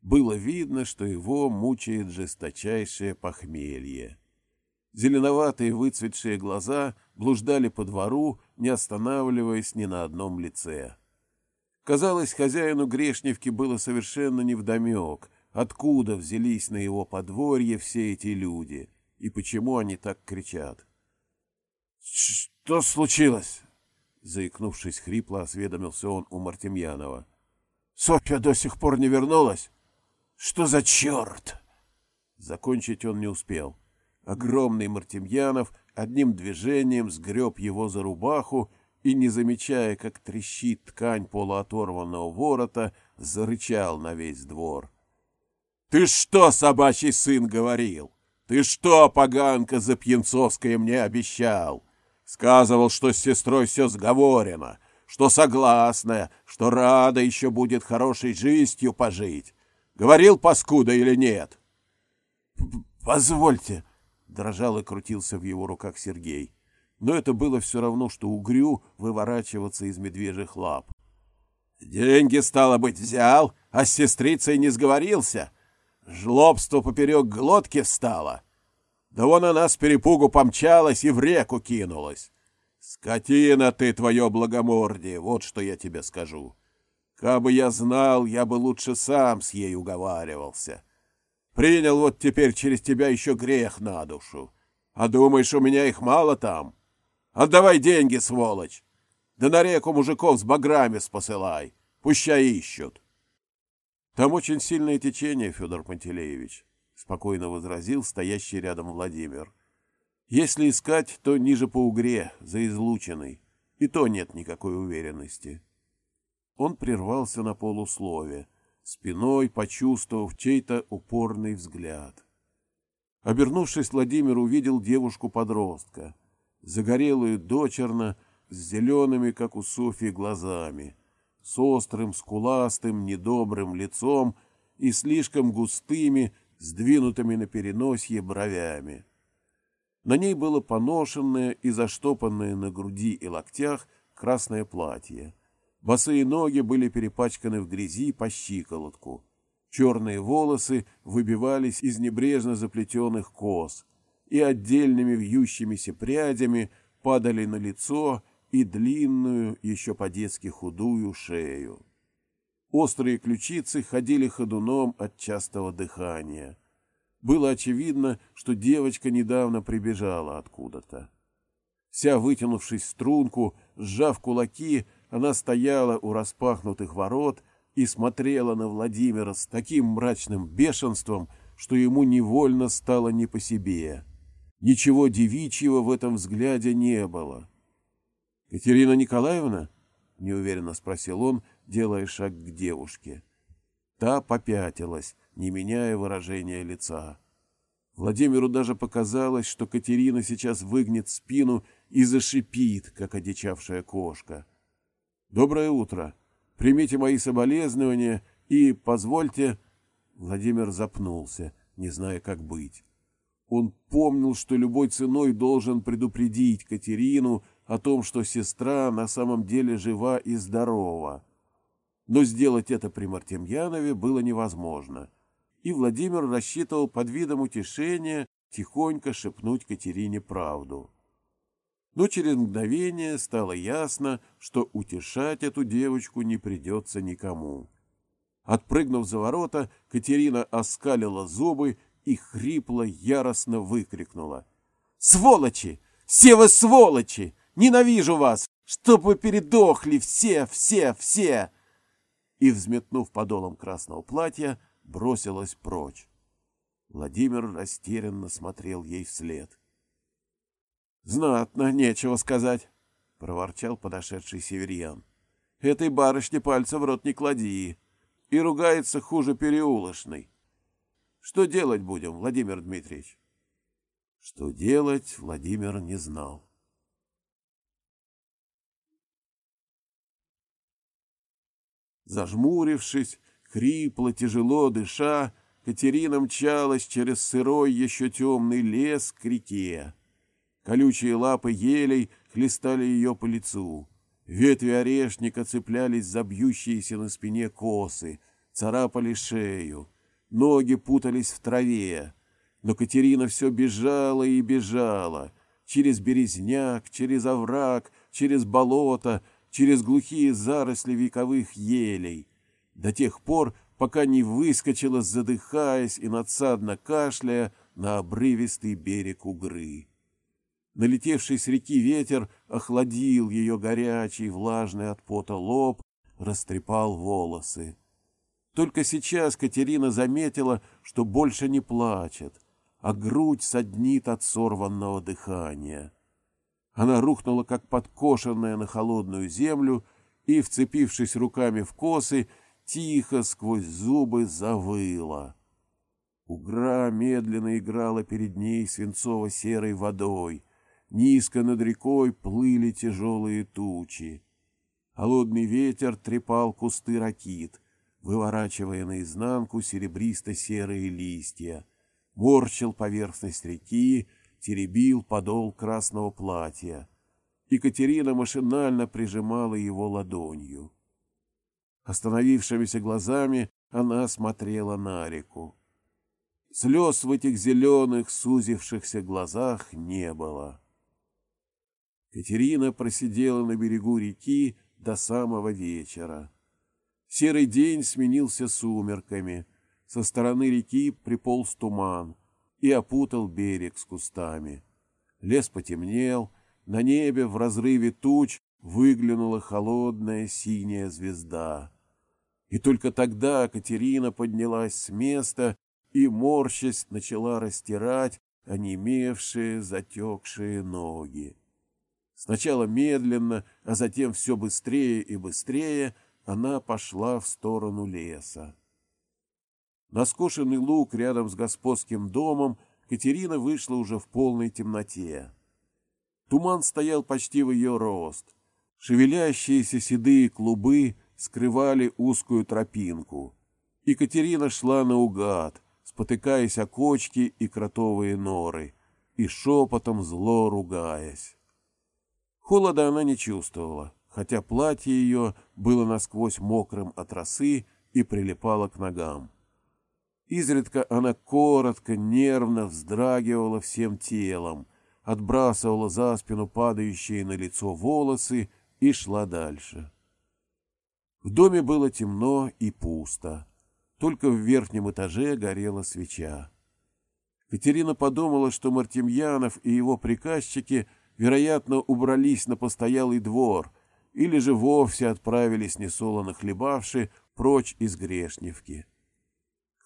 Было видно, что его мучает жесточайшее похмелье. Зеленоватые выцветшие глаза блуждали по двору, не останавливаясь ни на одном лице. Казалось, хозяину Грешневки было совершенно невдомек, откуда взялись на его подворье все эти люди и почему они так кричат. — Что случилось? — заикнувшись хрипло, осведомился он у Мартемьянова. — Софья до сих пор не вернулась? Что за черт? Закончить он не успел. Огромный Мартемьянов одним движением сгреб его за рубаху и, не замечая, как трещит ткань полуоторванного ворота, зарычал на весь двор. — Ты что, собачий сын, говорил? Ты что, поганка Запьянцовская, мне обещал? Сказывал, что с сестрой все сговорено, что согласная, что рада еще будет хорошей жизнью пожить. Говорил паскуда или нет? — Позвольте, — дрожал и крутился в его руках Сергей. — но это было все равно, что угрю выворачиваться из медвежьих лап. «Деньги, стало быть, взял, а с сестрицей не сговорился. Жлобство поперек глотки встало. Да вон она с перепугу помчалась и в реку кинулась. Скотина ты, твое благомордие, вот что я тебе скажу. Кабы я знал, я бы лучше сам с ей уговаривался. Принял вот теперь через тебя еще грех на душу. А думаешь, у меня их мало там?» Отдавай деньги, сволочь! Да на реку мужиков с баграми спосылай, пущай ищут. Там очень сильное течение, Федор Пантелеевич, спокойно возразил стоящий рядом Владимир. Если искать, то ниже по угре, за излученной, и то нет никакой уверенности. Он прервался на полуслове, спиной почувствовав чей-то упорный взгляд. Обернувшись, Владимир увидел девушку-подростка — загорелую дочерно, с зелеными, как у Софьи, глазами, с острым, скуластым, недобрым лицом и слишком густыми, сдвинутыми на переносье бровями. На ней было поношенное и заштопанное на груди и локтях красное платье. Босые ноги были перепачканы в грязи по щиколотку. Черные волосы выбивались из небрежно заплетенных кос и отдельными вьющимися прядями падали на лицо и длинную, еще по-детски худую шею. Острые ключицы ходили ходуном от частого дыхания. Было очевидно, что девочка недавно прибежала откуда-то. Вся вытянувшись в струнку, сжав кулаки, она стояла у распахнутых ворот и смотрела на Владимира с таким мрачным бешенством, что ему невольно стало не по себе. Ничего девичьего в этом взгляде не было. — Катерина Николаевна? — неуверенно спросил он, делая шаг к девушке. Та попятилась, не меняя выражения лица. Владимиру даже показалось, что Катерина сейчас выгнет спину и зашипит, как одичавшая кошка. «Доброе утро. Примите мои соболезнования и позвольте...» Владимир запнулся, не зная, как быть. Он помнил, что любой ценой должен предупредить Катерину о том, что сестра на самом деле жива и здорова. Но сделать это при Мартемьянове было невозможно — и Владимир рассчитывал под видом утешения тихонько шепнуть Катерине правду. Но через мгновение стало ясно, что утешать эту девочку не придется никому. Отпрыгнув за ворота, Катерина оскалила зубы и хрипло яростно выкрикнула. «Сволочи! Все вы сволочи! Ненавижу вас! Чтоб вы передохли все, все, все!» И, взметнув подолом красного платья, бросилась прочь. Владимир растерянно смотрел ей вслед. — Знатно, нечего сказать, — проворчал подошедший северьян. — Этой барышне пальца в рот не клади. И ругается хуже переулочной. Что делать будем, Владимир Дмитриевич? Что делать, Владимир не знал. Зажмурившись, Хрипло, тяжело дыша, Катерина мчалась через сырой еще темный лес к реке. Колючие лапы елей хлестали ее по лицу. Ветви орешника цеплялись за бьющиеся на спине косы, царапали шею. Ноги путались в траве. Но Катерина все бежала и бежала. Через березняк, через овраг, через болото, через глухие заросли вековых елей до тех пор, пока не выскочила, задыхаясь и надсадно кашляя, на обрывистый берег Угры. Налетевший с реки ветер охладил ее горячий, влажный от пота лоб, растрепал волосы. Только сейчас Катерина заметила, что больше не плачет, а грудь саднит от сорванного дыхания. Она рухнула, как подкошенная на холодную землю, и, вцепившись руками в косы, тихо сквозь зубы завыла. Угра медленно играла перед ней свинцово-серой водой. Низко над рекой плыли тяжелые тучи. Холодный ветер трепал кусты ракит, выворачивая наизнанку серебристо-серые листья. Морщил поверхность реки, теребил подол красного платья. Екатерина машинально прижимала его ладонью. Остановившимися глазами она смотрела на реку. Слез в этих зеленых, сузившихся глазах не было. Катерина просидела на берегу реки до самого вечера. Серый день сменился сумерками. Со стороны реки приполз туман и опутал берег с кустами. Лес потемнел, на небе в разрыве туч выглянула холодная синяя звезда. И только тогда Катерина поднялась с места и, морщась, начала растирать онемевшие, затекшие ноги. Сначала медленно, а затем все быстрее и быстрее она пошла в сторону леса. На скошенный луг рядом с господским домом Катерина вышла уже в полной темноте. Туман стоял почти в ее рост. Шевелящиеся седые клубы скрывали узкую тропинку. Екатерина шла наугад, спотыкаясь о кочки и кротовые норы, и шепотом зло ругаясь. Холода она не чувствовала, хотя платье ее было насквозь мокрым от росы и прилипало к ногам. Изредка она коротко, нервно вздрагивала всем телом, отбрасывала за спину падающие на лицо волосы и шла дальше. В доме было темно и пусто. Только в верхнем этаже горела свеча. Катерина подумала, что Мартемьянов и его приказчики, вероятно, убрались на постоялый двор или же вовсе отправились несолоно хлебавши прочь из Грешневки.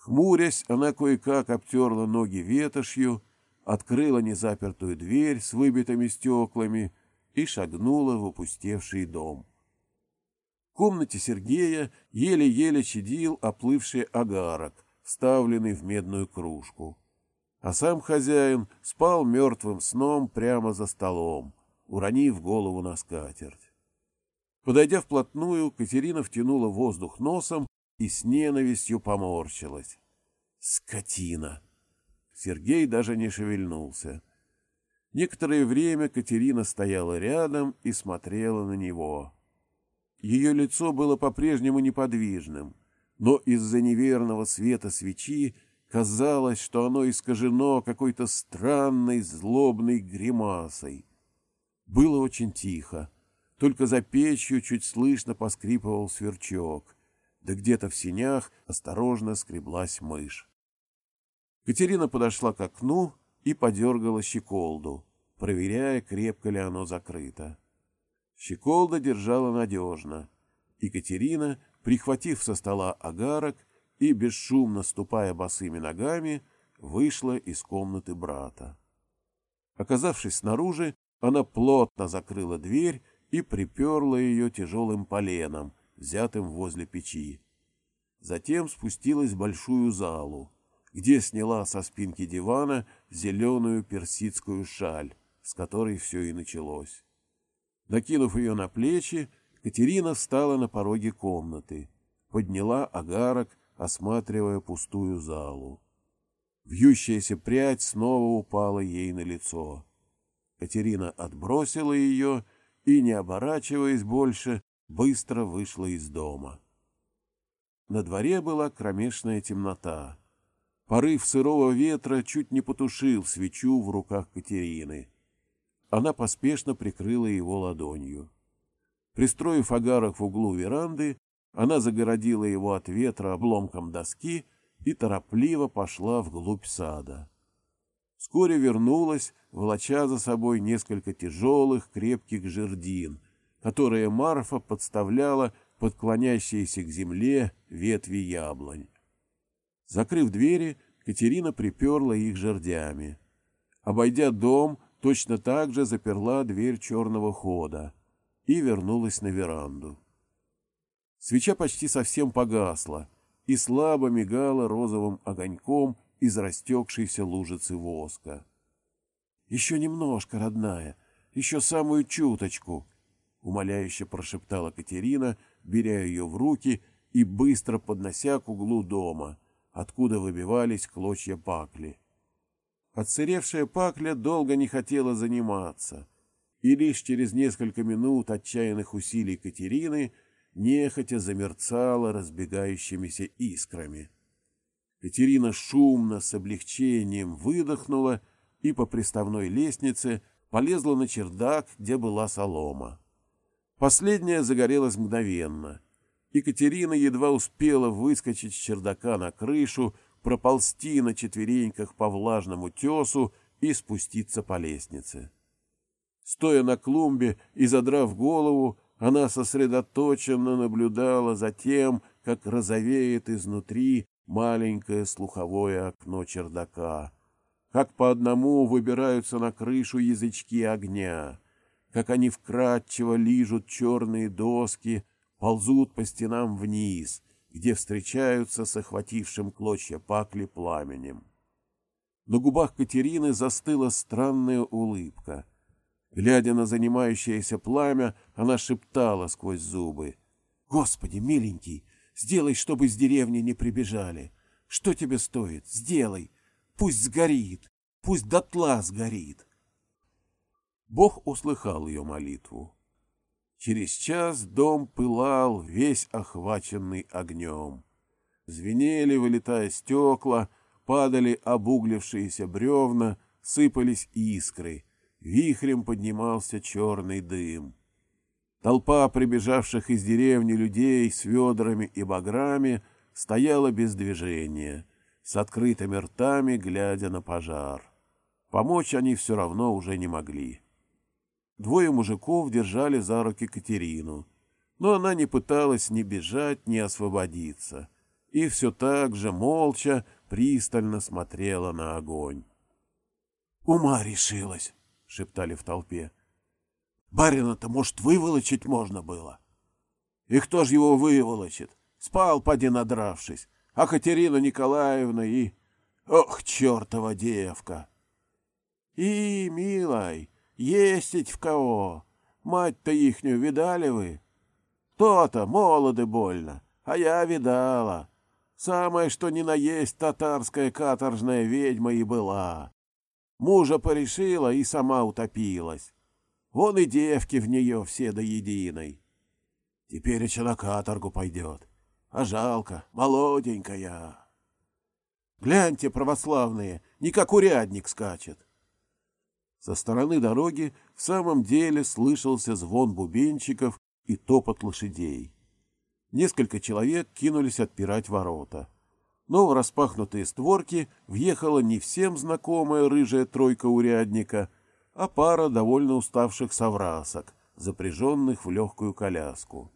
Хмурясь, она кое-как обтерла ноги ветошью, открыла незапертую дверь с выбитыми стеклами и шагнула в опустевший дом. В комнате Сергея еле-еле чадил оплывший агарок, вставленный в медную кружку. А сам хозяин спал мертвым сном прямо за столом, уронив голову на скатерть. Подойдя вплотную, Катерина втянула воздух носом и с ненавистью поморщилась. Скотина! Сергей даже не шевельнулся. Некоторое время Катерина стояла рядом и смотрела на него. Ее лицо было по-прежнему неподвижным, но из-за неверного света свечи казалось, что оно искажено какой-то странной злобной гримасой. Было очень тихо, только за печью чуть слышно поскрипывал сверчок, да где-то в синях осторожно скреблась мышь. Катерина подошла к окну и подергала щеколду, проверяя, крепко ли оно закрыто. Щеколда держала надежно. и Катерина, прихватив со стола агарок и, бесшумно ступая босыми ногами, вышла из комнаты брата. Оказавшись снаружи, она плотно закрыла дверь и приперла ее тяжелым поленом, взятым возле печи. Затем спустилась в большую залу, где сняла со спинки дивана зеленую персидскую шаль, с которой все и началось. Накинув ее на плечи, Катерина встала на пороге комнаты, подняла агарок, осматривая пустую залу. Вьющаяся прядь снова упала ей на лицо. Катерина отбросила ее и, не оборачиваясь больше, быстро вышла из дома. На дворе была кромешная темнота. Порыв сырого ветра чуть не потушил свечу в руках Катерины. Она поспешно прикрыла его ладонью. Пристроив агарок в углу веранды, она загородила его от ветра обломком доски и торопливо пошла вглубь сада. Вскоре вернулась, волоча за собой несколько тяжелых крепких жердин, которые Марфа подставляла под клонящиеся к земле ветви яблонь. Закрыв двери, Катерина приперла их жердями. Обойдя дом, точно так же заперла дверь черного хода и вернулась на веранду. Свеча почти совсем погасла и слабо мигала розовым огоньком из растекшейся лужицы воска. — Еще немножко, родная, еще самую чуточку, — умоляюще прошептала Катерина, беря ее в руки и быстро поднося к углу дома — откуда выбивались клочья пакли. Отсыревшая пакля долго не хотела заниматься, и лишь через несколько минут отчаянных усилий Катерины нехотя замерцала разбегающимися искрами. Катерина шумно, с облегчением выдохнула и по приставной лестнице полезла на чердак, где была солома. Последняя загорелась мгновенно, Екатерина едва успела выскочить с чердака на крышу, проползти на четвереньках по влажному тесу и спуститься по лестнице. Стоя на клумбе и задрав голову, она сосредоточенно наблюдала за тем, как розовеет изнутри маленькое слуховое окно чердака, как по одному выбираются на крышу язычки огня, как они вкрадчиво лижут черные доски, ползут по стенам вниз, где встречаются с охватившим клочья пакли пламенем. На губах Катерины застыла странная улыбка. Глядя на занимающееся пламя, она шептала сквозь зубы. «Господи, миленький, сделай, чтобы из деревни не прибежали. Что тебе стоит? Сделай. Пусть сгорит, пусть дотла сгорит». Бог услыхал ее молитву. Через час дом пылал, весь охваченный огнем. Звенели, вылетая стекла, падали обуглившиеся бревна, сыпались искры — Вихрем поднимался черный дым. Толпа прибежавших из деревни людей с ведрами и баграми стояла без движения, с открытыми ртами, глядя на пожар. Помочь они все равно уже не могли. Двое мужиков держали за руки Катерину, но она не пыталась ни бежать, ни освободиться, и все так же молча пристально смотрела на огонь. «Ума решилась!» шептали в толпе. Барина-то, может, выволочить можно было? И кто ж его выволочит? Спал, поди надравшись. А Катерина Николаевна и... Ох, чертова девка! И, милой, есть в кого. Мать-то ихнюю видали вы? То-то, молоды больно, а я видала. Самое, что ни на есть татарская каторжная ведьма и была. Мужа порешила и сама утопилась. Вон и девки в нее все до единой. Теперь еще на каторгу пойдет. А жалко, молоденькая. Гляньте, православные, не как урядник скачет. Со стороны дороги в самом деле слышался звон бубенчиков и топот лошадей. Несколько человек кинулись отпирать ворота но в распахнутые створки въехала не всем знакомая рыжая тройка урядника, а пара довольно уставших соврасок, запряженных в легкую коляску.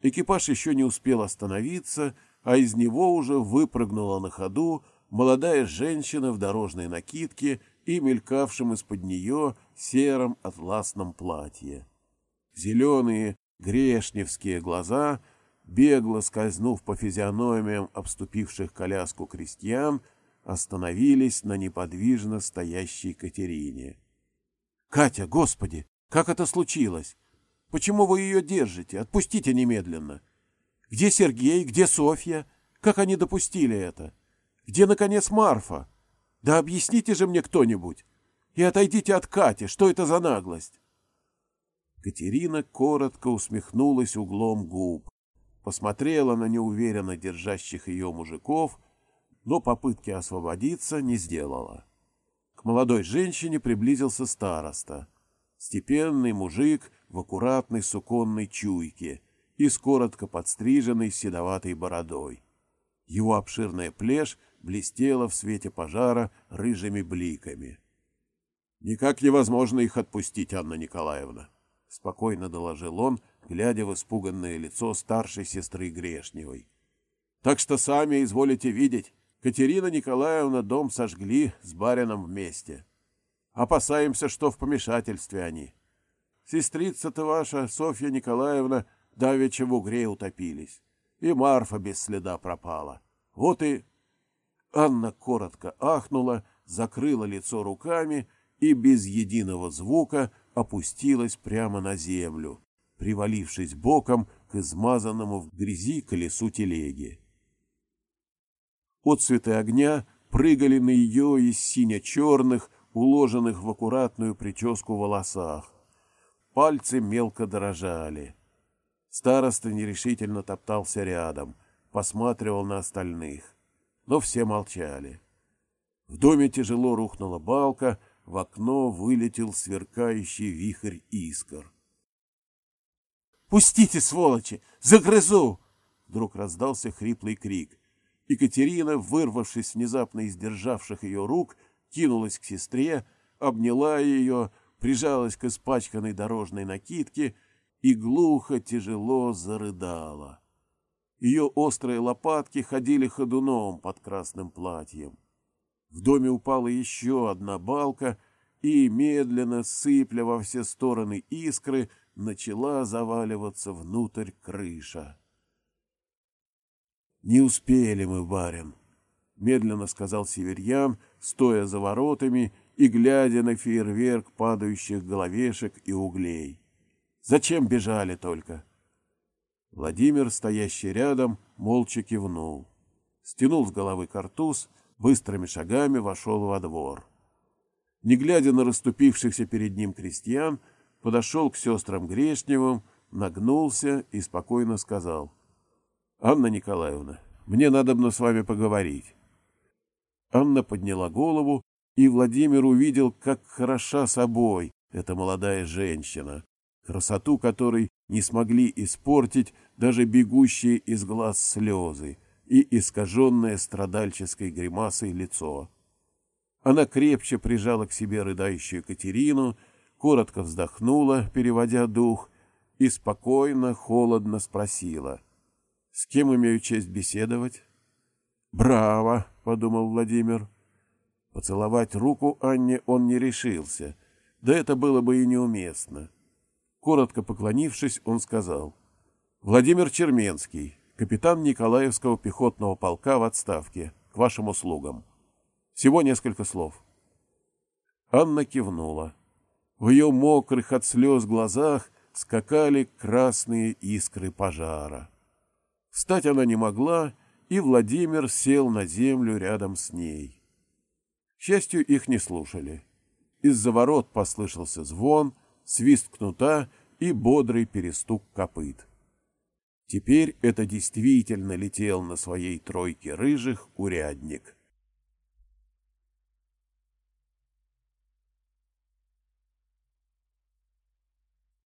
Экипаж еще не успел остановиться, а из него уже выпрыгнула на ходу молодая женщина в дорожной накидке и мелькавшем из-под нее сером атласном платье. Зеленые грешневские глаза — бегло скользнув по физиономиям обступивших коляску крестьян, остановились на неподвижно стоящей Катерине. — Катя, господи, как это случилось? Почему вы ее держите? Отпустите немедленно. Где Сергей, где Софья? Как они допустили это? Где, наконец, Марфа? Да объясните же мне кто-нибудь. И отойдите от Кати, что это за наглость? Катерина коротко усмехнулась углом губ посмотрела на неуверенно держащих ее мужиков, но попытки освободиться не сделала. К молодой женщине приблизился староста, степенный мужик в аккуратной суконной чуйке и с коротко подстриженной седоватой бородой. Его обширная плешь блестела в свете пожара рыжими бликами. — Никак невозможно их отпустить, Анна Николаевна, — спокойно доложил он, — глядя в испуганное лицо старшей сестры Грешневой. «Так что сами изволите видеть, Катерина Николаевна дом сожгли с барином вместе. Опасаемся, что в помешательстве они. Сестрица-то ваша, Софья Николаевна, давеча в угре утопились, и Марфа без следа пропала. Вот и...» Анна коротко ахнула, закрыла лицо руками и без единого звука опустилась прямо на землю, привалившись боком к измазанному в грязи колесу телеги. Отцветы огня прыгали на ее из сине-черных, уложенных в аккуратную прическу волосах. Пальцы мелко дрожали. Староста нерешительно топтался рядом, посматривал на остальных. Но все молчали. В доме тяжело рухнула балка, в окно вылетел сверкающий вихрь искр. «Пустите, сволочи! Загрызу!» Вдруг раздался хриплый крик. Екатерина, вырвавшись внезапно из державших ее рук, кинулась к сестре, обняла ее, прижалась к испачканной дорожной накидке и глухо, тяжело зарыдала. Ее острые лопатки ходили ходуном под красным платьем. В доме упала еще одна балка, и, медленно сыпля во все стороны искры, начала заваливаться внутрь крыша. «Не успели мы, барин», — медленно сказал северьян, стоя за воротами и глядя на фейерверк падающих головешек и углей. Зачем бежали только? Владимир, стоящий рядом, молча кивнул. Стянул с головы картуз, быстрыми шагами вошел во двор. Не глядя на расступившихся перед ним крестьян, подошел к сестрам Грешневым, нагнулся и спокойно сказал. — Анна Николаевна, мне надо с вами поговорить. Анна подняла голову, и Владимир увидел, как хороша собой эта молодая женщина, красоту которой не смогли испортить даже бегущие из глаз слезы и искаженное страдальческой гримасой лицо. Она крепче прижала к себе рыдающую Катерину, коротко вздохнула, переводя дух, и спокойно, холодно спросила. — С кем имею честь беседовать? — Браво! — подумал Владимир. Поцеловать руку Анне он не решился, да это было бы и неуместно. Коротко поклонившись, он сказал. — Владимир Черменский, капитан Николаевского пехотного полка в отставке, к вашим услугам. Всего несколько слов. Анна кивнула. В ее мокрых от слез глазах скакали красные искры пожара. Встать она не могла, и Владимир сел на землю рядом с ней. К счастью, их не слушали. Из-за ворот послышался звон, свист кнута и бодрый перестук копыт. Теперь это действительно летел на своей тройке рыжих урядник —